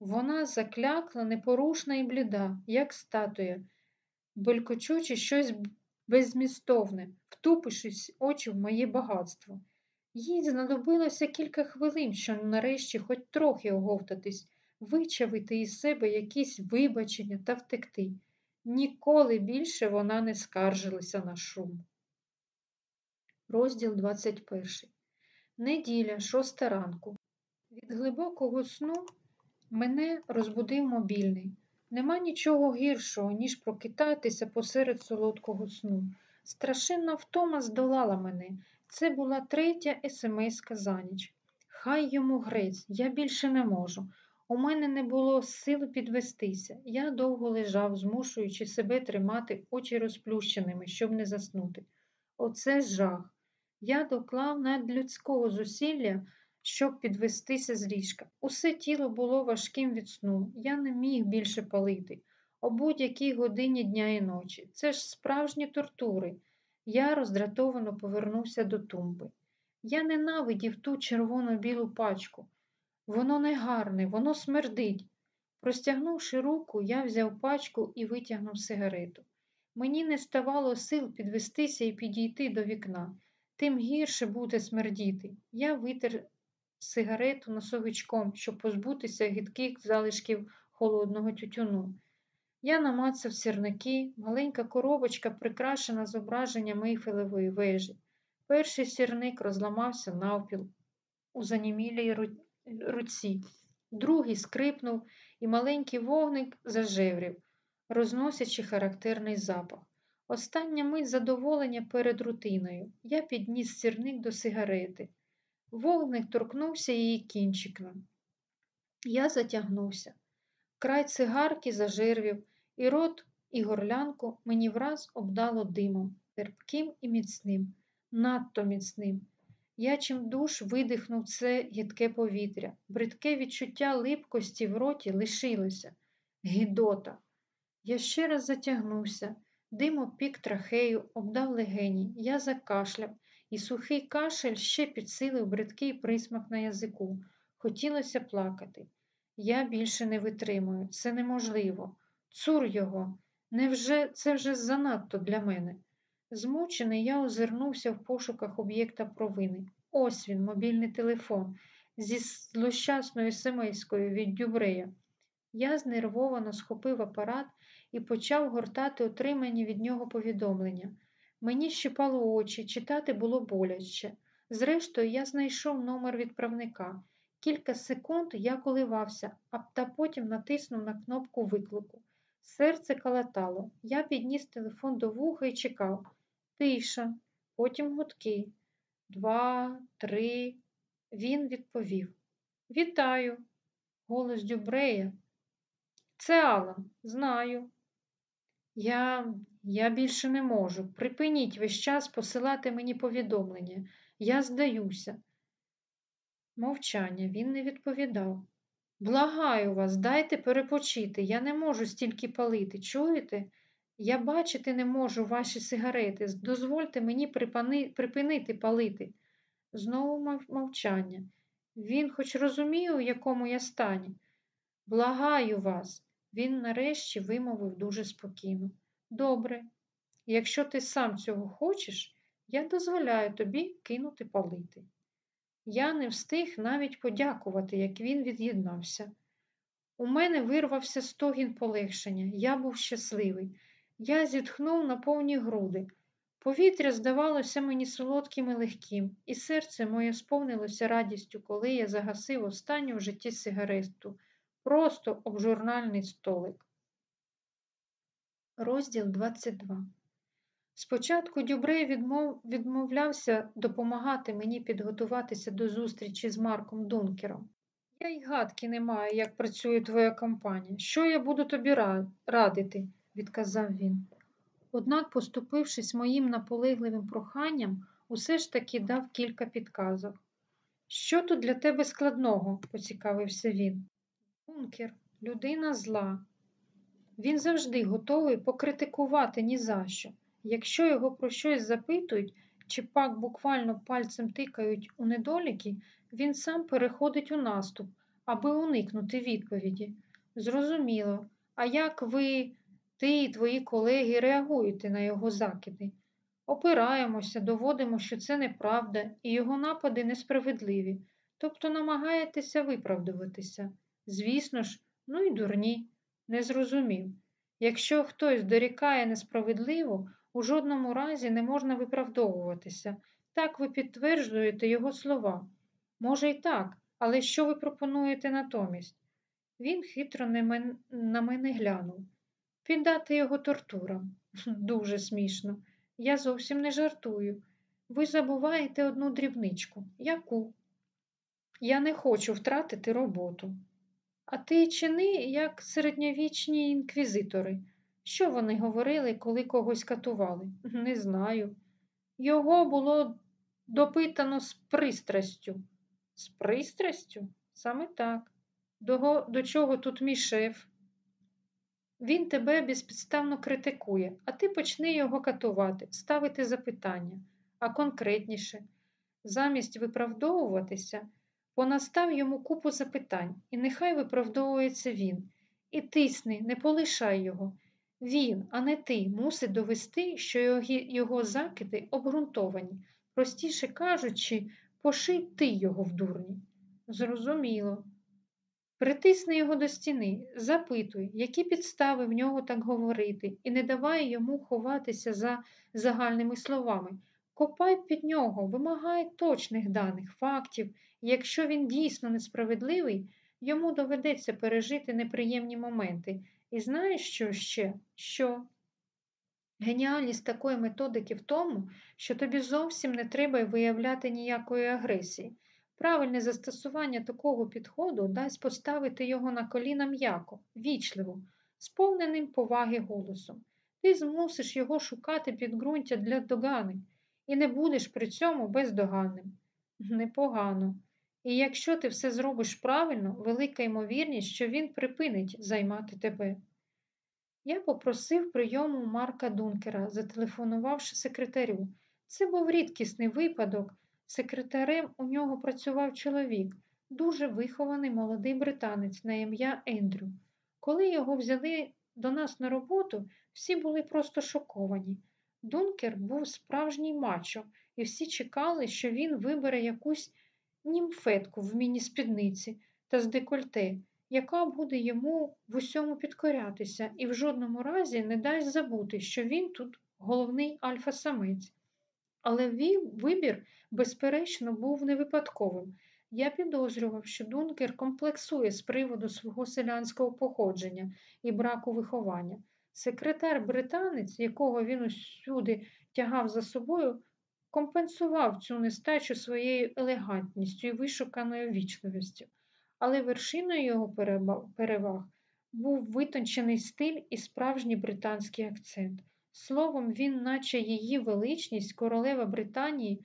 Вона заклякла, непорушна і бліда, як статуя, белькочучи щось беззмістовне, втупившись очі в моє багатство. Їй знадобилося кілька хвилин, щоб нарешті хоч трохи оговтатись, вичавити із себе якісь вибачення та втекти. Ніколи більше вона не скаржилася на шум. Розділ 21. Неділя, шоста ранку. Від глибокого сну мене розбудив мобільний. Нема нічого гіршого, ніж прокитатися посеред солодкого сну. Страшенна втома здолала мене. Це була третя смс-ка за ніч. Хай йому грець, я більше не можу. У мене не було сил підвестися. Я довго лежав, змушуючи себе тримати очі розплющеними, щоб не заснути. Оце жах. Я доклав надлюдського зусилля, щоб підвестися з ліжка. Усе тіло було важким від сну. Я не міг більше палити. О будь-якій годині дня і ночі. Це ж справжні тортури. Я роздратовано повернувся до тумби. Я ненавидів ту червоно-білу пачку. Воно не гарне, воно смердить. Простягнувши руку, я взяв пачку і витягнув сигарету. Мені не ставало сил підвестися і підійти до вікна. Тим гірше буде смердіти. Я витер сигарету носовичком, щоб позбутися гидких залишків холодного тютюну. Я намацав сірники, маленька коробочка, прикрашена зображенням Ейфелевої вежі. Перший сірник розламався навпіл у занімілій руці, другий скрипнув, і маленький вогник зажеврів, розносячи характерний запах. Остання мить задоволення перед рутиною. Я підніс сірник до сигарети. Вогник торкнувся її кінчиком. Я затягнувся. Край цигарки зажирвів, і рот, і горлянку мені враз обдало димом, терпким і міцним, надто міцним. Я чимдуж видихнув це гідке повітря. Бридке відчуття липкості в роті лишилося. Гідота. Я ще раз затягнувся. Дим опік трахею, обдав легені. Я закашляв, і сухий кашель ще підсилив бридкий присмак на язику. Хотілося плакати. Я більше не витримую. Це неможливо. Цур його. Невже це вже занадто для мене? Змучений, я озирнувся в пошуках об'єкта провини. Ось він, мобільний телефон, зі злощасною семейською від Дюбрея. Я знервовано схопив апарат і почав гортати отримані від нього повідомлення. Мені щипало очі, читати було боляче. Зрештою, я знайшов номер відправника. Кілька секунд я коливався, а та потім натиснув на кнопку виклику. Серце калатало. Я підніс телефон до вуха і чекав. Тиша, потім гудки. Два, три. Він відповів. Вітаю. Голос Дюбрея. Це Алан, знаю. Я я більше не можу. Припиніть весь час посилати мені повідомлення. Я здаюся. Мовчання, він не відповідав. Благаю вас, дайте перепочити. Я не можу стільки палити. Чуєте? Я бачити не можу ваші сигарети. Дозвольте мені припани... припинити палити. Знову мовчання. Він хоч розуміє, у якому я стані. Благаю вас, він нарешті вимовив дуже спокійно. Добре, якщо ти сам цього хочеш, я дозволяю тобі кинути палити. Я не встиг навіть подякувати, як він від'єднався. У мене вирвався стогін полегшення, я був щасливий. Я зітхнув на повні груди. Повітря здавалося мені солодким і легким, і серце моє сповнилося радістю, коли я загасив останню в житті сигарету, просто об журнальний столик. Розділ 22 Спочатку Дюбрей відмов... відмовлявся допомагати мені підготуватися до зустрічі з Марком Дункером. Я й гадки не маю, як працює твоя компанія. Що я буду тобі радити, відказав він. Однак, поступившись моїм наполегливим проханням, усе ж таки дав кілька підказок. Що тут для тебе складного? поцікавився він. Дункер, людина зла. Він завжди готовий покритикувати ні за що. Якщо його про щось запитують, чи пак буквально пальцем тикають у недоліки, він сам переходить у наступ, аби уникнути відповіді. Зрозуміло, а як ви, ти і твої колеги реагуєте на його закиди? Опираємося, доводимо, що це неправда, і його напади несправедливі, тобто намагаєтеся виправдуватися. Звісно ж, ну й дурні, не зрозумів. Якщо хтось дорікає несправедливо, у жодному разі не можна виправдовуватися. Так ви підтверджуєте його слова. Може, й так, але що ви пропонуєте натомість? Він хитро на мене глянув. Піддати його тортурам. Дуже смішно. Я зовсім не жартую. Ви забуваєте одну дрібничку. Яку? Я не хочу втратити роботу. А ти чини, як середньовічні інквізитори. Що вони говорили, коли когось катували? Не знаю. Його було допитано з пристрастю. З пристрастю? Саме так. До, до чого тут мій шеф? Він тебе безпідставно критикує, а ти почни його катувати, ставити запитання, а конкретніше, замість виправдовуватися, понастав йому купу запитань, і нехай виправдовується він. І тисни, не полишай його. Він, а не ти, мусить довести, що його закиди обґрунтовані, простіше кажучи, поший ти його в дурні. Зрозуміло. Притисни його до стіни, запитуй, які підстави в нього так говорити, і не давай йому ховатися за загальними словами. Копай під нього, вимагай точних даних, фактів, якщо він дійсно несправедливий, йому доведеться пережити неприємні моменти. І знаєш що ще? Що? Геніальність такої методики в тому, що тобі зовсім не треба виявляти ніякої агресії. Правильне застосування такого підходу дасть поставити його на коліна м'яко, вічливо, сповненим поваги голосом. Ти змусиш його шукати підґрунтя для догани і не будеш при цьому бездоганним. Непогано. І якщо ти все зробиш правильно, велика ймовірність, що він припинить займати тебе. Я попросив прийому Марка Дункера, зателефонувавши секретарю. Це був рідкісний випадок. Секретарем у нього працював чоловік, дуже вихований молодий британець на ім'я Ендрю. Коли його взяли до нас на роботу, всі були просто шоковані. Дункер був справжній мачо, і всі чекали, що він вибере якусь німфетку в міні-спідниці та з декольте, яка буде йому в усьому підкорятися і в жодному разі не дасть забути, що він тут головний альфа-самець. Але вибір, безперечно, був не випадковим. Я підозрював, що Дункер комплексує з приводу свого селянського походження і браку виховання. Секретар британець, якого він усюди тягав за собою, компенсував цю нестачу своєю елегантністю і вишуканою вічливістю, але вершиною його переваг був витончений стиль і справжній британський акцент. Словом, він, наче її величність, королева Британії,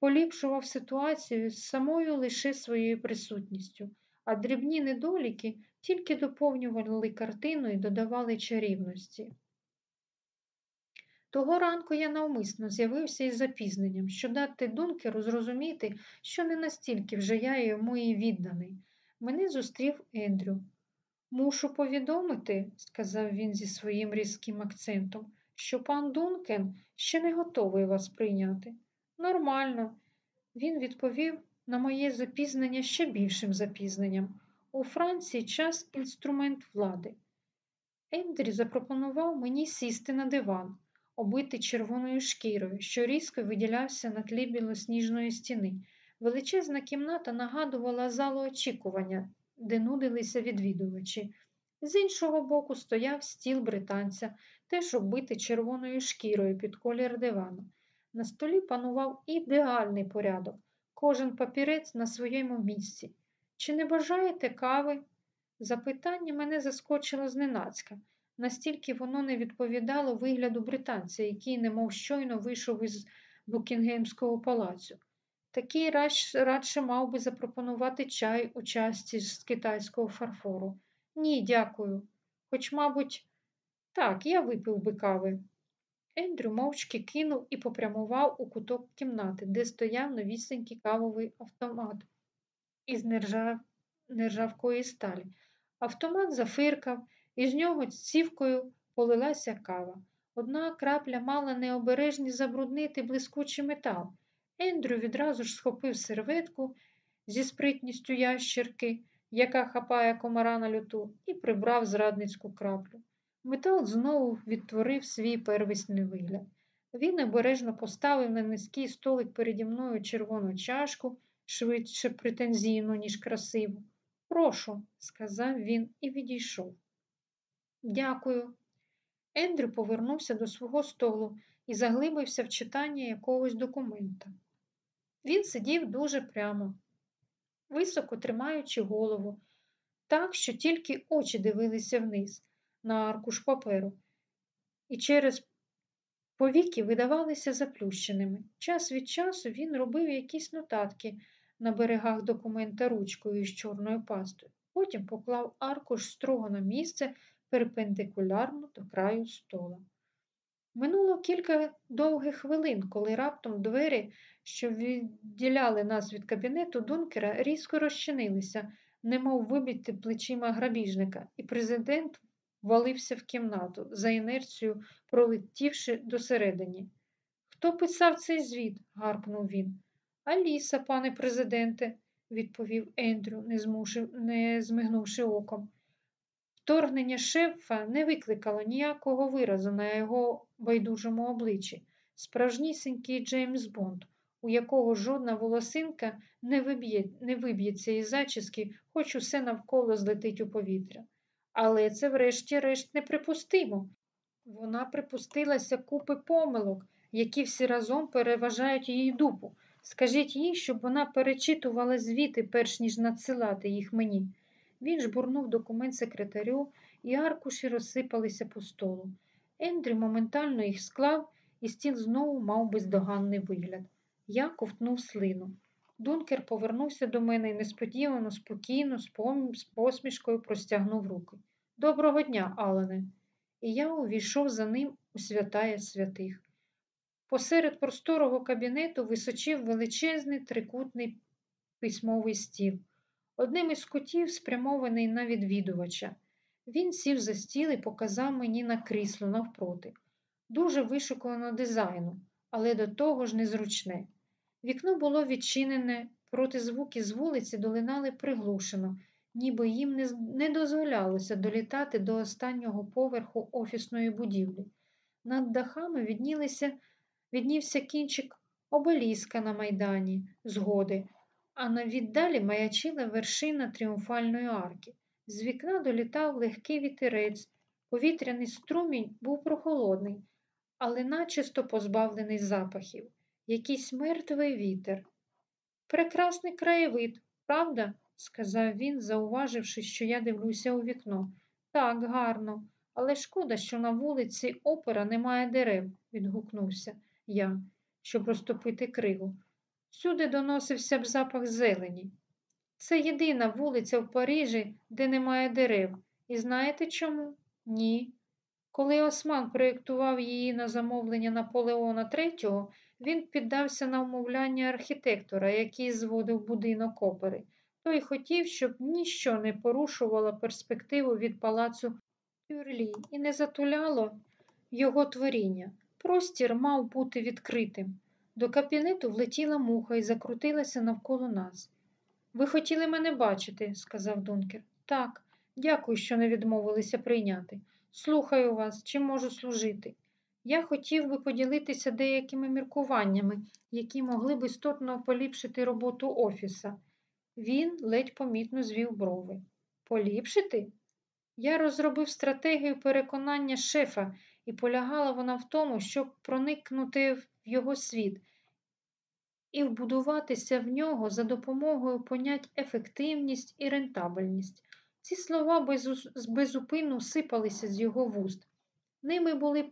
поліпшував ситуацію з самою лише своєю присутністю, а дрібні недоліки тільки доповнювали картину і додавали чарівності. Того ранку я навмисно з'явився із запізненням, щоб дати Дункеру зрозуміти, що не настільки вже я йому і відданий. Мене зустрів Ендрю. Мушу повідомити, сказав він зі своїм різким акцентом, що пан Дункен ще не готовий вас прийняти. Нормально. Він відповів на моє запізнення ще більшим запізненням. У Франції час інструмент влади. Ендрі запропонував мені сісти на диван, обитий червоною шкірою, що різко виділявся на тлі білосніжної стіни. Величезна кімната нагадувала залу очікування, де нудилися відвідувачі. З іншого боку стояв стіл британця, теж оббитий червоною шкірою під колір дивану. На столі панував ідеальний порядок, кожен папірець на своєму місці. Чи не бажаєте кави? Запитання мене заскочило зненацька, настільки воно не відповідало вигляду британця, який, немов щойно вийшов із Букінгемського палацю. Такий радше мав би запропонувати чай у часті з китайського фарфору. Ні, дякую. Хоч, мабуть, так, я випив би кави. Ендрю мовчки кинув і попрямував у куток кімнати, де стояв новісенький кавовий автомат із нержав... нержавкої сталі. Автомат зафиркав, і з нього цівкою полилася кава. Одна крапля мала необережність забруднити блискучий метал. Ендрю відразу ж схопив серветку зі спритністю ящерки, яка хапає комара на люту, і прибрав зрадницьку краплю. Метал знову відтворив свій первісний вигляд. Він обережно поставив на низький столик переді мною червону чашку, швидше претензійну, ніж красиву. Прошу, сказав він і відійшов. Дякую. Ендрю повернувся до свого столу і заглибився в читання якогось документа. Він сидів дуже прямо, високо тримаючи голову, так, що тільки очі дивилися вниз на аркуш паперу, і через повіки видавалися заплющеними. Час від часу він робив якісь нотатки на берегах документа ручкою з чорною пастою. Потім поклав аркуш строго на місце перпендикулярно до краю стола. Минуло кілька довгих хвилин, коли раптом двері, що відділяли нас від кабінету Дункера, різко розчинилися, немов вибіти плечима грабіжника, і президент валився в кімнату, за інерцією пролетівши досередині. Хто писав цей звіт? гаркнув він. Аліса, пане президенте, відповів Ендрю, не, змушив, не змигнувши оком. Вторгнення шефа не викликало ніякого виразу на його байдужому обличчі. Справжнісінький Джеймс Бонд, у якого жодна волосинка не, виб'є, не виб'ється із зачіски, хоч усе навколо злетить у повітря. Але це, врешті-решт, неприпустимо. Вона припустилася купи помилок, які всі разом переважають її дупу. Скажіть їй, щоб вона перечитувала звіти, перш ніж надсилати їх мені. Він жбурнув документ секретарю, і аркуші розсипалися по столу. Ендрі моментально їх склав, і стіл знову мав бездоганний вигляд. Я ковтнув слину. Дункер повернувся до мене і несподівано, спокійно, з посмішкою простягнув руки. Доброго дня, Алене. І я увійшов за ним у святая святих. Посеред просторого кабінету височив величезний трикутний письмовий стіл. Одним із кутів спрямований на відвідувача. Він сів за стіл і показав мені на крісло навпроти. Дуже вишукано дизайну, але до того ж незручне. Вікно було відчинене, проти звуки з вулиці долинали приглушено, ніби їм не, не дозволялося долітати до останнього поверху офісної будівлі. Над дахами віднілися, віднівся кінчик обеліска на майдані, згоди, а на віддалі маячила вершина тріумфальної арки. З вікна долітав легкий вітерець, повітряний струмінь був прохолодний, але начисто позбавлений запахів, якийсь мертвий вітер. Прекрасний краєвид, правда? сказав він, зауваживши, що я дивлюся у вікно. Так, гарно, але шкода, що на вулиці опера немає дерев, відгукнувся я, щоб розтопити кригу. Всюди доносився б запах зелені. Це єдина вулиця в Парижі, де немає дерев. І знаєте чому? Ні. Коли Осман проєктував її на замовлення Наполеона III, він піддався на вмовляння архітектора, який зводив будинок опери. Той хотів, щоб ніщо не порушувало перспективу від палацу Тюрлі і не затуляло його творіння. Простір мав бути відкритим. До кабінету влетіла муха і закрутилася навколо нас. Ви хотіли мене бачити, сказав Дункер. Так, дякую, що не відмовилися прийняти. Слухаю вас, чим можу служити. Я хотів би поділитися деякими міркуваннями, які могли б істотно поліпшити роботу офіса. Він ледь помітно звів брови. Поліпшити? Я розробив стратегію переконання шефа, і полягала вона в тому, щоб проникнути в його світ і вбудуватися в нього за допомогою понять ефективність і рентабельність. Ці слова безупинно сипалися з його вуст. Ними були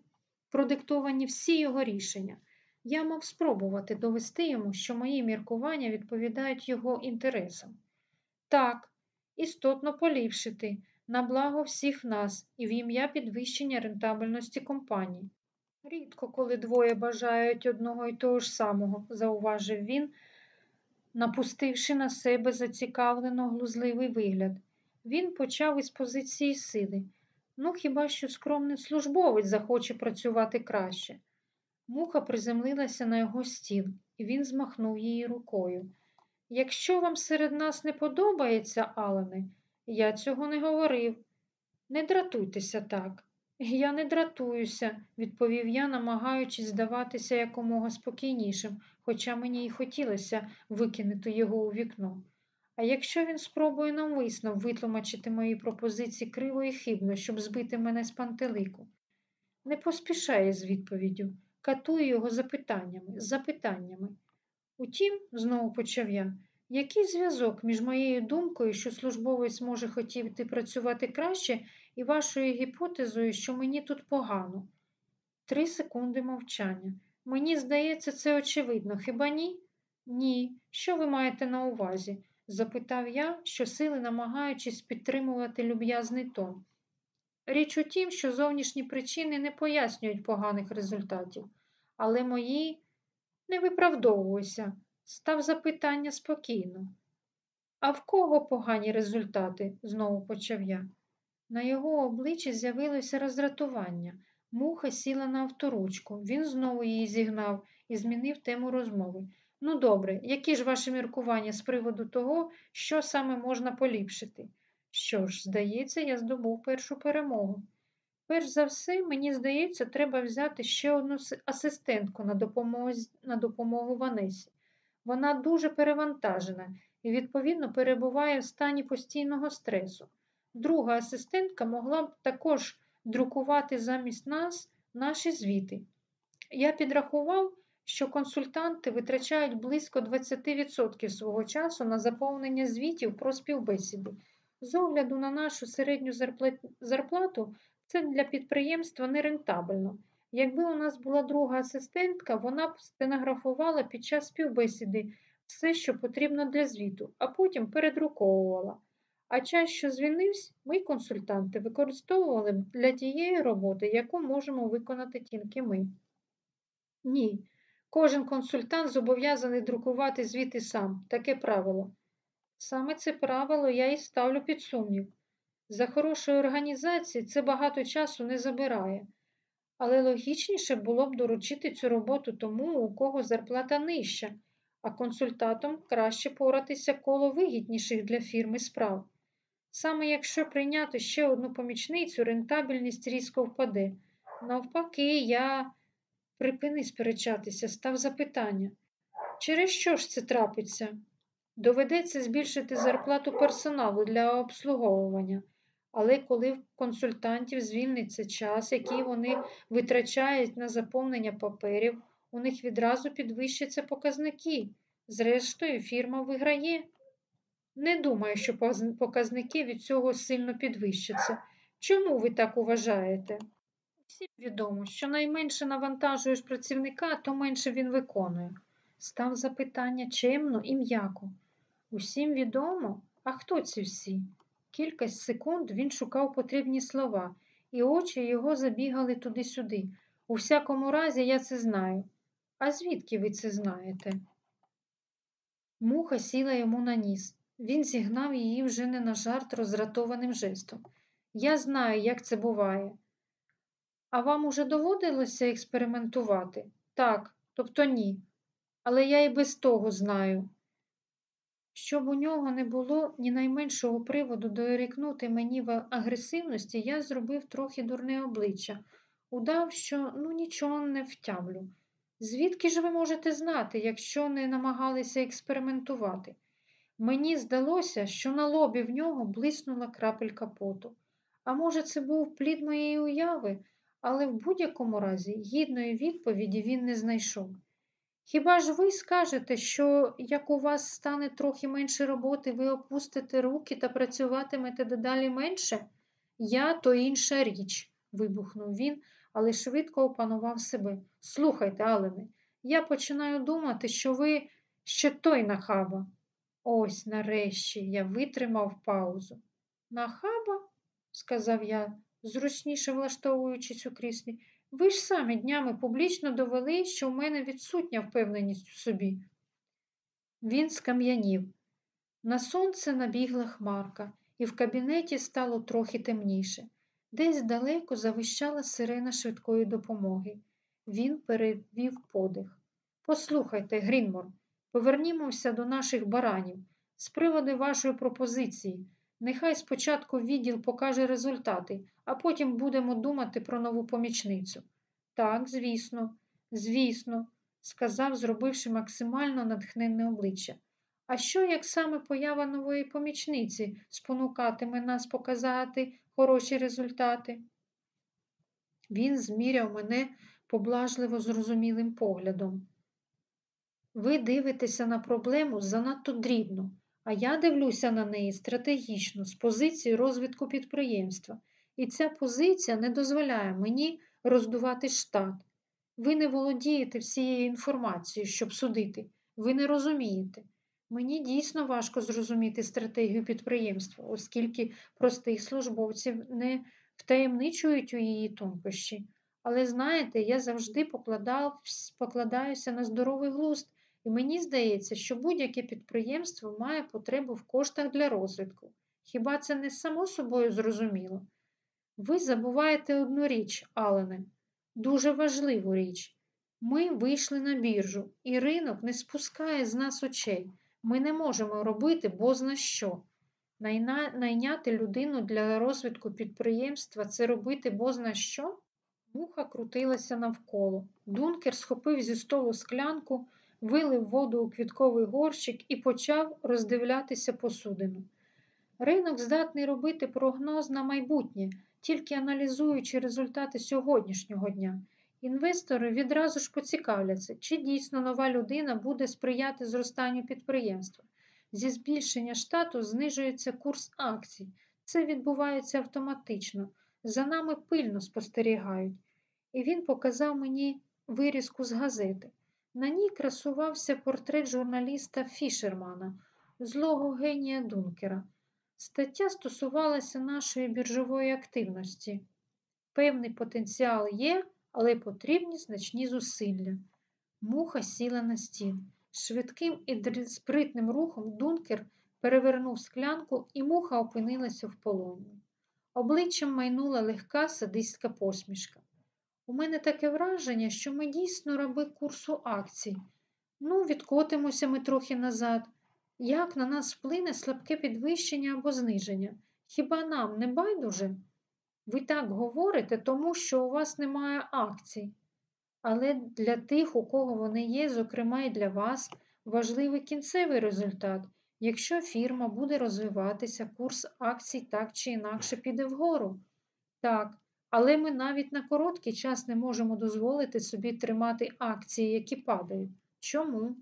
продиктовані всі його рішення. Я мав спробувати довести йому, що мої міркування відповідають його інтересам. Так, істотно поліпшити на благо всіх нас і в ім'я підвищення рентабельності компанії. Рідко, коли двоє бажають одного і того ж самого, зауважив він, напустивши на себе зацікавлено глузливий вигляд. Він почав із позиції сили. Ну, хіба що скромний службовець захоче працювати краще. Муха приземлилася на його стіл, і він змахнув її рукою. Якщо вам серед нас не подобається, Алене, я цього не говорив. Не дратуйтеся так. Я не дратуюся, відповів я, намагаючись здаватися якомога спокійнішим, хоча мені й хотілося викинути його у вікно. А якщо він спробує навмисно витлумачити мої пропозиції криво і хибно, щоб збити мене з пантелику, не поспішає з відповіддю, катує його запитаннями, запитаннями. Утім, знову почав я, який зв'язок між моєю думкою, що службовець може хотіти працювати краще, і вашою гіпотезою, що мені тут погано? Три секунди мовчання. Мені здається, це очевидно, хіба ні? Ні. Що ви маєте на увазі? запитав я, щосили намагаючись підтримувати люб'язний тон. Річ у тім, що зовнішні причини не пояснюють поганих результатів, але мої не виправдовуюся, став запитання спокійно. А в кого погані результати? знову почав я. На його обличчі з'явилося роздратування. Муха сіла на авторучку. Він знову її зігнав і змінив тему розмови. Ну, добре, які ж ваші міркування з приводу того, що саме можна поліпшити? Що ж, здається, я здобув першу перемогу. Перш за все, мені здається, треба взяти ще одну асистентку на допомогу, на допомогу Ванесі. Вона дуже перевантажена і, відповідно, перебуває в стані постійного стресу. Друга асистентка могла б також друкувати замість нас наші звіти. Я підрахував, що консультанти витрачають близько 20% свого часу на заповнення звітів про співбесіди. З огляду на нашу середню зарплату, це для підприємства нерентабельно. Якби у нас була друга асистентка, вона б стенографувала під час співбесіди все, що потрібно для звіту, а потім передруковувала. А час, що звільнився, ми, консультанти, використовували для тієї роботи, яку можемо виконати тільки ми. Ні, кожен консультант зобов'язаний друкувати звіти сам, таке правило. Саме це правило я і ставлю під сумнів. За хорошої організації це багато часу не забирає, але логічніше було б доручити цю роботу тому, у кого зарплата нижча, а консультатам краще поратися коло вигідніших для фірми справ. Саме якщо прийняти ще одну помічницю, рентабельність різко впаде. Навпаки, я припини сперечатися, став запитання. Через що ж це трапиться? Доведеться збільшити зарплату персоналу для обслуговування, але коли в консультантів звільниться час, який вони витрачають на заповнення паперів, у них відразу підвищаться показники. Зрештою, фірма виграє. Не думаю, що показники від цього сильно підвищаться. Чому ви так вважаєте? Всім відомо, що найменше навантажуєш працівника, то менше він виконує. Став запитання чемно і м'яко. Усім відомо? А хто ці всі? Кілька секунд він шукав потрібні слова, і очі його забігали туди-сюди. У всякому разі, я це знаю. А звідки ви це знаєте? Муха сіла йому на ніс. Він зігнав її вже не на жарт роздратованим жестом. Я знаю, як це буває. А вам уже доводилося експериментувати? Так, тобто ні. Але я і без того знаю. Щоб у нього не було ні найменшого приводу дорікнути мені в агресивності, я зробив трохи дурне обличчя, удав, що ну нічого не втямлю. Звідки ж ви можете знати, якщо не намагалися експериментувати? Мені здалося, що на лобі в нього блиснула крапелька поту. А може, це був плід моєї уяви, але в будь-якому разі гідної відповіді він не знайшов. Хіба ж ви скажете, що як у вас стане трохи менше роботи, ви опустите руки та працюватимете дедалі менше? Я то інша річ, вибухнув він, але швидко опанував себе. Слухайте, Алене, я починаю думати, що ви ще той нахаба. Ось нарешті я витримав паузу. Нахаба? сказав я, зручніше влаштовуючись у кріслі. Ви ж самі днями публічно довели, що в мене відсутня впевненість у собі. Він скам'янів. На сонце набігла хмарка, і в кабінеті стало трохи темніше. Десь далеко завищала сирена швидкої допомоги. Він перевів подих. Послухайте, Грінмор, повернімося до наших баранів. З приводу вашої пропозиції. Нехай спочатку відділ покаже результати, а потім будемо думати про нову помічницю. Так, звісно, звісно, сказав, зробивши максимально натхненне обличчя. А що, як саме поява нової помічниці спонукатиме нас показати хороші результати? Він зміряв мене поблажливо зрозумілим поглядом. Ви дивитеся на проблему занадто дрібно, а я дивлюся на неї стратегічно з позиції розвитку підприємства. І ця позиція не дозволяє мені роздувати штат. Ви не володієте всією інформацією, щоб судити. Ви не розумієте. Мені дійсно важко зрозуміти стратегію підприємства, оскільки простих службовців не втаємничують у її тонкощі. Але знаєте, я завжди покладав, покладаюся на здоровий глузд, і мені здається, що будь-яке підприємство має потребу в коштах для розвитку. Хіба це не само собою зрозуміло? Ви забуваєте одну річ, Алене, дуже важливу річ. Ми вийшли на біржу, і ринок не спускає з нас очей. Ми не можемо робити бозна що. Найна... Найняти людину для розвитку підприємства це робити бозна що? Муха крутилася навколо. Дункер схопив зі столу склянку, вилив воду у квітковий горщик і почав роздивлятися посудину. Ринок здатний робити прогноз на майбутнє, тільки аналізуючи результати сьогоднішнього дня. Інвестори відразу ж поцікавляться, чи дійсно нова людина буде сприяти зростанню підприємства. Зі збільшення штату знижується курс акцій. Це відбувається автоматично. За нами пильно спостерігають. І він показав мені вирізку з газети. На ній красувався портрет журналіста Фішермана, злого генія Дункера. Стаття стосувалася нашої біржової активності. Певний потенціал є, але потрібні значні зусилля. Муха сіла на стіл. Швидким і спритним рухом Дункер перевернув склянку, і муха опинилася в полоні. Обличчям майнула легка садистська посмішка. У мене таке враження, що ми дійсно раби курсу акцій. Ну, відкотимося ми трохи назад. Як на нас вплине слабке підвищення або зниження? Хіба нам не байдуже? Ви так говорите, тому що у вас немає акцій. Але для тих, у кого вони є, зокрема і для вас, важливий кінцевий результат. Якщо фірма буде розвиватися, курс акцій так чи інакше піде вгору. Так, але ми навіть на короткий час не можемо дозволити собі тримати акції, які падають. Чому?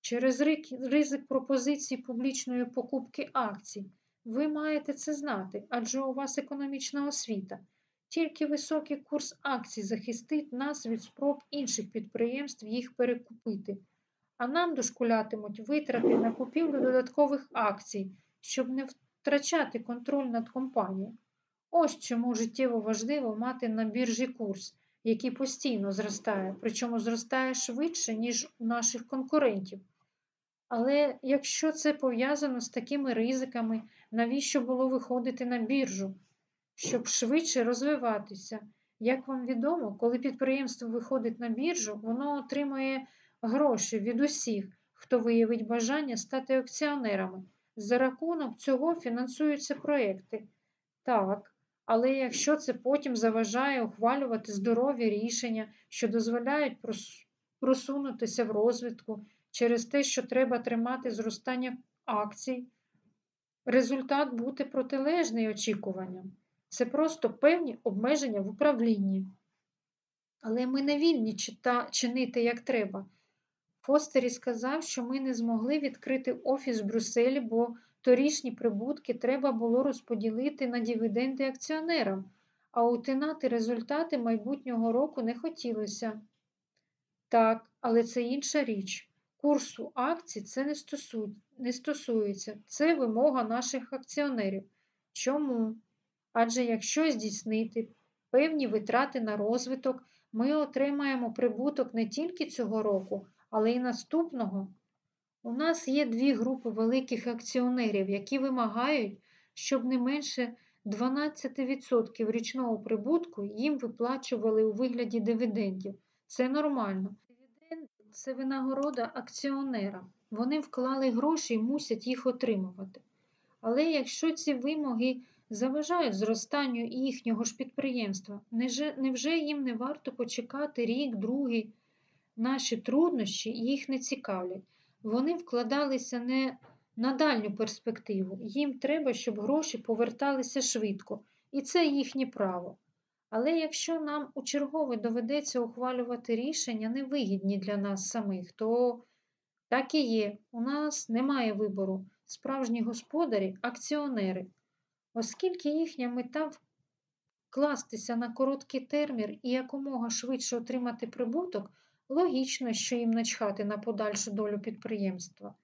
Через ризик пропозиції публічної покупки акцій. Ви маєте це знати, адже у вас економічна освіта. Тільки високий курс акцій захистить нас від спроб інших підприємств їх перекупити. а нам дошкулятимуть витрати на купівлю додаткових акцій, щоб не втрачати контроль над компанією. Ось чому життєво важливо мати на біржі курс, який постійно зростає, причому зростає швидше, ніж у наших конкурентів. Але якщо це пов'язано з такими ризиками, навіщо було виходити на біржу, щоб швидше розвиватися? Як вам відомо, коли підприємство виходить на біржу, воно отримує гроші від усіх, хто виявить бажання стати акціонерами. За рахунок цього фінансуються проекти. Так, але якщо це потім заважає ухвалювати здорові рішення, що дозволяють просунутися в розвитку через те, що треба тримати зростання акцій, результат буде протилежний очікуванням. Це просто певні обмеження в управлінні. Але ми не вільні чинити як треба. Фостері сказав, що ми не змогли відкрити офіс в Брюсселі, бо торішні прибутки треба було розподілити на дивіденди акціонерам, а утинати результати майбутнього року не хотілося. Так, але це інша річ. Курсу акцій це не, стосу... не стосується, це вимога наших акціонерів. Чому? Адже якщо здійснити певні витрати на розвиток, ми отримаємо прибуток не тільки цього року, але й наступного. У нас є дві групи великих акціонерів, які вимагають, щоб не менше 12% річного прибутку їм виплачували у вигляді дивідендів. Це нормально. Дивіденд це винагорода акціонера. Вони вклали гроші і мусять їх отримувати. Але якщо ці вимоги заважають зростанню їхнього ж підприємства, невже їм не варто почекати рік, другий? Наші труднощі їх не цікавлять. Вони вкладалися не на дальню перспективу. Їм треба, щоб гроші поверталися швидко, і це їхнє право. Але якщо нам у чергове доведеться ухвалювати рішення невигідні для нас самих, то так і є, у нас немає вибору. Справжні господарі акціонери, оскільки їхня мета вкластися на короткий термір і якомога швидше отримати прибуток. Логічно, що їм начхати на подальшу долю підприємства.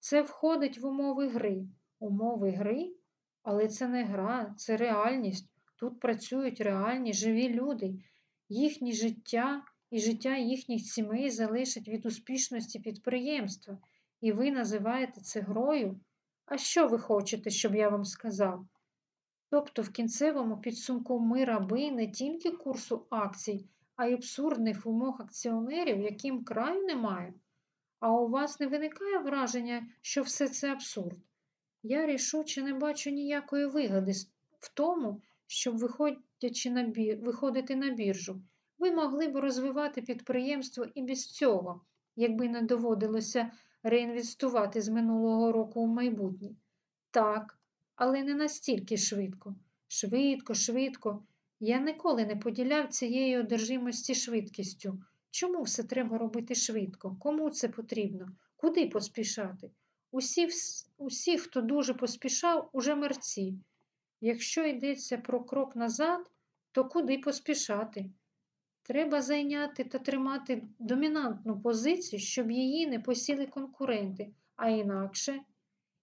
Це входить в умови гри. Умови гри, але це не гра, це реальність. Тут працюють реальні живі люди. Їхнє життя і життя їхніх сімей залежать від успішності підприємства. І ви називаєте це грою? А що ви хочете, щоб я вам сказав? Тобто в кінцевому підсумку ми раби не тільки курсу акцій а й абсурдних вимог акціонерів, яким краю немає. А у вас не виникає враження, що все це абсурд? Я рішуче не бачу ніякої вигоди в тому, щоб, виходячи на бір... виходити на біржу, ви могли б розвивати підприємство і без цього, якби не доводилося реінвестувати з минулого року у майбутнє. Так, але не настільки швидко. Швидко, швидко. Я ніколи не поділяв цієї одержимості швидкістю. Чому все треба робити швидко? Кому це потрібно? Куди поспішати? Усі, усі, хто дуже поспішав, уже мерці. Якщо йдеться про крок назад, то куди поспішати? Треба зайняти та тримати домінантну позицію, щоб її не посіли конкуренти, а інакше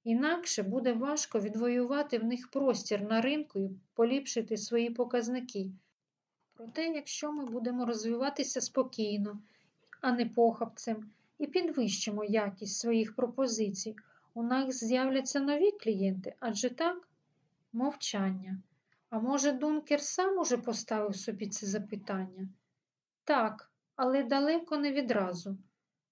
Інакше буде важко відвоювати в них простір на ринку і поліпшити свої показники. Проте, якщо ми будемо розвиватися спокійно, а не похабцем, і підвищимо якість своїх пропозицій, у нас з'являться нові клієнти, адже так? Мовчання. А може, Дункер сам уже поставив собі це запитання? Так, але далеко не відразу.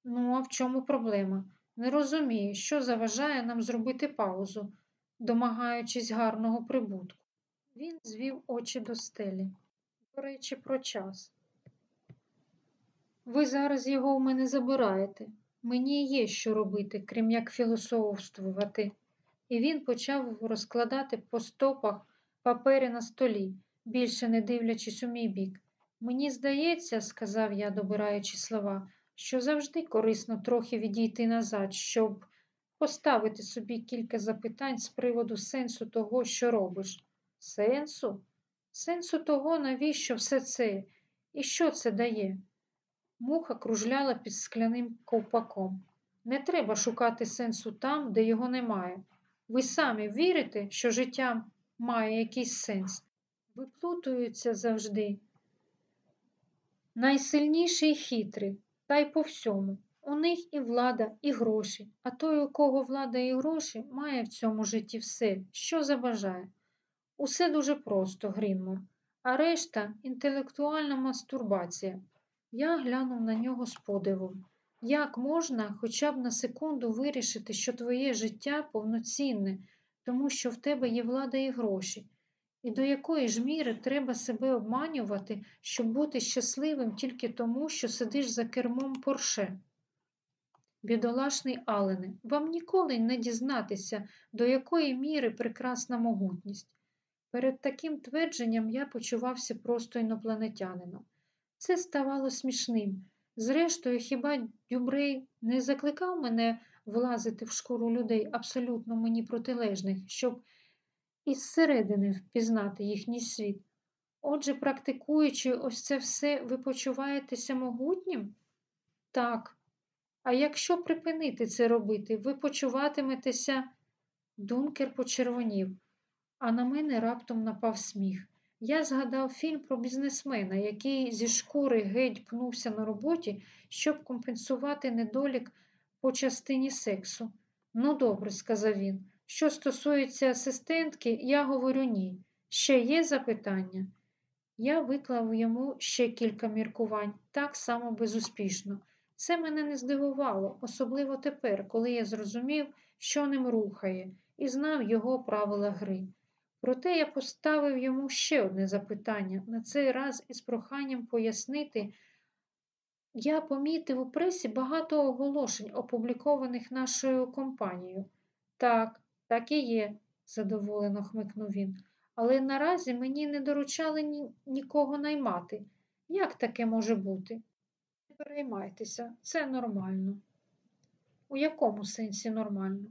Ну, а в чому проблема? Не розумію, що заважає нам зробити паузу, домагаючись гарного прибутку. Він звів очі до стелі. До речі, про час. Ви зараз його у мене забираєте. Мені є що робити, крім як філософствувати. І він почав розкладати по стопах папери на столі, більше не дивлячись у мій бік. Мені здається, сказав я, добираючи слова, що завжди корисно трохи відійти назад, щоб поставити собі кілька запитань з приводу сенсу того, що робиш. Сенсу? Сенсу того, навіщо все це і що це дає? Муха кружляла під скляним ковпаком. Не треба шукати сенсу там, де його немає. Ви самі вірите, що життя має якийсь сенс. Виплутуються завжди. Найсильніші й хитрі, та й по всьому. У них і влада, і гроші, а той, у кого влада і гроші, має в цьому житті все, що забажає. Усе дуже просто, Грінмор, а решта інтелектуальна мастурбація. Я глянув на нього з подивом. Як можна хоча б на секунду вирішити, що твоє життя повноцінне, тому що в тебе є влада і гроші? І до якої ж міри треба себе обманювати, щоб бути щасливим тільки тому, що сидиш за кермом порше? Бідолашний Алене, вам ніколи не дізнатися, до якої міри прекрасна могутність. Перед таким твердженням я почувався просто інопланетянином. Це ставало смішним. Зрештою, хіба Дюбрей не закликав мене влазити в шкуру людей абсолютно мені протилежних, щоб із середини впізнати їхній світ? Отже, практикуючи ось це все, ви почуваєтеся могутнім? Так. А якщо припинити це робити, ви почуватиметеся. Дункер почервонів, а на мене раптом напав сміх. Я згадав фільм про бізнесмена, який зі шкури геть пнувся на роботі, щоб компенсувати недолік по частині сексу. Ну, добре, сказав він. Що стосується асистентки, я говорю ні. Ще є запитання? Я виклав йому ще кілька міркувань, так само безуспішно. Це мене не здивувало, особливо тепер, коли я зрозумів, що ним рухає, і знав його правила гри. Проте я поставив йому ще одне запитання, на цей раз із проханням пояснити. Я помітив у пресі багато оголошень, опублікованих нашою компанією. Так, так і є, задоволено хмикнув він. Але наразі мені не доручали ні, нікого наймати. Як таке може бути? Не переймайтеся, це нормально. У якому сенсі нормально?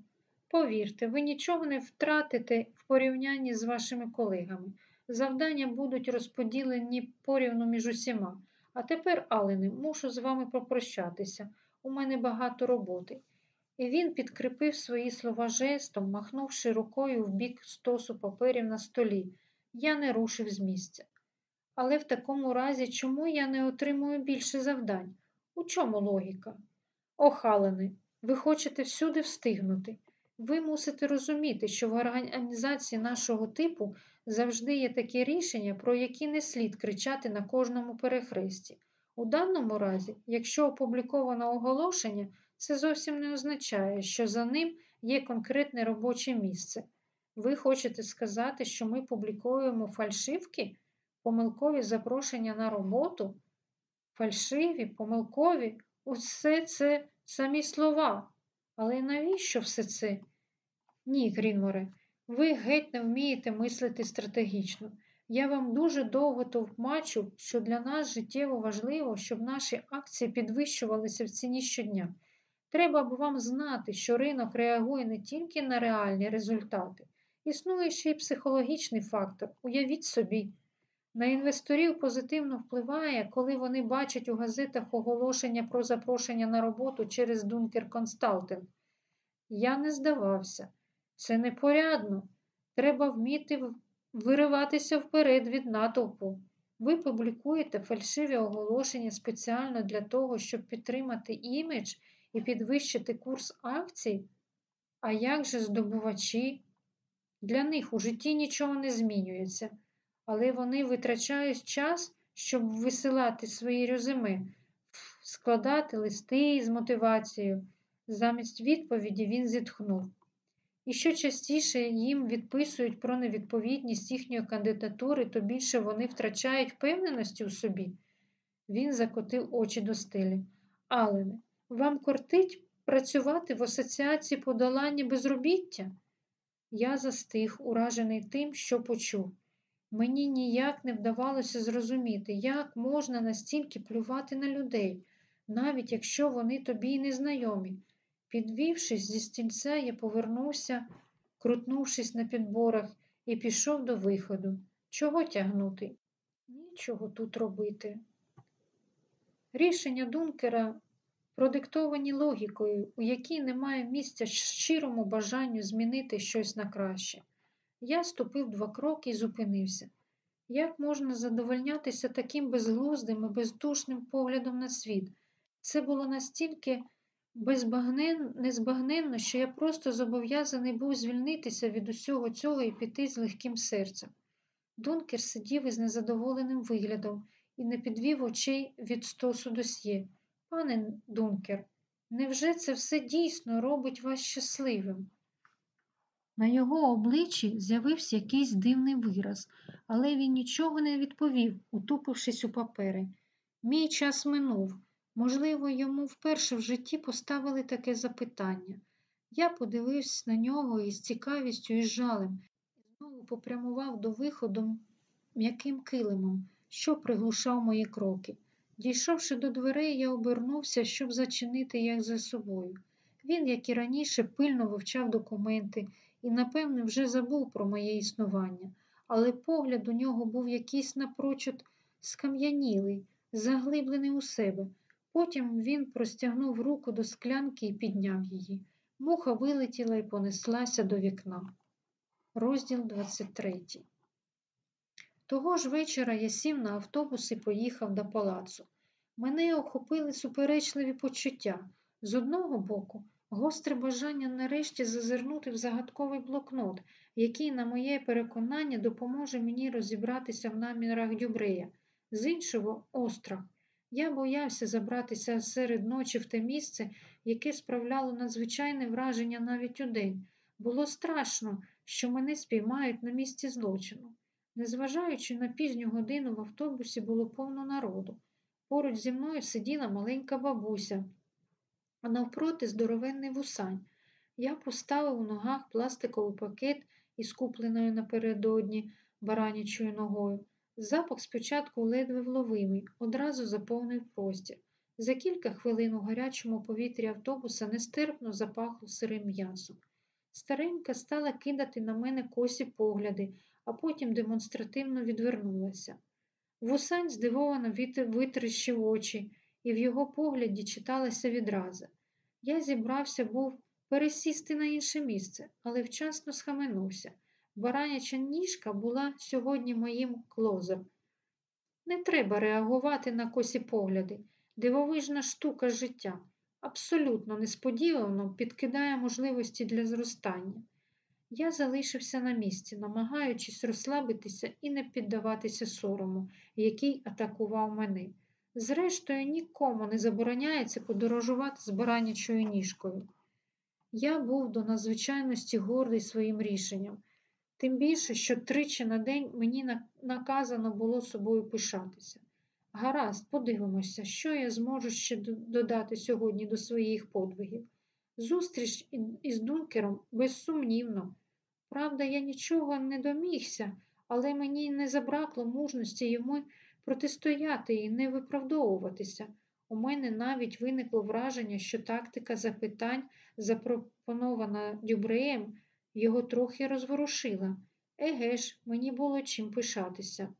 Повірте, ви нічого не втратите в порівнянні з вашими колегами. Завдання будуть розподілені порівну між усіма. А тепер, Алене, мушу з вами попрощатися. У мене багато роботи. І він підкріпив свої слова жестом, махнувши рукою в бік стосу паперів на столі. Я не рушив з місця. Але в такому разі, чому я не отримую більше завдань? У чому логіка? Ох, Алене, ви хочете всюди встигнути. Ви мусите розуміти, що в організації нашого типу завжди є такі рішення, про які не слід кричати на кожному перехресті. У даному разі, якщо опубліковано оголошення, це зовсім не означає, що за ним є конкретне робоче місце. Ви хочете сказати, що ми публікуємо фальшивки, помилкові запрошення на роботу? Фальшиві, помилкові усе це самі слова. Але навіщо все це? Ні, Грінморе, ви геть не вмієте мислити стратегічно. Я вам дуже довго товмачу, що для нас життєво важливо, щоб наші акції підвищувалися в ціні щодня. Треба б вам знати, що ринок реагує не тільки на реальні результати, існує ще й психологічний фактор. Уявіть собі. На інвесторів позитивно впливає, коли вони бачать у газетах оголошення про запрошення на роботу через Дункер Консталтинг. Я не здавався. Це непорядно. Треба вміти вириватися вперед від натовпу. Ви публікуєте фальшиві оголошення спеціально для того, щоб підтримати імідж і підвищити курс акцій. А як же здобувачі? Для них у житті нічого не змінюється, але вони витрачають час, щоб висилати свої резюме, складати листи з мотивацією. Замість відповіді він зітхнув. І що частіше їм відписують про невідповідність їхньої кандидатури, то більше вони втрачають впевненості у собі. Він закотив очі до стелі. Алене, вам кортить працювати в асоціації подолання безробіття? Я застиг, уражений тим, що почув. Мені ніяк не вдавалося зрозуміти, як можна настільки плювати на людей, навіть якщо вони тобі й не знайомі. Підвівшись зі стільця, я повернувся, крутнувшись на підборах, і пішов до виходу. Чого тягнути? Нічого тут робити. Рішення Дункера продиктовані логікою, у якій немає місця щирому бажанню змінити щось на краще. Я ступив два кроки і зупинився. Як можна задовольнятися таким безглуздим і бездушним поглядом на світ? Це було настільки безбагнен... незбагненно, що я просто зобов'язаний був звільнитися від усього цього і піти з легким серцем. Дункер сидів із незадоволеним виглядом і не підвів очей від стосу досьє. Пане Дункер, невже це все дійсно робить вас щасливим? На його обличчі з'явився якийсь дивний вираз, але він нічого не відповів, утупившись у папери. Мій час минув. Можливо, йому вперше в житті поставили таке запитання. Я подивився на нього із цікавістю і жалем і знову попрямував до виходу м'яким килимом, що приглушав мої кроки. Дійшовши до дверей, я обернувся, щоб зачинити їх за собою. Він, як і раніше, пильно вивчав документи і, напевне, вже забув про моє існування, але погляд у нього був якийсь напрочуд скам'янілий, заглиблений у себе. Потім він простягнув руку до склянки і підняв її. Муха вилетіла і понеслася до вікна. Розділ 23 Того ж вечора я сів на автобус і поїхав до палацу. Мене охопили суперечливі почуття. З одного боку, гостре бажання нарешті зазирнути в загадковий блокнот, який, на моє переконання, допоможе мені розібратися в намірах Дюбрея. З іншого острах. Я боявся забратися серед ночі в те місце, яке справляло надзвичайне враження навіть удень. Було страшно, що мене спіймають на місці злочину. Незважаючи на пізню годину в автобусі було повно народу. Поруч зі мною сиділа маленька бабуся, а навпроти здоровенний вусань. Я поставив у ногах пластиковий пакет із купленою напередодні баранячою ногою. Запах спочатку ледве вловимий, одразу заповнив простір. За кілька хвилин у гарячому повітрі автобуса нестерпно запахло сирим м'ясом. Старенька стала кидати на мене косі погляди, а потім демонстративно відвернулася. Вусань здивовано витріщив очі, і в його погляді читалася відраза. Я зібрався був пересісти на інше місце, але вчасно схаменувся. Бараняча ніжка була сьогодні моїм клозом. Не треба реагувати на косі погляди. Дивовижна штука життя. Абсолютно несподівано підкидає можливості для зростання. Я залишився на місці, намагаючись розслабитися і не піддаватися сорому, який атакував мене. Зрештою, нікому не забороняється подорожувати з баранячою ніжкою. Я був до надзвичайності гордий своїм рішенням, тим більше, що тричі на день мені наказано було собою пишатися. Гаразд, подивимося, що я зможу ще додати сьогодні до своїх подвигів. Зустріч із Дункером безсумнівно. Правда, я нічого не домігся, але мені не забракло мужності йому протистояти і не виправдовуватися. У мене навіть виникло враження, що тактика запитань, запропонована Дюбреєм, його трохи розворушила. Еге ж, мені було чим пишатися.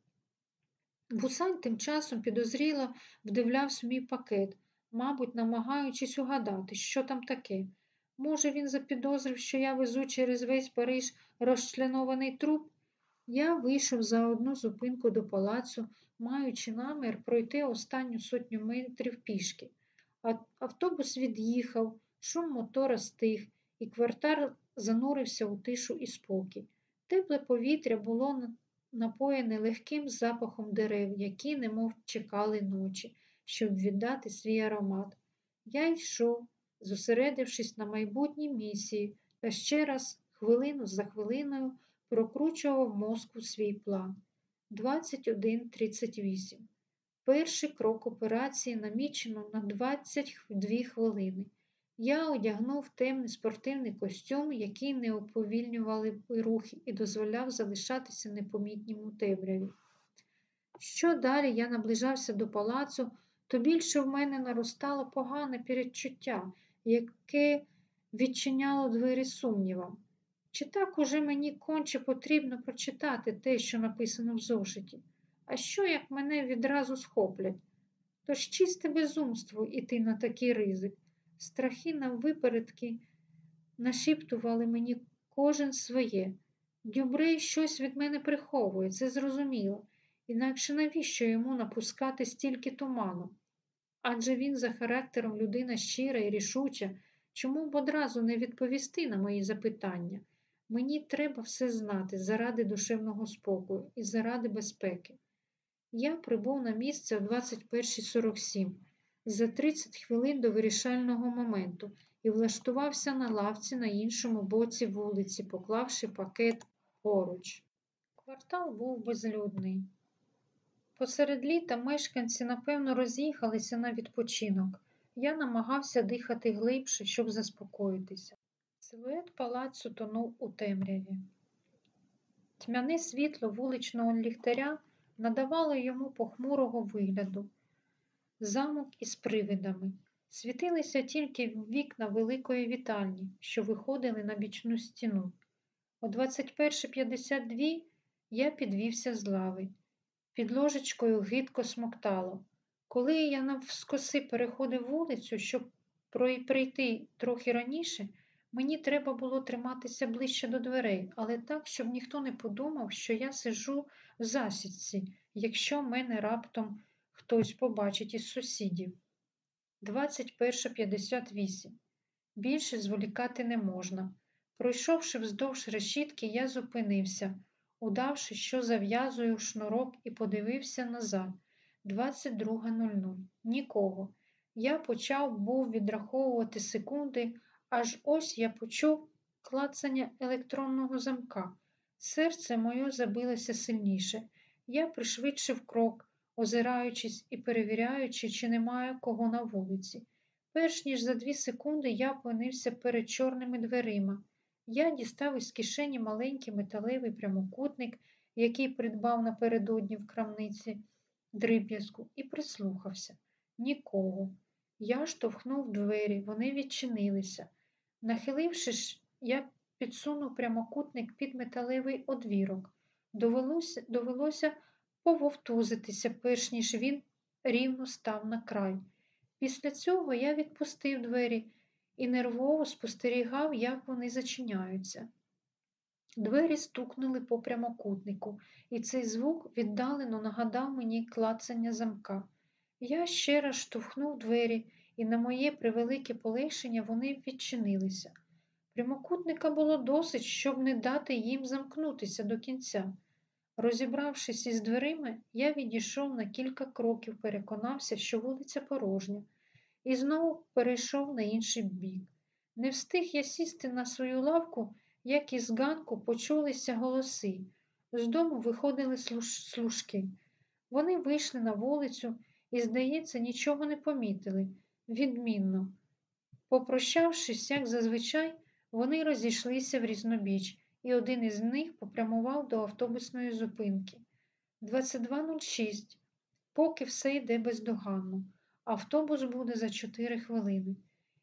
Гусань тим часом підозріло вдивлявся в мій пакет, мабуть, намагаючись угадати, що там таке. Може, він запідозрив, що я везу через весь Париж розчленований труп? Я вийшов за одну зупинку до палацу, маючи намір пройти останню сотню метрів пішки. Автобус від'їхав, шум мотора стих, і квартал занурився у тишу і спокій. Тепле повітря було напоєне легким запахом дерев, які немов чекали ночі, щоб віддати свій аромат. Я йшов, зосередившись на майбутній місії, та ще раз, хвилину за хвилиною, прокручував мозку свій план. 21.38. Перший крок операції намічено на 22 хвилини. Я одягнув темний спортивний костюм, який не уповільнювали рухи і дозволяв залишатися непомітнім у темряві. Що далі я наближався до палацу, то більше в мене наростало погане передчуття, яке відчиняло двері сумнівам. Чи так уже мені конче потрібно прочитати те, що написано в зошиті? А що як мене відразу схоплять? Тож чисте безумство іти на такий ризик. Страхи на випередки нашіптували мені кожен своє. Дюбрей щось від мене приховує, це зрозуміло. Інакше навіщо йому напускати стільки туману? Адже він за характером людина щира і рішуча, чому б одразу не відповісти на мої запитання? Мені треба все знати заради душевного спокою і заради безпеки. Я прибув на місце о 21.47 за 30 хвилин до вирішального моменту і влаштувався на лавці на іншому боці вулиці, поклавши пакет поруч. Квартал був безлюдний. Посеред літа мешканці, напевно, роз'їхалися на відпочинок. Я намагався дихати глибше, щоб заспокоїтися. Силует палацу тонув у темряві. Тьмяне світло вуличного ліхтаря надавало йому похмурого вигляду. Замок із привидами. Світилися тільки вікна великої вітальні, що виходили на бічну стіну. О 21.52 я підвівся з лави. Під ложечкою гидко смоктало. Коли я навскоси переходив вулицю, щоб прийти трохи раніше, мені треба було триматися ближче до дверей, але так, щоб ніхто не подумав, що я сижу в засідці, якщо мене раптом хтось побачить із сусідів. 21.58. Більше зволікати не можна. Пройшовши вздовж решітки, я зупинився, удавши, що зав'язую шнурок і подивився назад. 22.00. Нікого. Я почав був відраховувати секунди, аж ось я почув клацання електронного замка. Серце моє забилося сильніше. Я пришвидшив крок, озираючись і перевіряючи, чи немає кого на вулиці. Перш ніж за дві секунди я опинився перед чорними дверима. Я дістав із кишені маленький металевий прямокутник, який придбав напередодні в крамниці дріб'язку, і прислухався. Нікого. Я штовхнув двері, вони відчинилися. Нахилившись, я підсунув прямокутник під металевий одвірок. Довелося, довелося пововтузитися, перш ніж він рівно став на край. Після цього я відпустив двері і нервово спостерігав, як вони зачиняються. Двері стукнули по прямокутнику, і цей звук віддалено нагадав мені клацання замка. Я ще раз штовхнув двері, і на моє превелике полегшення вони відчинилися. Прямокутника було досить, щоб не дати їм замкнутися до кінця. Розібравшись із дверима, я відійшов на кілька кроків, переконався, що вулиця порожня, і знову перейшов на інший бік. Не встиг я сісти на свою лавку, як із ганку почулися голоси. З дому виходили служки. Вони вийшли на вулицю і, здається, нічого не помітили. Відмінно. Попрощавшись, як зазвичай, вони розійшлися в різнобіч, і один із них попрямував до автобусної зупинки. 22.06. Поки все йде бездоганно. Автобус буде за 4 хвилини.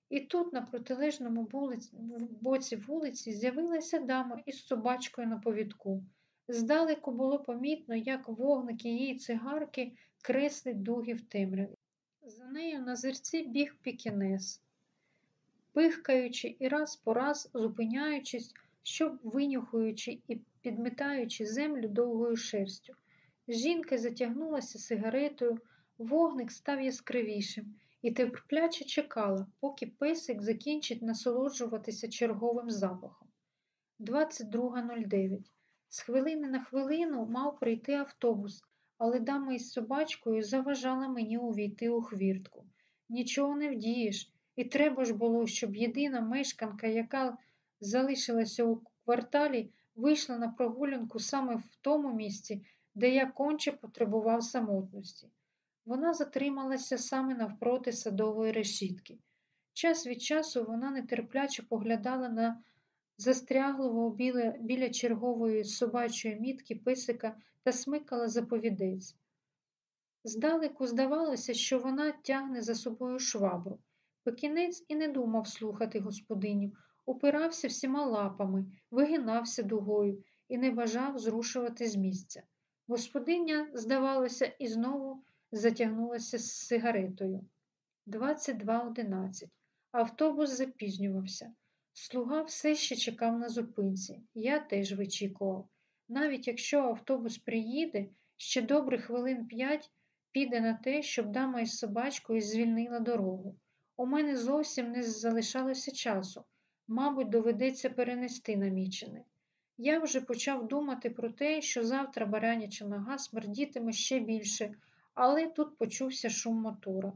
І тут, на протилежному вулиці, боці вулиці, з'явилася дама із собачкою на повідку. Здалеку було помітно, як вогники її цигарки креслить дуги в темряві. За нею на зерці біг пікінес, пихкаючи і раз по раз зупиняючись, щоб винюхуючи і підметаючи землю довгою шерстю. Жінка затягнулася сигаретою, вогник став яскравішим і терпляче чекала, поки песик закінчить насолоджуватися черговим запахом. 22.09. З хвилини на хвилину мав прийти автобус, але дама із собачкою заважала мені увійти у хвіртку. Нічого не вдієш, і треба ж було, щоб єдина мешканка, яка залишилася у кварталі, вийшла на прогулянку саме в тому місці, де я конче потребував самотності. Вона затрималася саме навпроти садової решітки. Час від часу вона нетерпляче поглядала на застряглого біля, біля чергової собачої мітки писика та смикала заповідець. Здалеку здавалося, що вона тягне за собою швабру. Пекінець і не думав слухати господиню, упирався всіма лапами, вигинався дугою і не бажав зрушувати з місця. Господиня, здавалося, і знову затягнулася з сигаретою. 22.11. Автобус запізнювався. Слуга все ще чекав на зупинці. Я теж вичікував. Навіть якщо автобус приїде, ще добрих хвилин п'ять піде на те, щоб дама із собачкою звільнила дорогу. У мене зовсім не залишалося часу. Мабуть, доведеться перенести намічене. Я вже почав думати про те, що завтра бараняча нога смердітиме ще більше, але тут почувся шум мотора.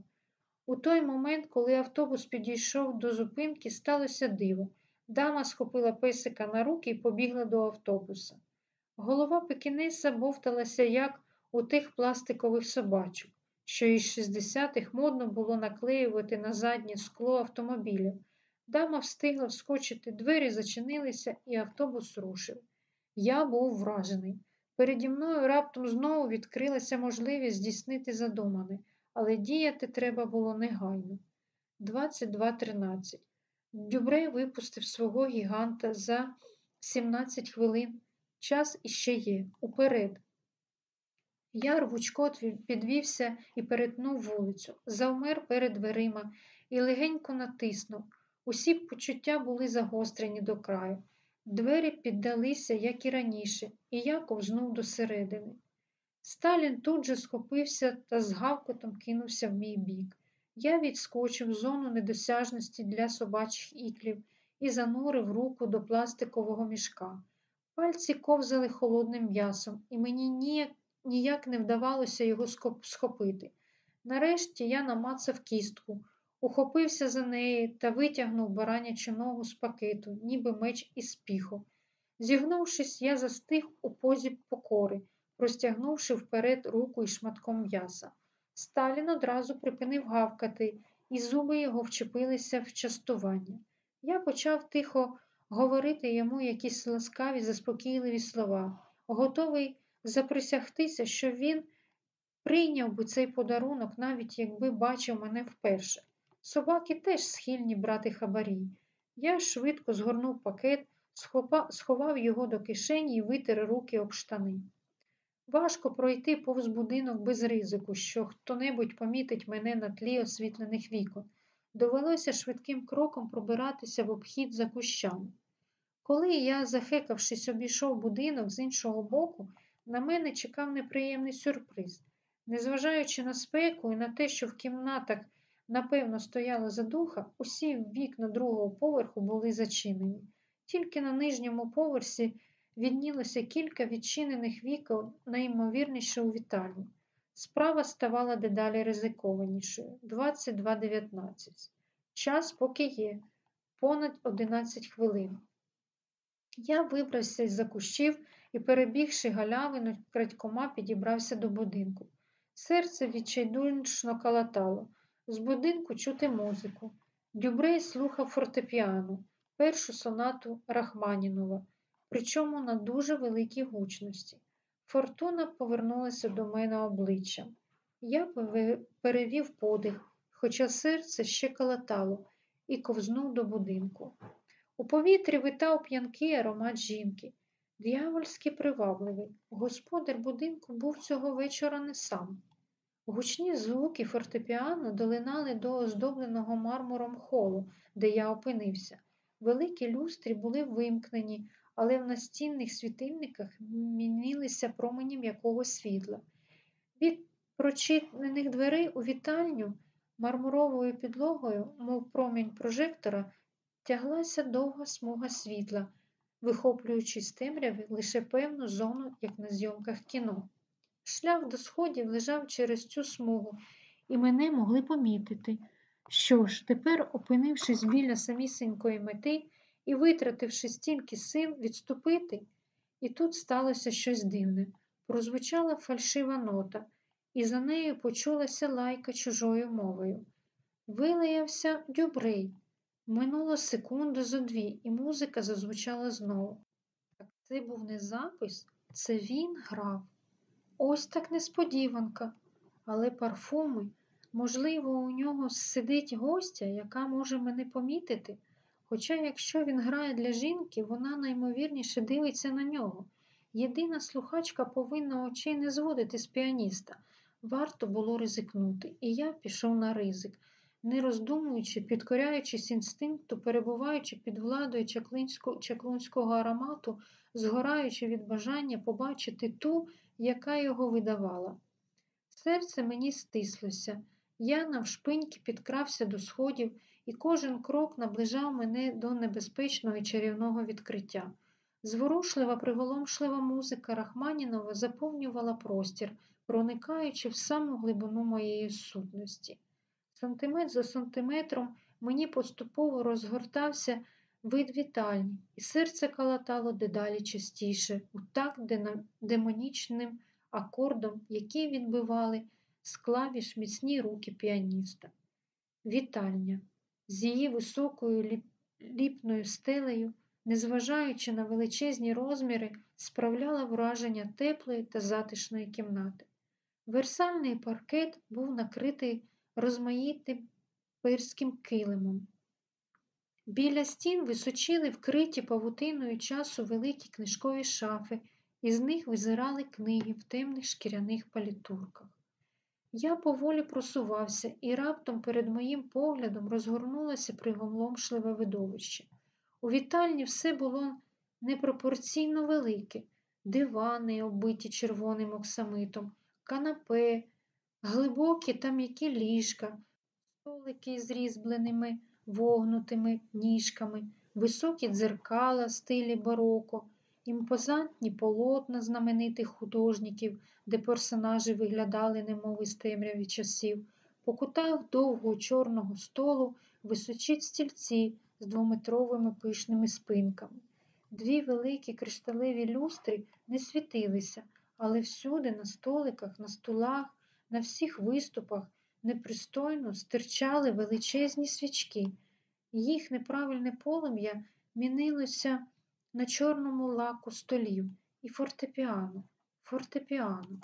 У той момент, коли автобус підійшов до зупинки, сталося диво. Дама схопила песика на руки і побігла до автобуса. Голова пекінеса бовталася, як у тих пластикових собачок, що із 60-х модно було наклеювати на заднє скло автомобілів. Дама встигла вскочити, двері зачинилися, і автобус рушив. Я був вражений. Переді мною раптом знову відкрилася можливість здійснити задумане, але діяти треба було негайно. 22.13. Дюбрей випустив свого гіганта за 17 хвилин. Час іще є. Уперед. Я рвучко підвівся і перетнув вулицю, завмер перед дверима і легенько натиснув. Усі почуття були загострені до краю. Двері піддалися, як і раніше, і я ковзнув досередини. Сталін тут же схопився та з гавкотом кинувся в мій бік. Я відскочив в зону недосяжності для собачих іклів і занурив руку до пластикового мішка. Пальці ковзали холодним м'ясом, і мені ніяк, ніяк не вдавалося його схопити. Нарешті я намацав кістку, ухопився за неї та витягнув баранячу ногу з пакету, ніби меч із піху. Зігнувшись, я застиг у позі покори, простягнувши вперед руку із шматком м'яса. Сталін одразу припинив гавкати, і зуби його вчепилися в частування. Я почав тихо говорити йому якісь ласкаві, заспокійливі слова, готовий заприсягтися, що він прийняв би цей подарунок, навіть якби бачив мене вперше. Собаки теж схильні брати хабарі. Я швидко згорнув пакет, сховав його до кишені і витер руки об штани. Важко пройти повз будинок без ризику, що хто-небудь помітить мене на тлі освітлених вікон. Довелося швидким кроком пробиратися в обхід за кущами. Коли я, захекавшись, обійшов будинок з іншого боку, на мене чекав неприємний сюрприз. Незважаючи на спеку і на те, що в кімнатах, напевно, стояла задуха, усі вікна другого поверху були зачинені. Тільки на нижньому поверсі віднілося кілька відчинених вікон, найімовірніше у вітальні. Справа ставала дедалі ризикованішою 22.19. Час поки є, понад 11 хвилин. Я вибрався із за кущів і, перебігши галявину, крадькома підібрався до будинку. Серце відчайдушно калатало. З будинку чути музику. Дюбрей слухав фортепіано, першу сонату Рахманінова, причому на дуже великій гучності. Фортуна повернулася до мене обличчям. Я перевів подих, хоча серце ще калатало, і ковзнув до будинку. У повітрі витав п'янкий аромат жінки, д'явольськи привабливий. Господар будинку був цього вечора не сам. Гучні звуки фортепіано долинали до оздобленого мармуром холу, де я опинився. Великі люстри були вимкнені, але в настінних світильниках мінилися промені м'якого світла. Від прочинених дверей у вітальню мармуровою підлогою, мов промінь прожектора, тяглася довга смуга світла, вихоплюючи з темряви лише певну зону, як на зйомках кіно. Шлях до сходів лежав через цю смугу, і мене могли помітити. Що ж, тепер, опинившись біля самісінької мети і витративши стільки сил відступити, і тут сталося щось дивне. Прозвучала фальшива нота, і за нею почулася лайка чужою мовою. Вилаявся дюбрей. Минуло секунду зо дві, і музика зазвучала знову. Так це був не запис, це він грав. Ось так несподіванка. Але парфуми, можливо, у нього сидить гостя, яка може мене помітити. Хоча, якщо він грає для жінки, вона наймовірніше дивиться на нього. Єдина слухачка повинна очей не зводити з піаніста. Варто було ризикнути, і я пішов на ризик, не роздумуючи, підкоряючись інстинкту, перебуваючи під владою чаклунського, аромату, згораючи від бажання побачити ту, яка його видавала. Серце мені стислося. Я навшпиньки підкрався до сходів, і кожен крок наближав мене до небезпечного і чарівного відкриття. Зворушлива, приголомшлива музика Рахманінова заповнювала простір, проникаючи в саму глибину моєї сутності. Сантиметр за сантиметром мені поступово розгортався вид вітальні, і серце калатало дедалі частіше, у такт демонічним акордом, які відбивали з клавіш міцні руки піаніста. Вітальня з її високою ліпною стелею, незважаючи на величезні розміри, справляла враження теплої та затишної кімнати. Версальний паркет був накритий розмаїтим перським килимом. Біля стін височили вкриті павутиною часу великі книжкові шафи, і з них визирали книги в темних шкіряних палітурках. Я поволі просувався, і раптом перед моїм поглядом розгорнулося приголомшливе видовище. У вітальні все було непропорційно велике, дивани, оббиті червоним оксамитом, канапе, глибокі та м'які ліжка, столики з різьбленими вогнутими ніжками, високі дзеркала стилі бароко, імпозантні полотна знаменитих художників, де персонажі виглядали немов із темряві часів. По кутах довгого чорного столу височить стільці з двометровими пишними спинками. Дві великі кришталеві люстри не світилися, але всюди, на столиках, на столах, на всіх виступах непристойно стирчали величезні свічки. Їх неправильне полум'я мінилося на чорному лаку столів і фортепіано, фортепіано.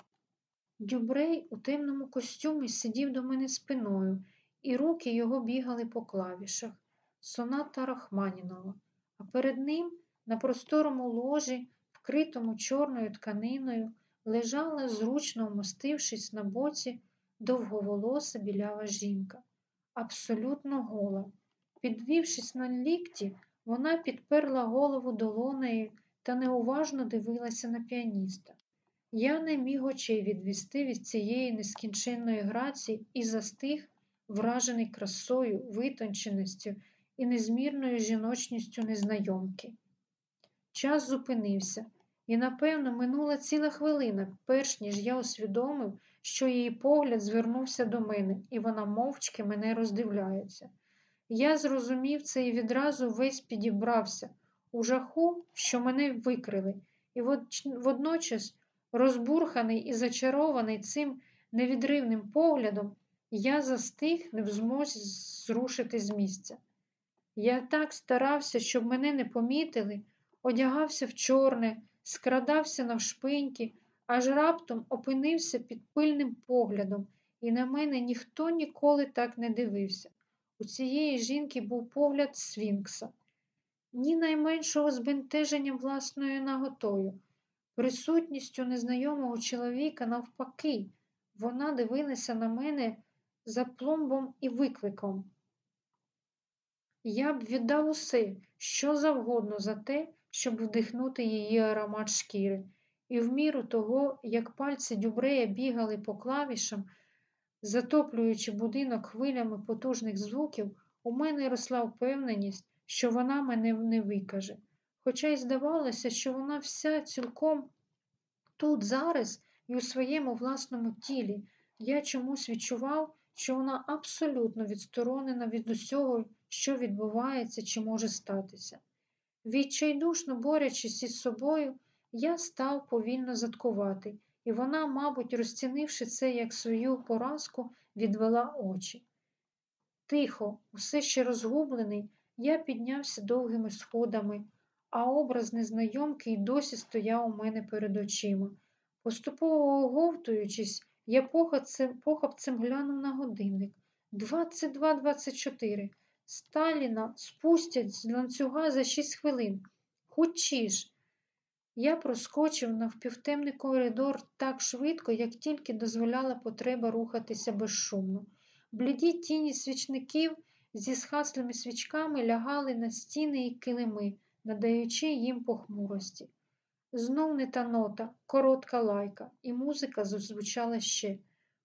Дюбрей у темному костюмі сидів до мене спиною, і руки його бігали по клавішах, соната Рахманінова, а перед ним на просторому ложі, вкритому чорною тканиною, лежала, зручно вмостившись на боці, довговолоса білява жінка, абсолютно гола. Підвівшись на лікті, вона підперла голову долонею та неуважно дивилася на піаніста. Я не міг очей відвести від цієї нескінченної грації і застиг, вражений красою, витонченістю і незмірною жіночністю незнайомки. Час зупинився, і, напевно, минула ціла хвилина, перш ніж я усвідомив, що її погляд звернувся до мене, і вона мовчки мене роздивляється. Я зрозумів це і відразу весь підібрався у жаху, що мене викрили, і водночас, розбурханий і зачарований цим невідривним поглядом, я застиг не в змозі зрушити з місця. Я так старався, щоб мене не помітили, одягався в чорне, скрадався навшпиньки, аж раптом опинився під пильним поглядом, і на мене ніхто ніколи так не дивився. У цієї жінки був погляд Свінкса, ні найменшого збентеження власною наготою, присутністю незнайомого чоловіка, навпаки, вона дивилася на мене за пломбом і викликом. Я б віддав усе, що завгодно за те, щоб вдихнути її аромат шкіри, і в міру того, як пальці Дюбрея бігали по клавішам, Затоплюючи будинок хвилями потужних звуків, у мене росла впевненість, що вона мене не викаже. Хоча й здавалося, що вона вся цілком тут, зараз і у своєму власному тілі, я чомусь відчував, що вона абсолютно відсторонена від усього, що відбувається чи може статися. Відчайдушно борячись із собою, я став повільно заткувати і вона, мабуть, розцінивши це як свою поразку, відвела очі. Тихо, усе ще розгублений, я піднявся довгими сходами, а образ незнайомки й досі стояв у мене перед очима. Поступово оговтуючись, я похапцем, похапцем глянув на годинник. 22-24. Сталіна спустять з ланцюга за шість хвилин. Хочі ж. Я проскочив навпівтемний коридор так швидко, як тільки дозволяла потреба рухатися безшумно. Бліді тіні свічників зі схаслими свічками лягали на стіни і килими, надаючи їм похмурості. Знов не та нота, коротка лайка, і музика зазвучала ще.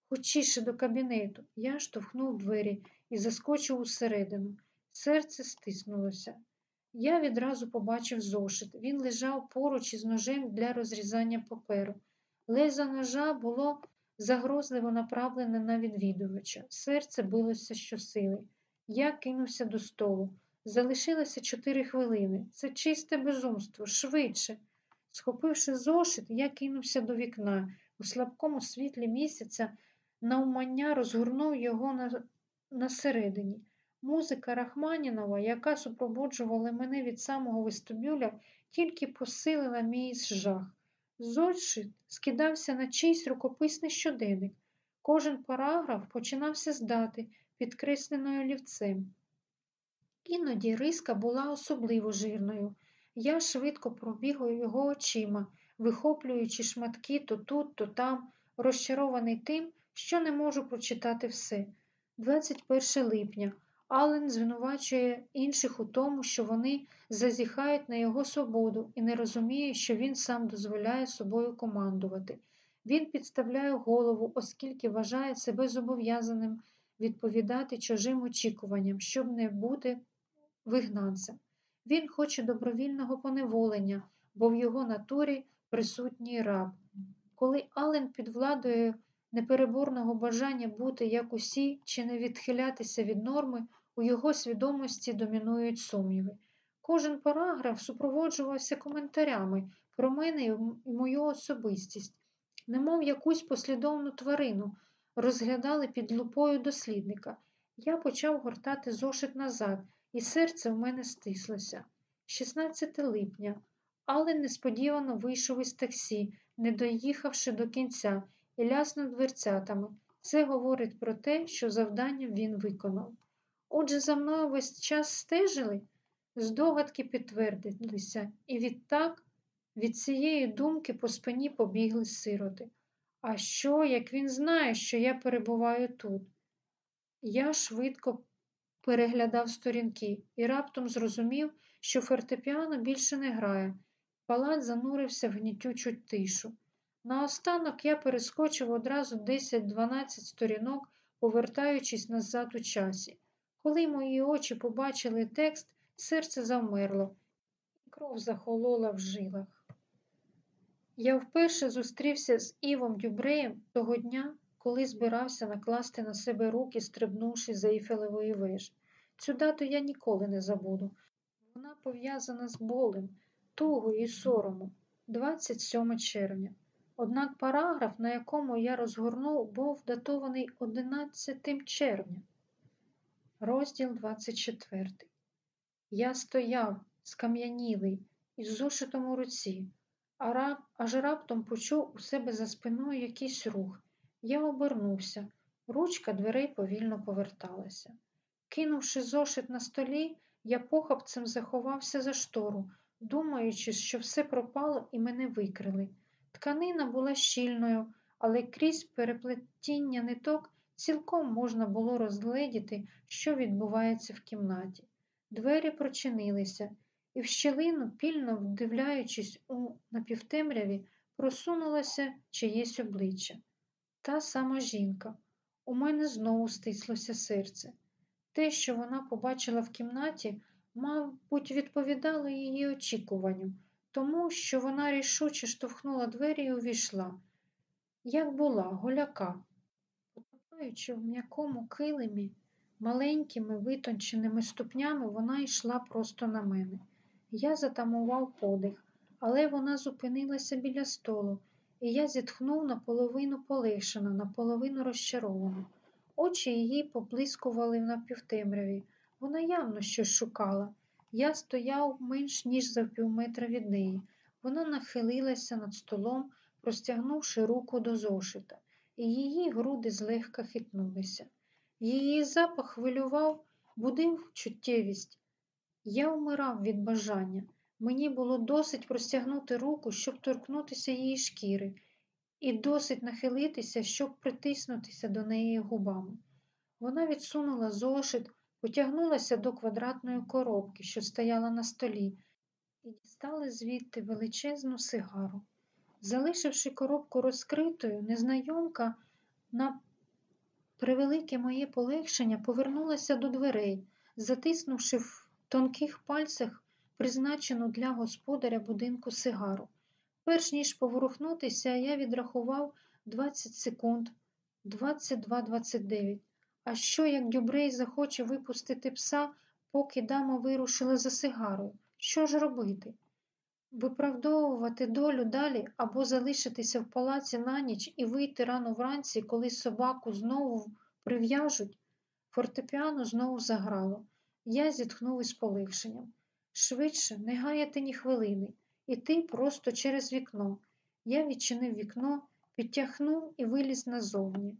Хочіше до кабінету. Я штовхнув двері і заскочив усередину. Серце стиснулося. Я відразу побачив зошит. Він лежав поруч із ножем для розрізання паперу. Лезо ножа було загрозливо направлене на відвідувача. Серце билося щосили. Я кинувся до столу. Залишилося чотири хвилини. Це чисте безумство, швидше. Схопивши зошит, я кинувся до вікна. У слабкому світлі місяця навмання розгорнув його на, на середині. Музика Рахманінова, яка супроводжувала мене від самого вестибюля, тільки посилила мій жах. Зошит скидався на чийсь рукописний щоденник. Кожен параграф починався з дати, підкресленою олівцем. Іноді риска була особливо жирною. Я швидко пробігав його очима, вихоплюючи шматки то тут, то там, розчарований тим, що не можу прочитати все. 21 липня. Ален звинувачує інших у тому, що вони зазіхають на його свободу і не розуміє, що він сам дозволяє собою командувати. Він підставляє голову, оскільки вважає себе зобов'язаним відповідати чужим очікуванням, щоб не бути вигнанцем. Він хоче добровільного поневолення, бо в його натурі присутній раб. Коли Ален під владою непереборного бажання бути як усі чи не відхилятися від норми, у його свідомості домінують сумніви. Кожен параграф супроводжувався коментарями про мене і мою особистість, немов якусь послідовну тварину, розглядали під лупою дослідника. Я почав гортати зошит назад, і серце в мене стислося. 16 липня. Ален несподівано вийшов із таксі, не доїхавши до кінця, і ляснув дверцятами. Це говорить про те, що завдання він виконав. Отже, за мною весь час стежили, здогадки підтвердилися, і відтак від цієї думки по спині побігли сироти. А що, як він знає, що я перебуваю тут? Я швидко переглядав сторінки і раптом зрозумів, що фортепіано більше не грає. Палац занурився в гнітючу тишу. Наостанок я перескочив одразу 10-12 сторінок, повертаючись назад у часі. Коли мої очі побачили текст, серце завмерло, і кров захолола в жилах. Я вперше зустрівся з Івом Дюбреєм того дня, коли збирався накласти на себе руки, стрибнувши за Іфелевої вежі. Цю дату я ніколи не забуду. Вона пов'язана з болем, тугою і соромом, 27 червня. Однак параграф, на якому я розгорнув, був датований 11 червня. Розділ 24. Я стояв, скам'янілий, із зошитом у руці, а рап, аж раптом почув у себе за спиною якийсь рух. Я обернувся. Ручка дверей повільно поверталася. Кинувши зошит на столі, я похапцем заховався за штору, думаючи, що все пропало і мене викрили. Тканина була щільною, але крізь переплетіння ниток цілком можна було розгледіти, що відбувається в кімнаті. Двері прочинилися, і в щілину, пільно вдивляючись у напівтемряві, просунулося чиєсь обличчя. Та сама жінка. У мене знову стислося серце. Те, що вона побачила в кімнаті, мабуть, відповідало її очікуванню, тому що вона рішуче штовхнула двері і увійшла. Як була, голяка, потопаючи в м'якому килимі, маленькими витонченими ступнями, вона йшла просто на мене. Я затамував подих, але вона зупинилася біля столу, і я зітхнув наполовину полегшено, наполовину розчаровано. Очі її поблискували на півтемряві. Вона явно щось шукала. Я стояв менш ніж за півметра від неї. Вона нахилилася над столом, простягнувши руку до зошита, і її груди злегка хитнулися. Її запах хвилював, будив чуттєвість. Я вмирав від бажання. Мені було досить простягнути руку, щоб торкнутися її шкіри, і досить нахилитися, щоб притиснутися до неї губами. Вона відсунула зошит, потягнулася до квадратної коробки, що стояла на столі, і дістала звідти величезну сигару. Залишивши коробку розкритою, незнайомка на превелике моє полегшення повернулася до дверей, затиснувши в тонких пальцях призначену для господаря будинку сигару. Перш ніж поворухнутися, я відрахував 20 секунд, 22-29. А що, як Дюбрей захоче випустити пса, поки дама вирушила за сигарою? Що ж робити? Виправдовувати долю далі або залишитися в палаці на ніч і вийти рано вранці, коли собаку знову прив'яжуть? Фортепіано знову заграло. Я зітхнув із полегшенням. Швидше, не гаяти ні хвилини, іти просто через вікно. Я відчинив вікно, підтягнув і виліз назовні.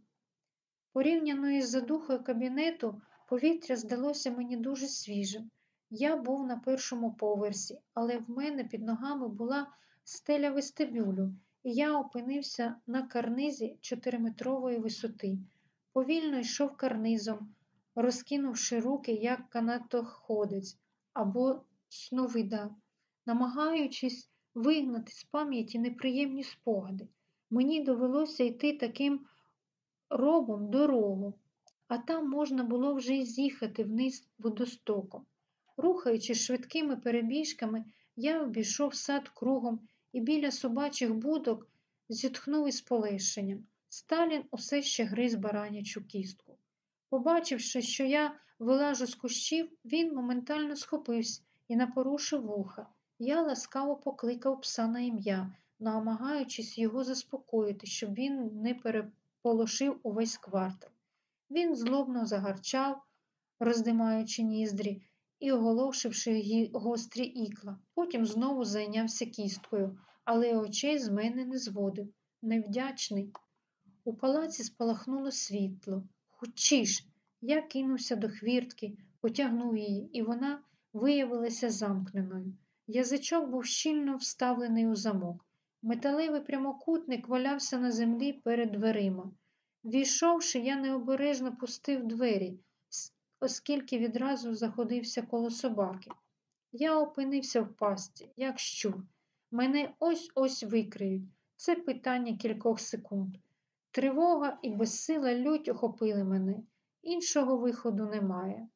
Порівняно із задухою кабінету, повітря здалося мені дуже свіжим. Я був на першому поверсі, але в мене під ногами була стеля вестибюлю, і я опинився на карнизі чотириметрової висоти. Повільно йшов карнизом, розкинувши руки, як канатоходець або сновида, намагаючись вигнати з пам'яті неприємні спогади. Мені довелося йти таким робом дорогу, а там можна було вже й з'їхати вниз водостоком. Рухаючись швидкими перебіжками, я обійшов сад кругом і біля собачих будок зітхнув із полегшенням. Сталін усе ще гриз баранячу кістку. Побачивши, що я вилажу з кущів, він моментально схопився і напорушив вуха. Я ласкаво покликав пса на ім'я, намагаючись його заспокоїти, щоб він не переполошив увесь квартал. Він злобно загарчав, роздимаючи ніздрі і оголошивши гострі ікла. Потім знову зайнявся кісткою, але очей з мене не зводив. Невдячний. У палаці спалахнуло світло. Хочіш! Я кинувся до хвіртки, потягнув її, і вона виявилася замкненою. Язичок був щільно вставлений у замок. Металевий прямокутник валявся на землі перед дверима. Війшовши, я необережно пустив двері, оскільки відразу заходився коло собаки. Я опинився в пасті, як щур. Мене ось ось викриють. Це питання кількох секунд. Тривога і безсила лють охопили мене. Іншого виходу немає.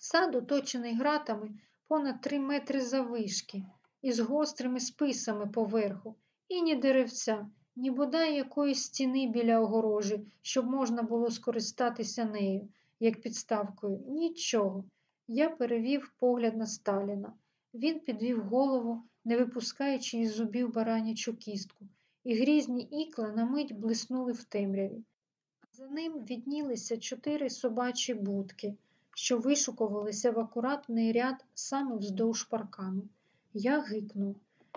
Сад, оточений гратами, понад три метри завишки, із гострими списами поверху, і ні деревця, ні бодай якоїсь стіни біля огорожі, щоб можна було скористатися нею, як підставкою. Нічого. Я перевів погляд на Сталіна. Він підвів голову, не випускаючи із зубів баранячу кістку, і грізні ікла на мить блиснули в темряві. За ним віднілися чотири собачі будки що вишукувалися в акуратний ряд саме вздовж паркану. Я гикнув.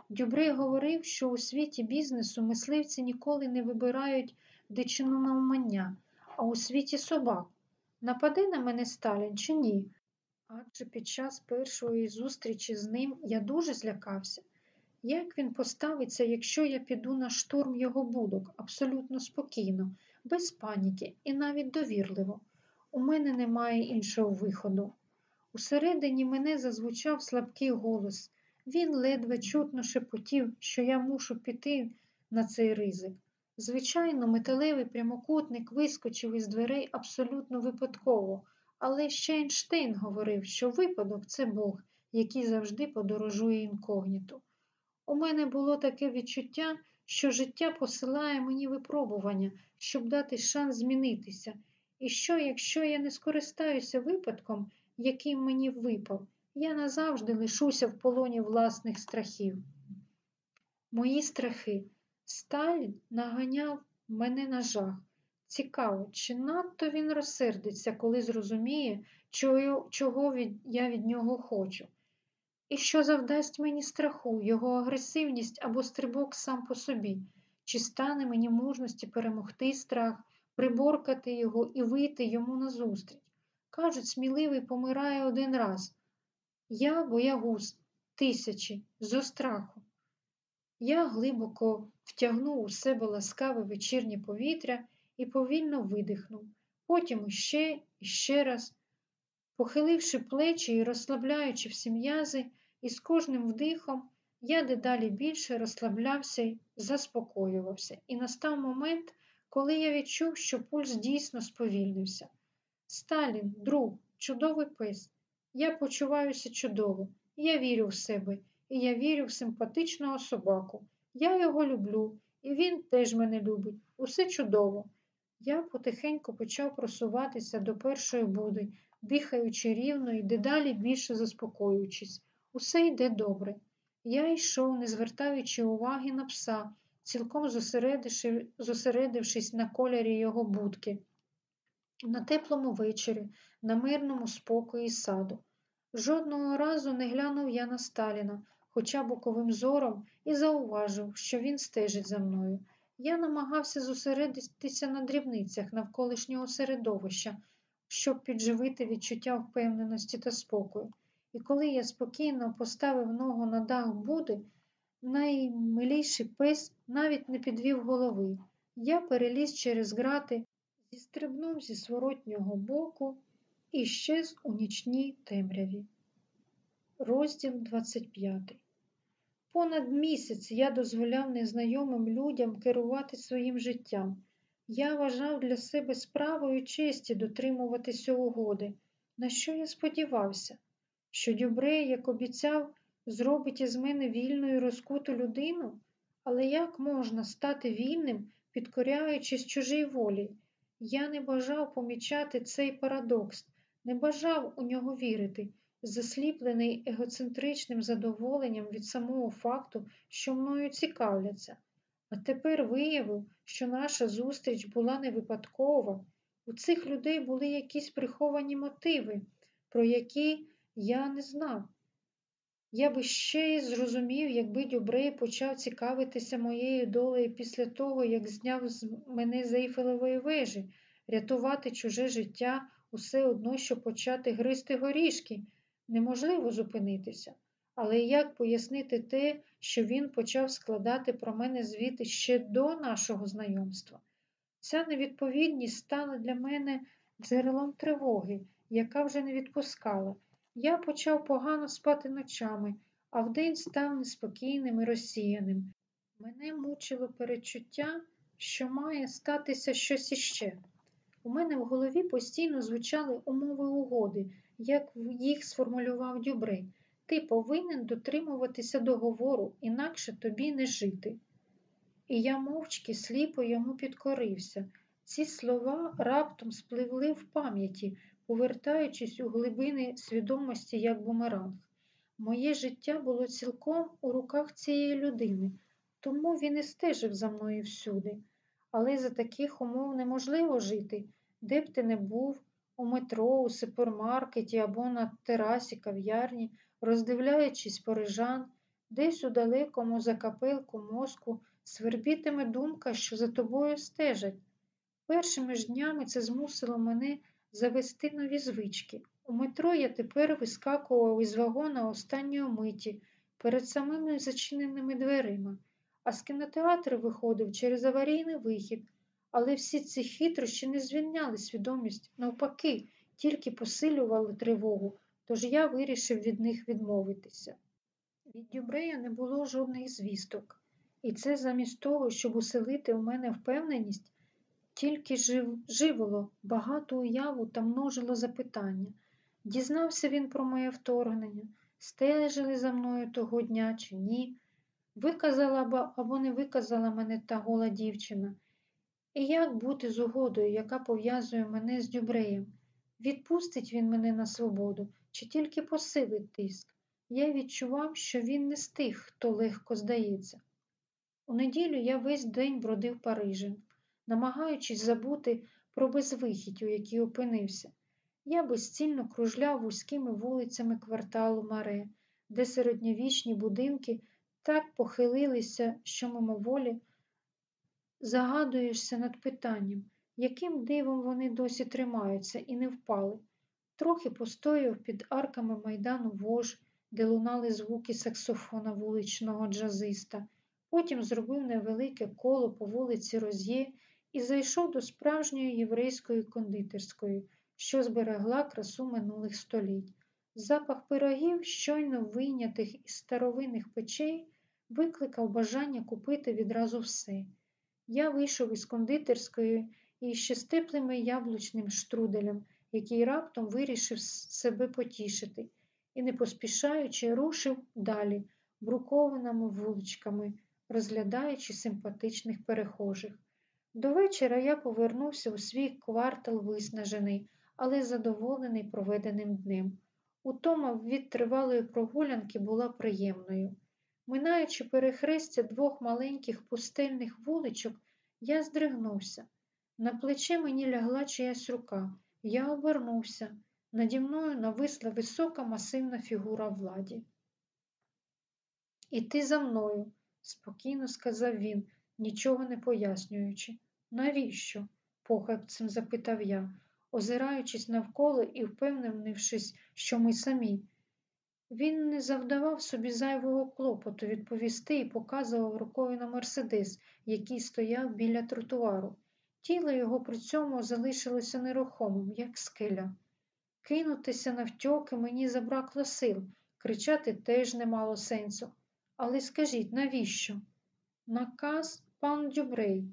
Дюбрей говорив, що у світі бізнесу мисливці ніколи не вибирають дичину на умання, а у світі собак. Нападе на мене Сталін чи ні? Адже під час першої зустрічі з ним я дуже злякався. Як він поставиться, якщо я піду на штурм його будок абсолютно спокійно, без паніки і навіть довірливо? У мене немає іншого виходу. Усередині мене зазвучав слабкий голос. Він ледве чутно шепотів, що я мушу піти на цей ризик. Звичайно, металевий прямокутник вискочив із дверей абсолютно випадково, але ще Ейнштейн говорив, що випадок це Бог, який завжди подорожує інкогніто. У мене було таке відчуття, що життя посилає мені випробування, щоб дати шанс змінитися. І що, якщо я не скористаюся випадком, який мені випав, я назавжди лишуся в полоні власних страхів. Мої страхи. Сталін наганяв мене на жах. Цікаво, чи надто він розсердиться, коли зрозуміє, чого я від нього хочу. І що завдасть мені страху, його агресивність або стрибок сам по собі, чи стане мені мужності перемогти страх? приборкати його і вийти йому назустріч. Кажуть, сміливий помирає один раз. Я боягуз, тисячі зо страху. Я глибоко втягнув у себе ласкаве вечірнє повітря і повільно видихнув, потім іще і ще раз, похиливши плечі і розслабляючи всі м'язи, і з кожним вдихом я дедалі більше розслаблявся й заспокоювався, і настав момент, коли я відчув, що пульс дійсно сповільнився. Сталін, друг, чудовий пес. Я почуваюся чудово, я вірю в себе, і я вірю в симпатичного собаку. Я його люблю, і він теж мене любить. Усе чудово. Я потихеньку почав просуватися до першої буди, дихаючи рівно і дедалі більше заспокоюючись. Усе йде добре. Я йшов, не звертаючи уваги на пса, цілком зосередившись на кольорі його будки, на теплому вечорі, на мирному спокої саду. Жодного разу не глянув я на Сталіна, хоча боковим зором, і зауважив, що він стежить за мною. Я намагався зосередитися на дрібницях навколишнього середовища, щоб підживити відчуття впевненості та спокою. І коли я спокійно поставив ногу на дах буди, наймиліший пес навіть не підвів голови. Я переліз через грати, зістрибнув зі своротнього боку і щез у нічній темряві. Розділ 25 Понад місяць я дозволяв незнайомим людям керувати своїм життям. Я вважав для себе справою честі дотримуватися угоди. На що я сподівався? Що Дюбре, як обіцяв, зробить із мене вільну і розкуту людину? Але як можна стати вільним, підкоряючись чужій волі? Я не бажав помічати цей парадокс, не бажав у нього вірити, засліплений егоцентричним задоволенням від самого факту, що мною цікавляться. А тепер виявив, що наша зустріч була не випадкова. У цих людей були якісь приховані мотиви, про які я не знав. Я би ще й зрозумів, якби Дюбрей почав цікавитися моєю долею після того, як зняв з мене з Ейфелевої вежі, рятувати чуже життя усе одно, що почати гризти горішки. Неможливо зупинитися. Але як пояснити те, що він почав складати про мене звіти ще до нашого знайомства? Ця невідповідність стала для мене джерелом тривоги, яка вже не відпускала. Я почав погано спати ночами, а вдень став неспокійним і розсіяним. Мене мучило перечуття, що має статися щось іще. У мене в голові постійно звучали умови угоди, як їх сформулював Дюбрей. Ти повинен дотримуватися договору, інакше тобі не жити. І я мовчки сліпо йому підкорився. Ці слова раптом спливли в пам'яті, повертаючись у глибини свідомості як бумеранг. Моє життя було цілком у руках цієї людини, тому він і стежив за мною всюди. Але за таких умов неможливо жити, де б ти не був, у метро, у супермаркеті або на терасі кав'ярні, роздивляючись парижан, десь у далекому закапелку мозку свербітиме думка, що за тобою стежать. Першими ж днями це змусило мене завести нові звички. У метро я тепер вискакував із вагона останньої миті перед самими зачиненими дверима, а з кінотеатру виходив через аварійний вихід, але всі ці хитрощі не звільняли свідомість, навпаки, тільки посилювали тривогу, тож я вирішив від них відмовитися. Від Дюбрея не було жодних звісток, і це замість того, щоб уселити в мене впевненість, тільки жив, живило багату уяву та множило запитання. Дізнався він про моє вторгнення, стежили за мною того дня чи ні, виказала або не виказала мене та гола дівчина. І як бути з угодою, яка пов'язує мене з Дюбреєм? Відпустить він мене на свободу чи тільки посилить тиск? Я відчував, що він не з тих, хто легко здається. У неділю я весь день бродив Парижем, намагаючись забути про безвихідь, у якій опинився. Я безцільно кружляв вузькими вулицями кварталу Маре, де середньовічні будинки так похилилися, що мимоволі загадуєшся над питанням, яким дивом вони досі тримаються і не впали. Трохи постояв під арками майдану вож, де лунали звуки саксофона вуличного джазиста. Потім зробив невелике коло по вулиці Роз'є і зайшов до справжньої єврейської кондитерської, що зберегла красу минулих століть. Запах пирогів, щойно вийнятих із старовинних печей, викликав бажання купити відразу все. Я вийшов із кондитерської і ще з теплими яблучним штруделем, який раптом вирішив себе потішити, і, не поспішаючи, рушив далі, брукованими вуличками, розглядаючи симпатичних перехожих. До вечора я повернувся у свій квартал виснажений, але задоволений проведеним днем. Утома від тривалої прогулянки була приємною. Минаючи перехрестя двох маленьких пустельних вуличок, я здригнувся. На плече мені лягла чиясь рука. Я обернувся. Наді мною нависла висока масивна фігура владі. Іти за мною, спокійно сказав він, нічого не пояснюючи. Навіщо? похапцем запитав я, озираючись навколо і впевнившись, що ми самі. Він не завдавав собі зайвого клопоту відповісти і показував рукою на Мерседес, який стояв біля тротуару. Тіло його при цьому залишилося нерухомим, як скеля. Кинутися навтьоки мені забракло сил, кричати теж не мало сенсу. Але скажіть, навіщо? Наказ пан Дюбрей.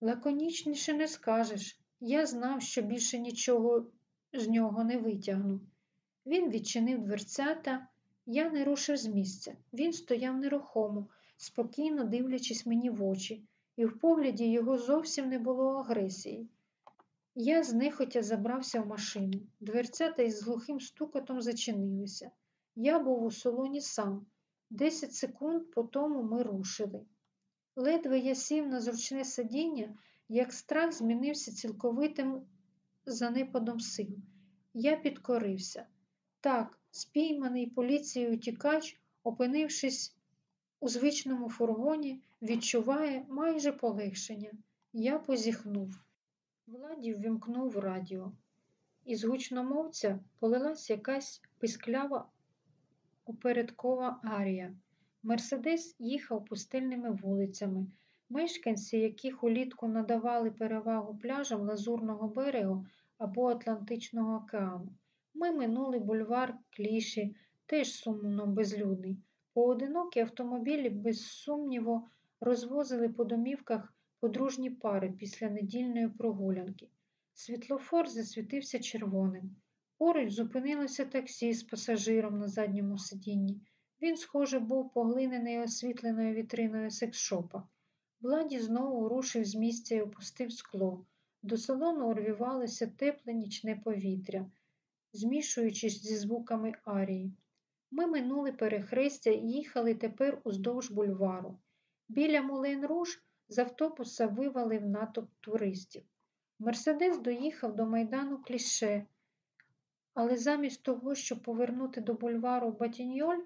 Лаконічніше не скажеш. Я знав, що більше нічого з нього не витягну. Він відчинив дверцята, я не рушив з місця. Він стояв нерухомо, спокійно дивлячись мені в очі, і в погляді його зовсім не було агресії. Я знехотя забрався в машину. Дверцята із глухим стукотом зачинилися. Я був у салоні сам. Десять секунд по тому ми рушили. Ледве я сів на зручне сидіння, як страх змінився цілковитим занепадом сил. Я підкорився. Так, спійманий поліцією тікач, опинившись у звичному фургоні, відчуває майже полегшення. Я позіхнув. Владі ввімкнув радіо. Із гучномовця полилась якась писклява опередкова арія. Мерседес їхав пустельними вулицями. Мешканці, яких улітку надавали перевагу пляжам Лазурного берегу або Атлантичного океану. Ми минули бульвар кліші, теж сумно безлюдний. Поодинокі автомобілі, без сумніву, розвозили по домівках подружні пари після недільної прогулянки. Світлофор засвітився червоним. Поруч зупинилося таксі з пасажиром на задньому сидінні. Він, схоже, був поглинений освітленою вітриною секс-шопа. Владі знову рушив з місця і опустив скло. До салону урвівалося тепле нічне повітря, змішуючись зі звуками арії. Ми минули перехрестя і їхали тепер уздовж бульвару. Біля Мулен Руш з автобуса вивалив натовп туристів. Мерседес доїхав до майдану кліше, але замість того, щоб повернути до бульвару Батіньоль,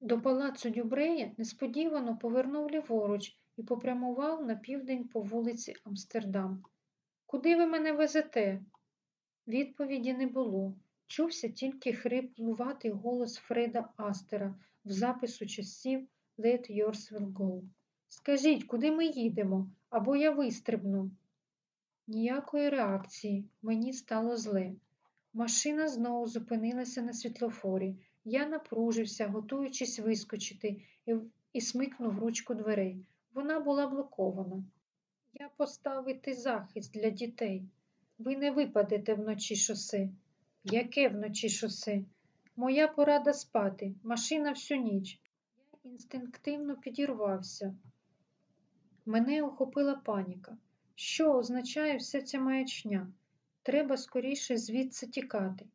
до палацу Дюбрея несподівано повернув ліворуч і попрямував на південь по вулиці Амстердам. Куди ви мене везете? Відповіді не було. Чувся тільки хриплуватий голос Фреда Астера в запису часів Let yours will go. Скажіть, куди ми їдемо, або я вистрибну. Ніякої реакції, мені стало зле. Машина знову зупинилася на світлофорі. Я напружився, готуючись вискочити, і, і смикнув ручку дверей. Вона була блокована. Я поставити захист для дітей. Ви не випадете вночі шосе. Яке вночі шосе? Моя порада спати, машина всю ніч. Я інстинктивно підірвався. Мене охопила паніка. Що означає вся ця маячня? Треба скоріше звідси тікати.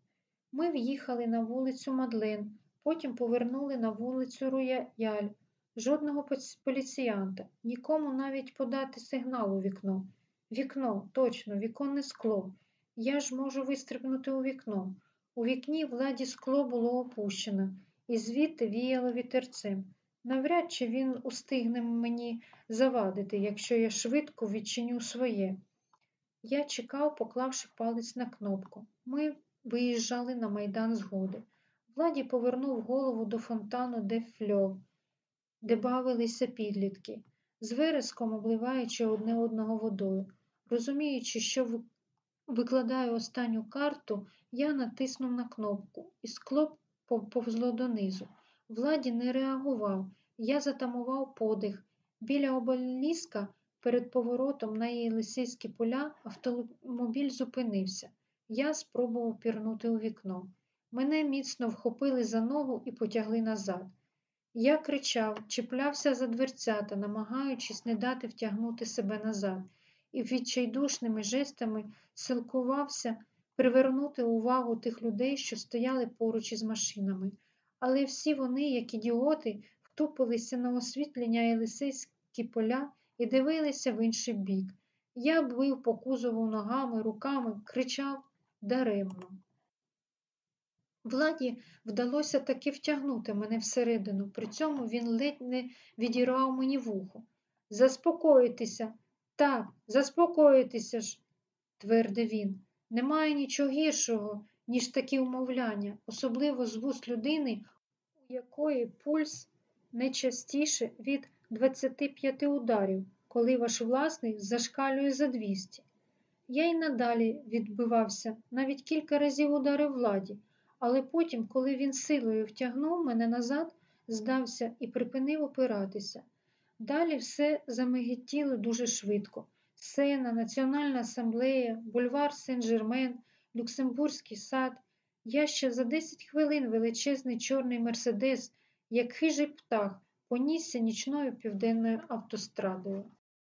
Ми в'їхали на вулицю Мадлен, потім повернули на вулицю Рояль. Жодного поліціянта, нікому навіть подати сигнал у вікно. Вікно, точно, віконне скло. Я ж можу вистрибнути у вікно. У вікні владі скло було опущено, і звідти віяло вітерцем. Навряд чи він устигне мені завадити, якщо я швидко відчиню своє. Я чекав, поклавши палець на кнопку. Ми виїжджали на майдан згоди. Владі повернув голову до фонтану де фльов, де бавилися підлітки, з вереском обливаючи одне одного водою. Розуміючи, що викладаю останню карту, я натиснув на кнопку, і скло повзло донизу. Владі не реагував. Я затамував подих. Біля обеліска перед поворотом на Єлисейські поля автомобіль зупинився. Я спробував пірнути у вікно. Мене міцно вхопили за ногу і потягли назад. Я кричав, чіплявся за дверцята, намагаючись не дати втягнути себе назад, і відчайдушними жестами силкувався привернути увагу тих людей, що стояли поруч із машинами. Але всі вони, як ідіоти, втупилися на освітлення Єлисейські поля і дивилися в інший бік. Я бив по кузову ногами, руками, кричав даремно. Владі вдалося таки втягнути мене всередину, при цьому він ледь не відірвав мені вухо. Заспокоїтеся, так, заспокоїтеся ж, твердив він. Немає нічого гіршого, ніж такі умовляння, особливо з вуст людини, у якої пульс не частіше від 25 ударів, коли ваш власний зашкалює за 200. Я й надалі відбивався, навіть кілька разів ударив владі, але потім, коли він силою втягнув мене назад, здався і припинив опиратися. Далі все замигітіло дуже швидко. Сена, Національна асамблея, бульвар Сен-Жермен, Люксембурзький сад. Я ще за 10 хвилин величезний чорний мерседес, як хижий птах, понісся нічною південною автострадою.